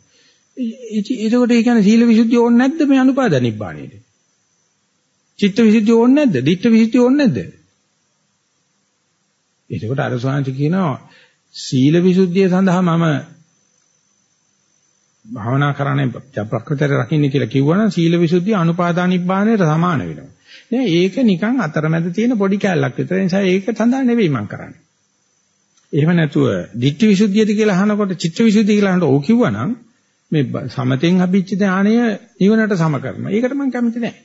S1: එතකොට ඒ කියන්නේ සීල විසුද්ධිය ඕනේ නැද්ද මේ අනුපාදා නිබ්බාණයට? චිත්ත විසුද්ධිය ඕනේ නැද්ද? ditth විසුද්ධිය ඕනේ නැද්ද? එතකොට අර ස්වාමීන් කියනවා සීල විසුද්ධිය සඳහා මම භාවනා කරන්නේ ප්‍රකෘතිය රකින්න කියලා කිව්වනම් සීල විසුද්ධිය අනුපාදා නිබ්බාණයට සමාන වෙනවා. නෑ ඒක නිකන් අතරමැද තියෙන පොඩි කැලලක් විතර. ඒ නිසා ඒක සඳහා නෙවෙයි මම කරන්නේ. එහෙම නැතුව ditthi visuddhiyද කියලා අහනකොට චිත්ත විසුද්ධිය කියලා අහනකොට ඕක කිව්වනම් මේ සමතෙන් හබිච්ච ඥානය නිවනට සම කරනවා. ඒකට මම කැමති නෑ.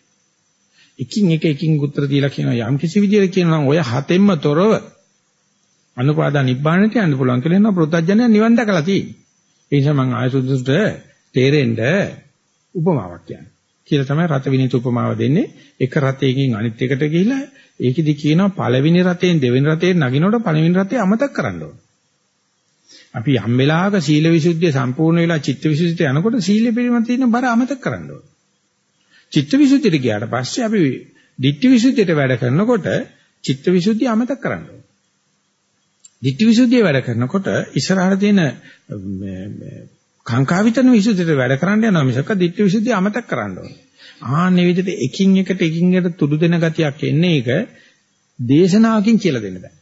S1: එකින් එක එකින් උත්තර දීලා කියනවා යම් කිසි විදියකට කියනවා ඔය හතෙන්ම තොරව අනුපාදා නිබ්බාණයට යන්න පුළුවන් කියලා එනවා ප්‍රත්‍යඥය නිවන් දැකලා තියෙන්නේ. ඒ නිසා මම ආයසුදුසුට තේරෙන්න උපමාවක් කියන්නේ. කියලා තමයි රත විනීත උපමාව දෙන්නේ. එක රතයකින් අනිත් එකට ගිහිලා ඒකෙදි කියනවා පළවෙනි රතෙන් දෙවෙනි රතේ නගිනකොට පළවෙනි රතේ අමතක කරන්න ඕන. අපි යම් වෙලාවක සීල විසුද්ධිය සම්පූර්ණ වෙලා චිත්ත විසුද්ධියට යනකොට සීල පිළිබඳ තියෙන බර අමතක කරන්න ඕන. චිත්ත විසුද්ධියට ගියාට පස්සේ අපි ditthi විසුද්ධියට වැඩ කරනකොට චිත්ත විසුද්ධිය අමතක කරන්න ඕන. ditthi විසුද්ධිය වැඩ කරනකොට ඉස්සරහට තියෙන කාංකා විතරන විසුද්ධියට වැඩ කරන්න යනවා මිසක ditthi විසුද්ධිය අමතක කරන්න ඕනේ. ආන්නේ විදිහට එකින් එකට එකින් එකට තුඩු දෙන ගතියක් එන්නේ ඒක දේශනාවකින් කියලා දෙන්න බෑ.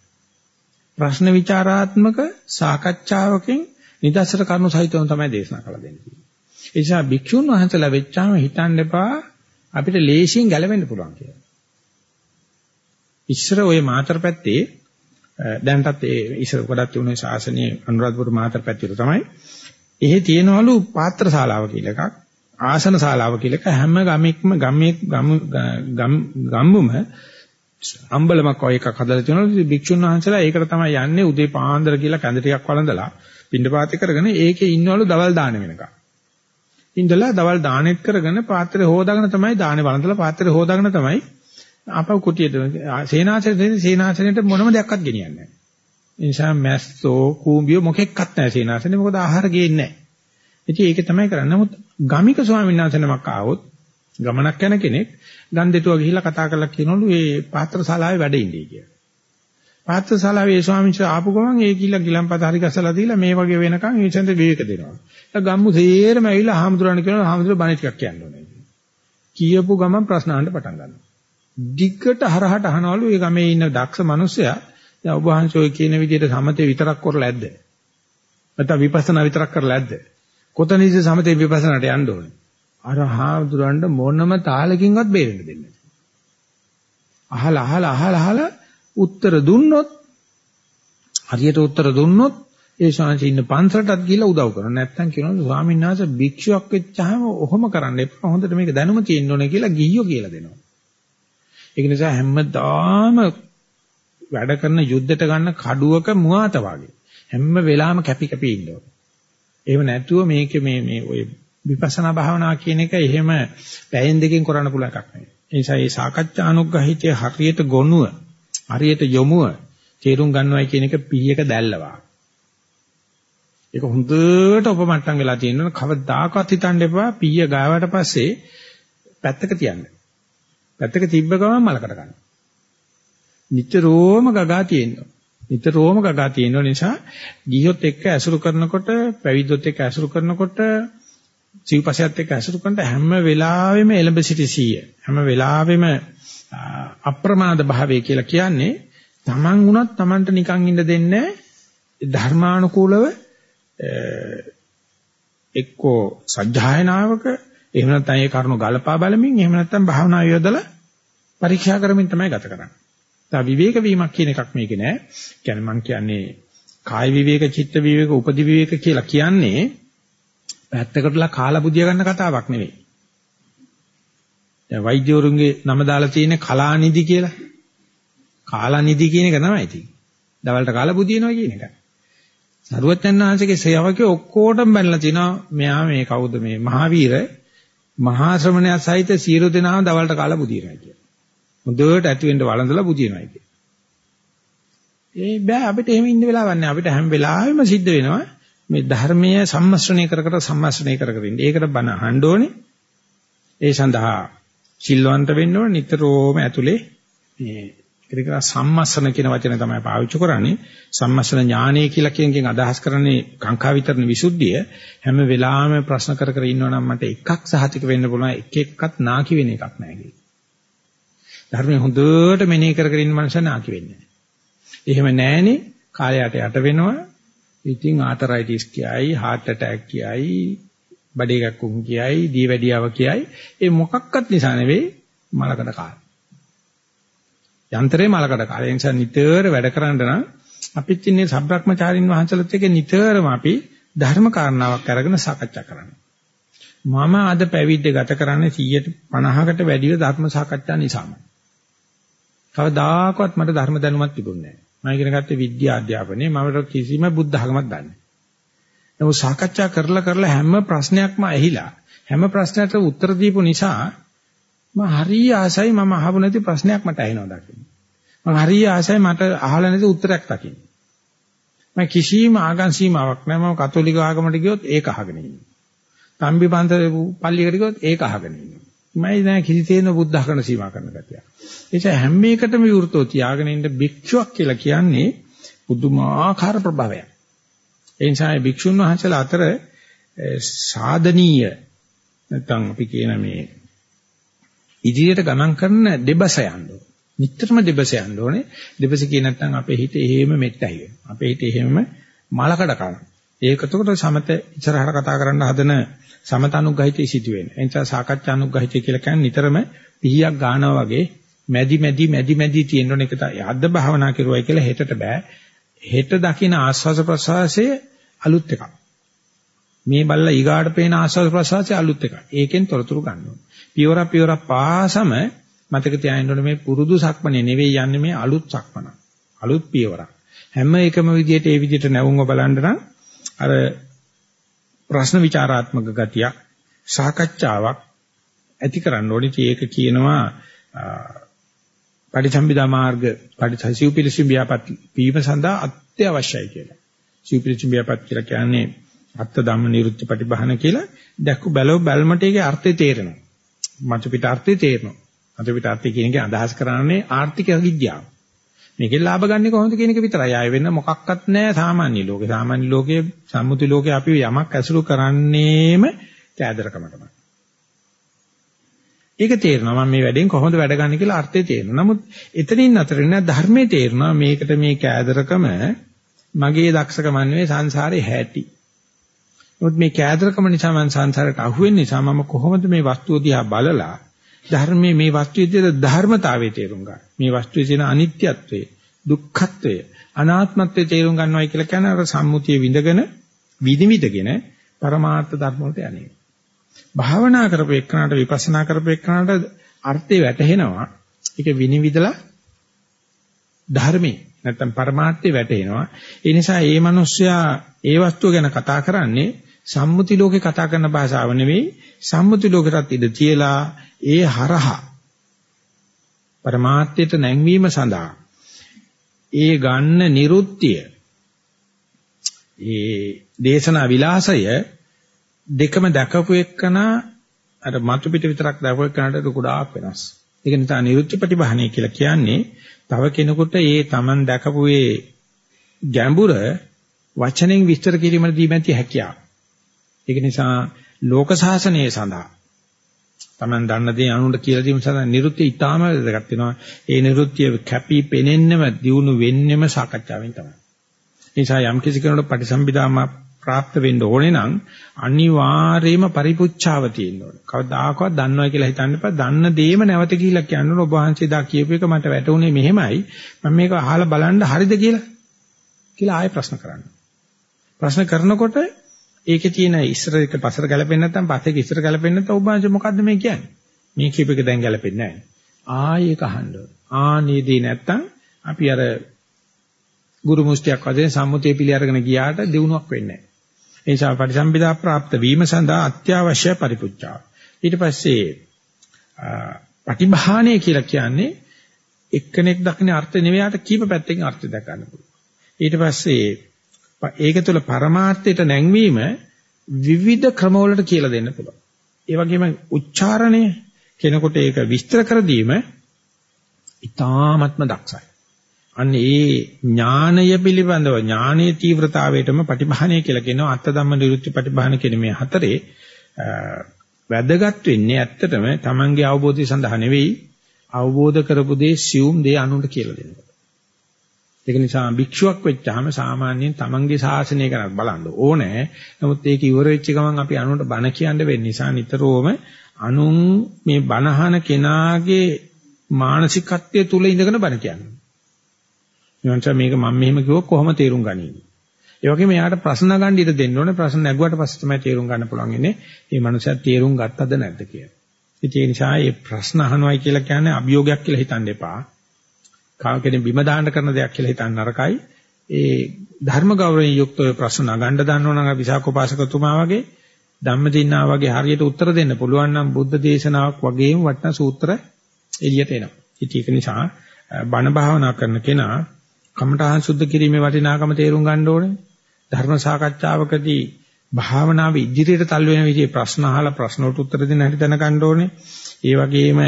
S1: ප්‍රශ්න විචාරාත්මක සාකච්ඡාවකින් නිදර්ශන කරුණු සහිතව තමයි දේශනා කළ දෙන්නේ. ඒ නිසා භික්ෂුන් වහන්සේලා වෙච්චාම හිතන්න එපා අපිට ලේසියෙන් ගැලවෙන්න පුළුවන් කියලා. ඉස්සර ওই මාතර පැත්තේ දැන්ටත් ඒ ඉස්සර ගොඩක් තිබුණේ ශාසනීය අනුරාධපුර මාතර පැත්තේ තමයි එහෙ තියෙනවලු පාත්‍ර ශාලාව කියලා එකක් ආසන ශාලාව කියලා එක හැම ගමෙක්ම ගමේ ගම් ගම්මුම අම්බලමක් වගේ එකක් හදලා තියෙනවලු භික්ෂුන් වහන්සේලා ඒකට තමයි යන්නේ උදේ පාන්දර කියලා කැඳ ටිකක් වළඳලා පින්ඩපාතේ කරගෙන ඒකේ ඉන්නවලු දවල් දාන වෙනකන් ඉඳලා දවල් දානෙත් කරගෙන පාත්‍රය හොදාගෙන තමයි දානේ වළඳලා පාත්‍රය හොදාගෙන තමයි ආපහු කුටියට සේනාසනෙට සේනාසනෙට මොනම දෙයක්වත් ගෙනියන්නේ නැහැ. ඒ නිසා මැස්සෝ කූඹියෝ මොකෙක්වත් නැහැ සේනාසනේ මොකද ආහාර ගේන්නේ නැහැ. ඉතින් ඒක තමයි කරන්නේ. නමුත් ගමික ස්වාමීන් වහන්සේ නමක් ආවොත් ගමනක් යන කෙනෙක් ගන්දෙටුව ගිහිල්ලා කතා කරලා කියනවලු මේ පාත්‍ර ශාලාවේ වැඩ ඉන්නේ කියලා. පාත්‍ර ශාලාවේ ඒ ස්වාමීන් වහන්සේ ආපු ගමන් ඒ කිල්ල ගිලම්පත හරි ගසලා දීලා මේ වගේ වෙනකන් ඒ චන්ද විවේක දෙනවා. ඒක ගම්මු සේරම ඇවිල්ලා හාමුදුරන් කියනවා හාමුදුර බණ ටිකක් කියන්න ඕනේ. කියපු ගමන් ප්‍රශ්න අහන්න පටන් ගන්නවා. දිග්ගට හරහට අහනවලු ඒ ගමේ ඉන්න දක්ෂ මිනිස්සයා දැන් ඔබ වහන්සේ ඔය කියන විදිහට සමතේ විතරක් කරලා ඇද්ද? නැත්නම් විපස්සනා විතරක් කරලා ඇද්ද? කොතනද සමතේ විපස්සනාට යන්න ඕනේ? අර හාමුදුරන්ට මොනම තාලකින්වත් බේරෙන්න දෙන්නේ නැහැ. අහලා අහලා අහලා අහලා උත්තර දුන්නොත් හරියට උත්තර දුන්නොත් ඒ ශාන්ති ඉන්න පන්සලටත් ගිහිල්ලා උදව් කරනවා. නැත්තම් කියනවා ස්වාමීන් වහන්සේ භික්ෂුවක් වෙච්චාම ඔහොම කරන්න එපා. හොඳට මේක දැනුම තියෙන්න ඕනේ කියලා ගිහියෝ කියලා දෙනවා. ඒක නිසා හැමදාම වැඩ කරන යුද්ධයට ගන්න කඩුවක මුවාත වගේ හැම වෙලාවෙම කැපි කැපි ඉන්න ඕනේ. එහෙම නැතුව මේක මේ මේ ඔය විපස්සනා භාවනා කියන එක එහෙම පැයෙන් දෙකෙන් කරන්න පුළුවන් එකක් නෙවෙයි. ඒ නිසා මේ සාකච්ඡා අනුග්‍රහිතය හරියට ගොනුව හරියට යොමුව තේරුම් ගන්නවයි කියන එක පීයක දැල්ලවා. ඒක හොඳට උපමට්ටම් වෙලා තියෙනවා. කවදාකවත් හිතන්න එපා පීය ගාවට පස්සේ පැත්තක තියන්න. පැත්තක තිබ්බ ගමන් මලකට ගන්න. නිතරම ගගා තියෙනවා. නිතරම ගගා තියෙන නිසා ගියොත් එක්ක ඇසුරු කරනකොට පැවිද්දොත් එක්ක ඇසුරු කරනකොට සිව්පසයත් එක්ක ඇසුරු කරනකොට හැම වෙලාවෙම එලඹ සිටි සීය හැම වෙලාවෙම අප්‍රමාද භාවය කියලා කියන්නේ Taman වුණත් Tamanට නිකන් ඉන්න දෙන්නේ ධර්මානුකූලව එක්කෝ සත්‍යයනාවක එහෙම නැත්නම් ඒ කරුණු ගලපා බලමින් එහෙම නැත්නම් භාවනා යොදලා පරීක්ෂා කරමින් තමයි ගත කරන්නේ. දා විවේක වීමක් කියන එකක් මේකේ නෑ. කියන්නේ මම කියන්නේ කාය විවේක, චිත්ත විවේක, උපදි විවේක කියලා කියන්නේ පැත්තකටලා කාලා බුදිය ගන්න කතාවක් නෙවෙයි. දැන් වෛද්‍යවරුන්ගේ නම දාලා තියෙන කලානිදි කියලා. කාලානිදි කියන එක තමයි තියෙන්නේ. දවල්ට කාලා බුදිනවා කියන එක. සරුවචන්හන්සේගේ සේවකේ ඔක්කොටම බැලලා තිනවා මෙයා මේ කවුද මේ මහාවීර මහා ශ්‍රමණයා සහිත සියලු දෙනාම දවල්ට කාලා බුදිනවා කියලා. හොඳට ඇති වෙන්න වළඳලා බුදිනවා කියලා. ඒ බෑ අපිට එහෙම ඉන්න වෙලාවක් නෑ. අපිට හැම වෙලාවෙම සිද්ධ වෙනවා මේ ධර්මයේ සම්මස්රණය කර කර සම්මස්රණය කර කර ඉන්න. ඒකට බණ අහන්න ඕනේ. ඒ සඳහා සිල්වන්ත වෙන්න ඕනේ නිතරම ඇතුලේ මේ ඒක සම්මස්සන කියන වචනේ තමයි පාවිච්චි කරන්නේ. සම්මස්සන ඥානය කියලා කියන එකෙන් අදහස් කරන්නේ කාංකා විතරන විසුද්ධිය. හැම වෙලාවෙම ප්‍රශ්න කර කර ඉන්නවා නම් මට එකක් සහතික වෙන්න පුළුවන් එක එක්කත් නාකි වෙන එකක් නැහැ කියලා. ධර්මයේ හොඳට මෙනෙහි කර කර ඉන්න මනස නාකි වෙන්නේ නැහැ. එහෙම නැහෙනේ කාලයට යට වෙනවා. ඉතින් ආතරයිටිස් කියයි, heart attack කියයි, බඩේ ගැක්කුම් කියයි, දී වැඩියව කියයි. ඒ මොකක්වත් නිසා නෙවෙයි මලකඩ කාල. යන්ත්‍රේ මලකඩ කාල. ඒ නිසා නිතර වැඩ කරන්න නම් අපිත් ඉන්නේ සබ්‍රක්‍මචාරින් වහන්සේලත් එක්ක නිතරම අපි ධර්ම කාරණාවක් අරගෙන සාකච්ඡා කරනවා. මම අද පැවිද්ද ගත කරන්නේ 150කට වැඩිව ධර්ම සාකච්ඡා නිසාමයි. කවදාකවත් මට ධර්ම දැනුමක් තිබුණේ නැහැ. මම ඉගෙන ගත්තේ විද්‍යා අධ්‍යාපනයේ මම කිසිම බුද්ධ ධර්මයක් දන්නේ නැහැ. නමුත් සාකච්ඡා කරලා කරලා හැම ප්‍රශ්නයක්ම ඇහිලා හැම ප්‍රශ්නයකට උත්තර දීපු නිසා මම හරිය ආසයි මම අහපු නැති ප්‍රශ්නයක් මට ඇහෙනවා දකින්න. මම හරිය ආසයි මට අහලා නැති උත්තරයක් දකින්න. මම කිසිම ආගම් සීමාවක් නැහැ. මම කතෝලික ආගමට ගියොත් ඒක අහගෙන ඉන්නවා. තම්බි පන්ත පල්ලියකට ගියොත් ඒක අහගෙන ඉන්නවා. මම නෑ කිසි තේන බුද්ධ කරන සීමා කරන ගතිය. ඒ හැම එකටම විවෘතව තියාගෙන ඉන්න භික්ෂුවක් කියලා කියන්නේ පුදුමාකාර ප්‍රභාවයක්. ඒ නිසා භික්ෂුන් වහන්සේලා අතර සාධනීය නැත්නම් අපි කියන මේ ඉදිරියට ගමන් කරන දෙබස යන්න නිතරම දෙබස යන්න ඕනේ. දෙබස කිය නැත්නම් අපේ හිත එහෙම මෙත්තයි වෙනවා. අපේ හිත එහෙම මලකඩ කරනවා. ඒක එතකොට සමත ඉස්සරහට කතා කරන්න හදන සමතනුග්‍රහිතය සිදු වෙනවා. ඒ නිසා සාකච්ඡානුග්‍රහිතය කියලා කියන්නේ නිතරම පිහියක් ගන්නවා වගේ මැදි මැදි මැදි මැදි තියෙන එක තමයි. අද්ද භාවනා කරුවයි කියලා හෙටට බෑ. හෙට දකින ආස්වාස ප්‍රසවාසයේ අලුත් එකක්. මේ බල්ලා ඊගාට පේන ආස්වාද ප්‍රසවාසයේ අලුත් එකක්. ඒකෙන් තොරතුරු ගන්න ඕනේ. පියවර පියවර පාසම මතක තියාගන්න ඕනේ මේ පුරුදු සක්මනේ නෙවෙයි යන්නේ මේ අලුත් සක්මන. අලුත් පියවරක්. හැම එකම විදිහට ඒ විදිහට නැවුම්ව බලන්න නම් අර ප්‍රශ්න විචාරාත්මක ගතියක් සාකච්ඡාවක් ඇති කරන්න ඕනේ. ඒක කියනවා පටිසම්භිදා මාර්ග පටිසසිව්පිලිසිම් ව්‍යාපත් වීම සඳහා අත්‍යවශ්‍යයි කියලා. සිව්පිලිසිම් ව්‍යාපත් කියලා කියන්නේ අත්ත ධම්ම නිරුත්ති පටිභාන කියලා දැක්කු බැලුව බැලමට ඒකේ අර්ථය තේරෙනවා. මතු පිට අර්ථය තේරෙනවා. මතු පිට අර්ථය කියන එක අදහස් කරන්නේ ආර්ථික විද්‍යාව. මේකෙන් ලාභ ගන්න කොහොමද කියන එක විතරයි. ආයෙ වෙන මොකක්වත් නැහැ සාමාන්‍ය ලෝකේ. සාමාන්‍ය ලෝකයේ සම්මුති ලෝකේ අපි යමක් ඇසුරු කරන්නේම කෑදරකමටමයි. ඒක තේරෙනවා මම මේ වැඩෙන් කොහොමද වැඩ ගන්න කියලා අර්ථය තේරෙනවා. නමුත් එතනින් අතරින් නෑ ධර්මයේ තේරෙනවා මේකට මේ කෑදරකම මගේ දක්ෂකම නෙවෙයි සංසාරේ හැටි. නමුත් මේ කෑදරකම නිසා මම සංසාරයට අහු වෙන නිසා මම කොහොමද මේ වස්තුව දිහා බලලා ධර්මයේ මේ වස්තුවේ ධර්මතාවයේ තේරුම් ගන්න. මේ වස්තුවේ තියෙන අනිත්‍යත්වය, දුක්ඛත්වය, අනාත්මත්වය තේරුම් ගන්නවයි කියලා කියන අර සම්මුතිය විඳගෙන විනිවිදගෙන පරමාර්ථ ධර්ම වලට යන්නේ. භාවනා කරපු එක්කනට විපස්සනා කරපු එක්කනට අර්ථය වැටහෙනවා. ඒක විනිවිදලා ධර්මයේ නැත්තම් පරමාර්ථය වැටෙනවා. ඒ නිසා මේ මිනිස්සයා ඒ වස්තුව ගැන කතා කරන්නේ සම්මුති ලෝකේ කතා කරන භාෂාව නෙවෙයි සම්මුති ලෝකෙටත් ඉඳ තියලා ඒ හරහා પરමාර්ථයට නැංවීම සඳහා ඒ ගන්න නිරුත්තිය ඒ දේශනා විලාසය දෙකම දැකපු එකන අර මතු පිට විතරක් දැකපු එකනට ගොඩාක් වෙනස්. ඒක නිසා නිරුත්ති ප්‍රතිබහණය කියලා කියන්නේ තව කෙනෙකුට ඒ Taman දැකපු ඒ ගැඹුර වචනෙන් විස්තර කිරීමට දීමැති හැකියාව. ඒක නිසා ලෝක සාසනයේ සඳහා Taman දන්න දේ අනුන්ට කියලා දීම සඳහා නිරුත්ති ඊටාම වැදගත් වෙනවා. ඒ නිරුත්තිය කැපී පෙනෙන්නම දියුණු වෙන්නෙම සාකච්ඡාවෙන් තමයි. ඒ නිසා යම් කිසි කෙනෙකුට පටිසම්භිදාම પ્રાપ્ત වෙන්න ඕනේ නම් අනිවාර්යයෙන්ම පරිපුච්ඡාව තියෙන්න ඕනේ. කවදාකවත් දන්නවයි කියලා හිතන්න එපා. දන්න දේම නැවත කියලා කියන්න ඕන. ඔබ වහන්සේ දා කියපු එක මට වැටුනේ මෙහෙමයි. මම මේක අහලා බලන්න හරිද කියලා කියලා ආයෙ ප්‍රශ්න කරන්න. ප්‍රශ්න කරනකොට ඒකේ තියෙන ඉස්සර එක පස්සට ගැලපෙන්නේ නැත්නම් පස්සේ ඉස්සර ගැලපෙන්නේ නැත්නම් ඔබ වහන්සේ මොකද්ද මේ කියන්නේ? මේ කියප එක දැන් ගැලපෙන්නේ නැහැ. ආයෙ ඒක අහන්න ඕන. ආනේදී නැත්නම් අපි අර ගුරු මුස්තියක් වශයෙන් සම්මුතිය පිළි අරගෙන ගියාට දිනුවක් වෙන්නේ නැහැ. ඒ නිසා පරිසම්පදා પ્રાપ્ત වීම සඳහා අත්‍යවශ්‍ය පරිපුච්ඡාව. ඊට පස්සේ පටිභාණය කියලා කියන්නේ එක්කෙනෙක් දකින්න අර්ථ නෙවෙයිට කීප පැත්තකින් අර්ථ දක්වන්න පුළුවන්. ඊට පස්සේ ඒක තුළ පරමාර්ථයට නැංවීම විවිධ ක්‍රමවලට කියලා දෙන්න පුළුවන්. ඒ වගේම උච්චාරණය කෙනෙකුට ඒක විස්තර කර දීම ඊ타ත්ම දක්ෂයි. අන්න ඒ ඥානය පිළිබඳව ඥානයේ තීව්‍රතාවයටම පටිභාණය කියලා කියනවා අත්ත ධම්ම නිරුත්ති පටිභාණ කියන මේ හතරේ වැදගත් වෙන්නේ ඇත්තටම Tamange අවබෝධය සඳහා නෙවෙයි අවබෝධ කරපු දේ සියුම් දේ අනුන්ට කියලා දෙනවා. ඒක නිසා භික්ෂුවක් වෙච්චාම සාමාන්‍යයෙන් තමන්ගේ ශාසනය ගැන බලන්න ඕනේ. නමුත් ඒක ඉවර වෙච්ච ගමන් අපි අනුන්ට බණ කියන්න වෙන්න නිසා නිතරම අනුන් මේ බණහන කෙනාගේ මානසිකත්වයේ තුල ඉඳගෙන බණ කියන්නේ. එවන්ට මේක මම මෙහෙම කිව්වොත් කොහොම තේරුම් ගනින්නේ? ඒ වගේම එයාට ප්‍රශ්න ගන්න ඉඩ දෙන්න ඕනේ. ප්‍රශ්න නැගුවට පස්සේ තමයි තේරුම් ගන්න පුළුවන් ඉන්නේ. මේ මනුස්සයා තේරුම් ගත්තද නැද්ද කියලා. ඒ නිසා මේ ප්‍රශ්න අහනවයි කියලා කියන්නේ අභියෝගයක් කියලා හිතන්න එපා. කාගෙන් බිම දාන්න කරන දෙයක් කියලා හිතන්න නරකයි. ඒ ධර්ම ගෞරවයෙන් යුක්තව ප්‍රශ්න නගන්න දන්නවනම් විසාකෝපාසකතුමා වගේ ධම්මදින්නා වගේ හරියට උත්තර දෙන්න පුළුවන් නම් බුද්ධ දේශනාවක් වගේම වටිනා සූත්‍ර එළියට එනවා. ඉතින් ඒක නිසා බණ භාවනා කරන කෙනා කමඨහං සුද්ධ කිරීමේ වටිනාකම තේරුම් ගන්න ඕනේ. ධර්ම සාකච්ඡාවකදී භාවනාව ඉදිරියට තල් වෙන විදිහේ ප්‍රශ්න අහලා ප්‍රශ්න වලට උත්තර දෙන්න හැටි දැනගන්න ඕනේ. ඒ වගේම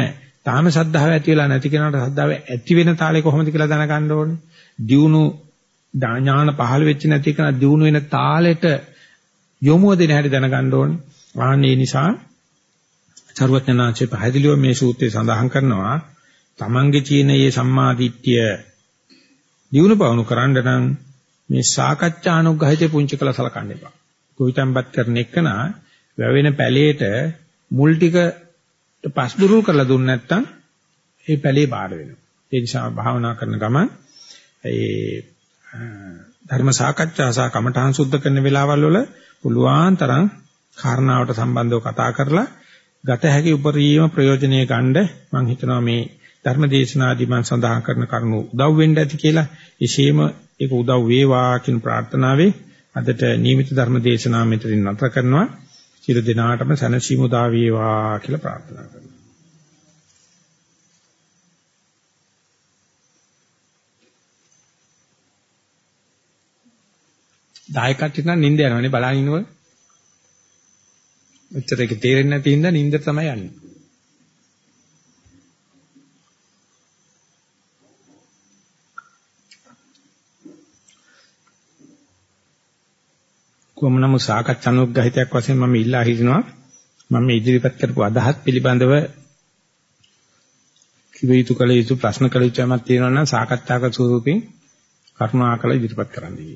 S1: තාම සද්ධාව ඇති වෙලා නැති කෙනාට සද්ධාව ඇති වෙන තාලේ කොහොමද කියලා දැනගන්න ඕනේ. දියුණු ඥාන පහළ වෙච්ච නැති කෙනා දියුණු වෙන තාලෙට යොමුව දෙන හැටි දැනගන්න ඕනේ. ආන්නේ නිසා චරවඥාචේ පහදලිව මේ සූත්‍රය සඳහන් කරනවා තමන්ගේ චීන මේ සම්මාදිට්ඨිය දියුණු පවණු කරන්න නම් මේ සාකච්ඡා අනුග්‍රහිතේ පුංචි කළ සලකන්න එපා. කුවිතම්පත් කරන එකනා වැවෙන පැලේට මුල් ටික පස්බුරුල් කරලා දුන්නේ නැත්නම් ඒ පැලේ බාර වෙනවා. ඒ නිසා භාවනා කරන ගමන් ඒ ධර්ම සාකච්ඡා සහ කමඨාන් සුද්ධ කරන වෙලාවල් වල පුළුවන් තරම් කාරණාවට සම්බන්ධව කතා කරලා ගත හැකි උපරිම ප්‍රයෝජනීය ගන්න මම හිතනවා මේ ධර්ම දේශනාදී මම සඳහන් කරන කරුණු උදව් වෙන්න ඇති කියලා එසේම ඒක උදව් වේවා කියන ප්‍රාර්ථනාවේ අදට නියමිත ධර්ම දේශනාව මෙතනින් නතර කරනවා චිර දිනාටම සනසීමු උදා වේවා කියලා ප්‍රාර්ථනා කරනවා දායකත්වයට නම් නිින්ද යනවනේ බලන් ඉන්නකොට. උත්තර එක තේරෙන්නේ නැති හින්දා නිින්ද තමයි යන්නේ. කොහොම නමුත් සාකච්ඡානුග්‍රහිතයක් වශයෙන් මම ඉල්ලා හිටිනවා මම ඉදිරිපත් කරපු අදහස් පිළිබඳව කිව යුතු කළ යුතු ප්‍රශ්න කළ යුතු යමක් තියෙනවා නම් සාකච්ඡාක ස්වරූපයෙන් කරුණාකර ඉදිරිපත් කරන්න දී.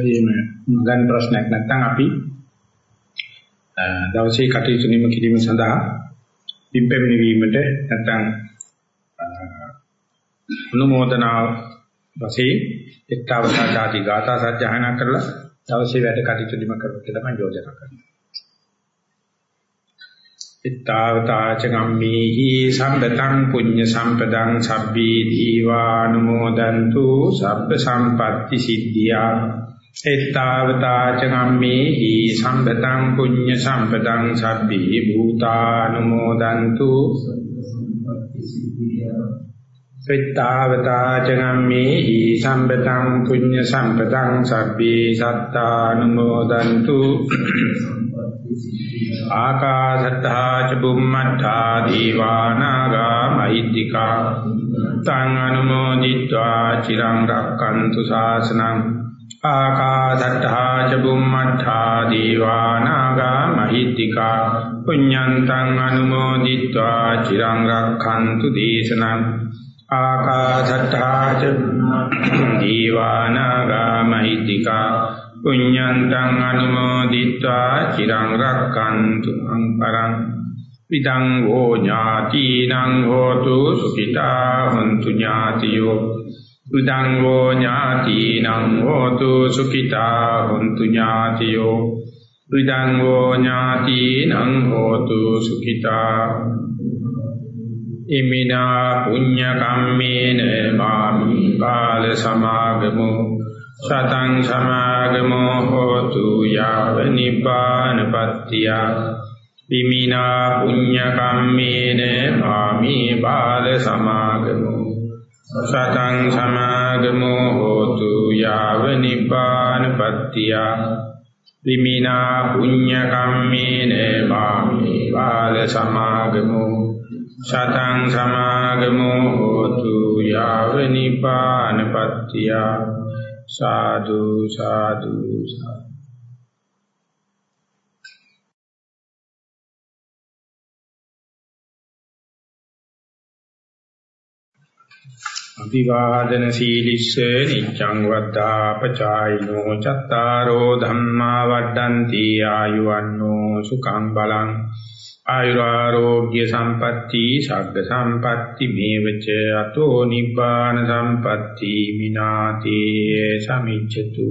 S1: එහෙම ගන්න ප්‍රශ්නයක් නැත්නම් අපි දවසේ කටයුතු නිම කිරීම සඳහා පිම්පෙමිණි වීමට නැත්නම් අනුමೋದනා වශයෙන් එක්තාවතාචාති ගාථා සජ්ජහායනා කරලා දවසේ වැඩ කටයුතු නිම කරමු කියලා මම යෝජනා කරනවා. එත්තාවතාච ගම්මේහි සම්පතං පුඤ්ඤ සම්පදං සබ්බී දීවානුමෝදන්තු සබ්බ සම්පatti සිද්ධියා එත්තාවතාච ගම්මේහි සම්පතං පුඤ්ඤ සම්පතං සබ්බේ භූතානුමෝදන්තු එත්තාවතාච ගම්මේහි සම්පතං පුඤ්ඤ සම්පතං සබ්බේ සත්තානුමෝදන්තු ආකාශත්තා ච බුම්මත්තා දීවානාගා මහිද්దికා තං අනුමෝදිත්වා චිරං රක්칸තු ශාසනං ආකාදට්ඨා ච බුම්මට්ඨා දීවානාගා මහිත්‍තිකා පුඤ්ඤන්තං අනුමෝදිත්වා චිරං රක්ඛන්තු දේශනං ආකාදට්ඨා ච දීවානාගා මහිත්‍තිකා පුඤ්ඤන්තං අනුමෝදිත්වා චිරං රක්ඛන්තු අංපරං විදං වූ ඥාතිනං හෝතු සුඛිතා හොන්තු ඥාතියෝ විදං ෝ ඥාතිනං හෝතු සුඛිතා හොන්තු ඥාතියෝ. විදං ෝ ඥාතිනං හෝතු සුඛිතා. ඉමිනා පුඤ්ඤ කම්මේන මාමි කාල සමාගමෝ. සතං සමාගමෝ හෝතු යාව නිපානපත්තිය විමිනා පුඤ්ඤ කම්මේන ආමි බාල සමාගමෝ. සතං සමාගමෝ හෝතු යාව නිපානපත්තිය විමිනා පුඤ්ඤ කම්මේන ආමි බාල සමාගමෝ සතං සමාගමෝ හෝතු යාව නිපානපත්තිය සාදු සාදු සාදු අභිවාදන සීලිස්ස නිච්ඡං වද්දා පචායිනෝ චත්තාරෝ ධම්මා වඩ්ඩಂತಿ ආයුවන්නෝ සුඛං බලං ආයුරාෝග්‍ය සම්පatti ශබ්ද සම්පatti මේවච අතෝ නිබ්බාන සම්පatti මිනාතේ සමිච්ඡතු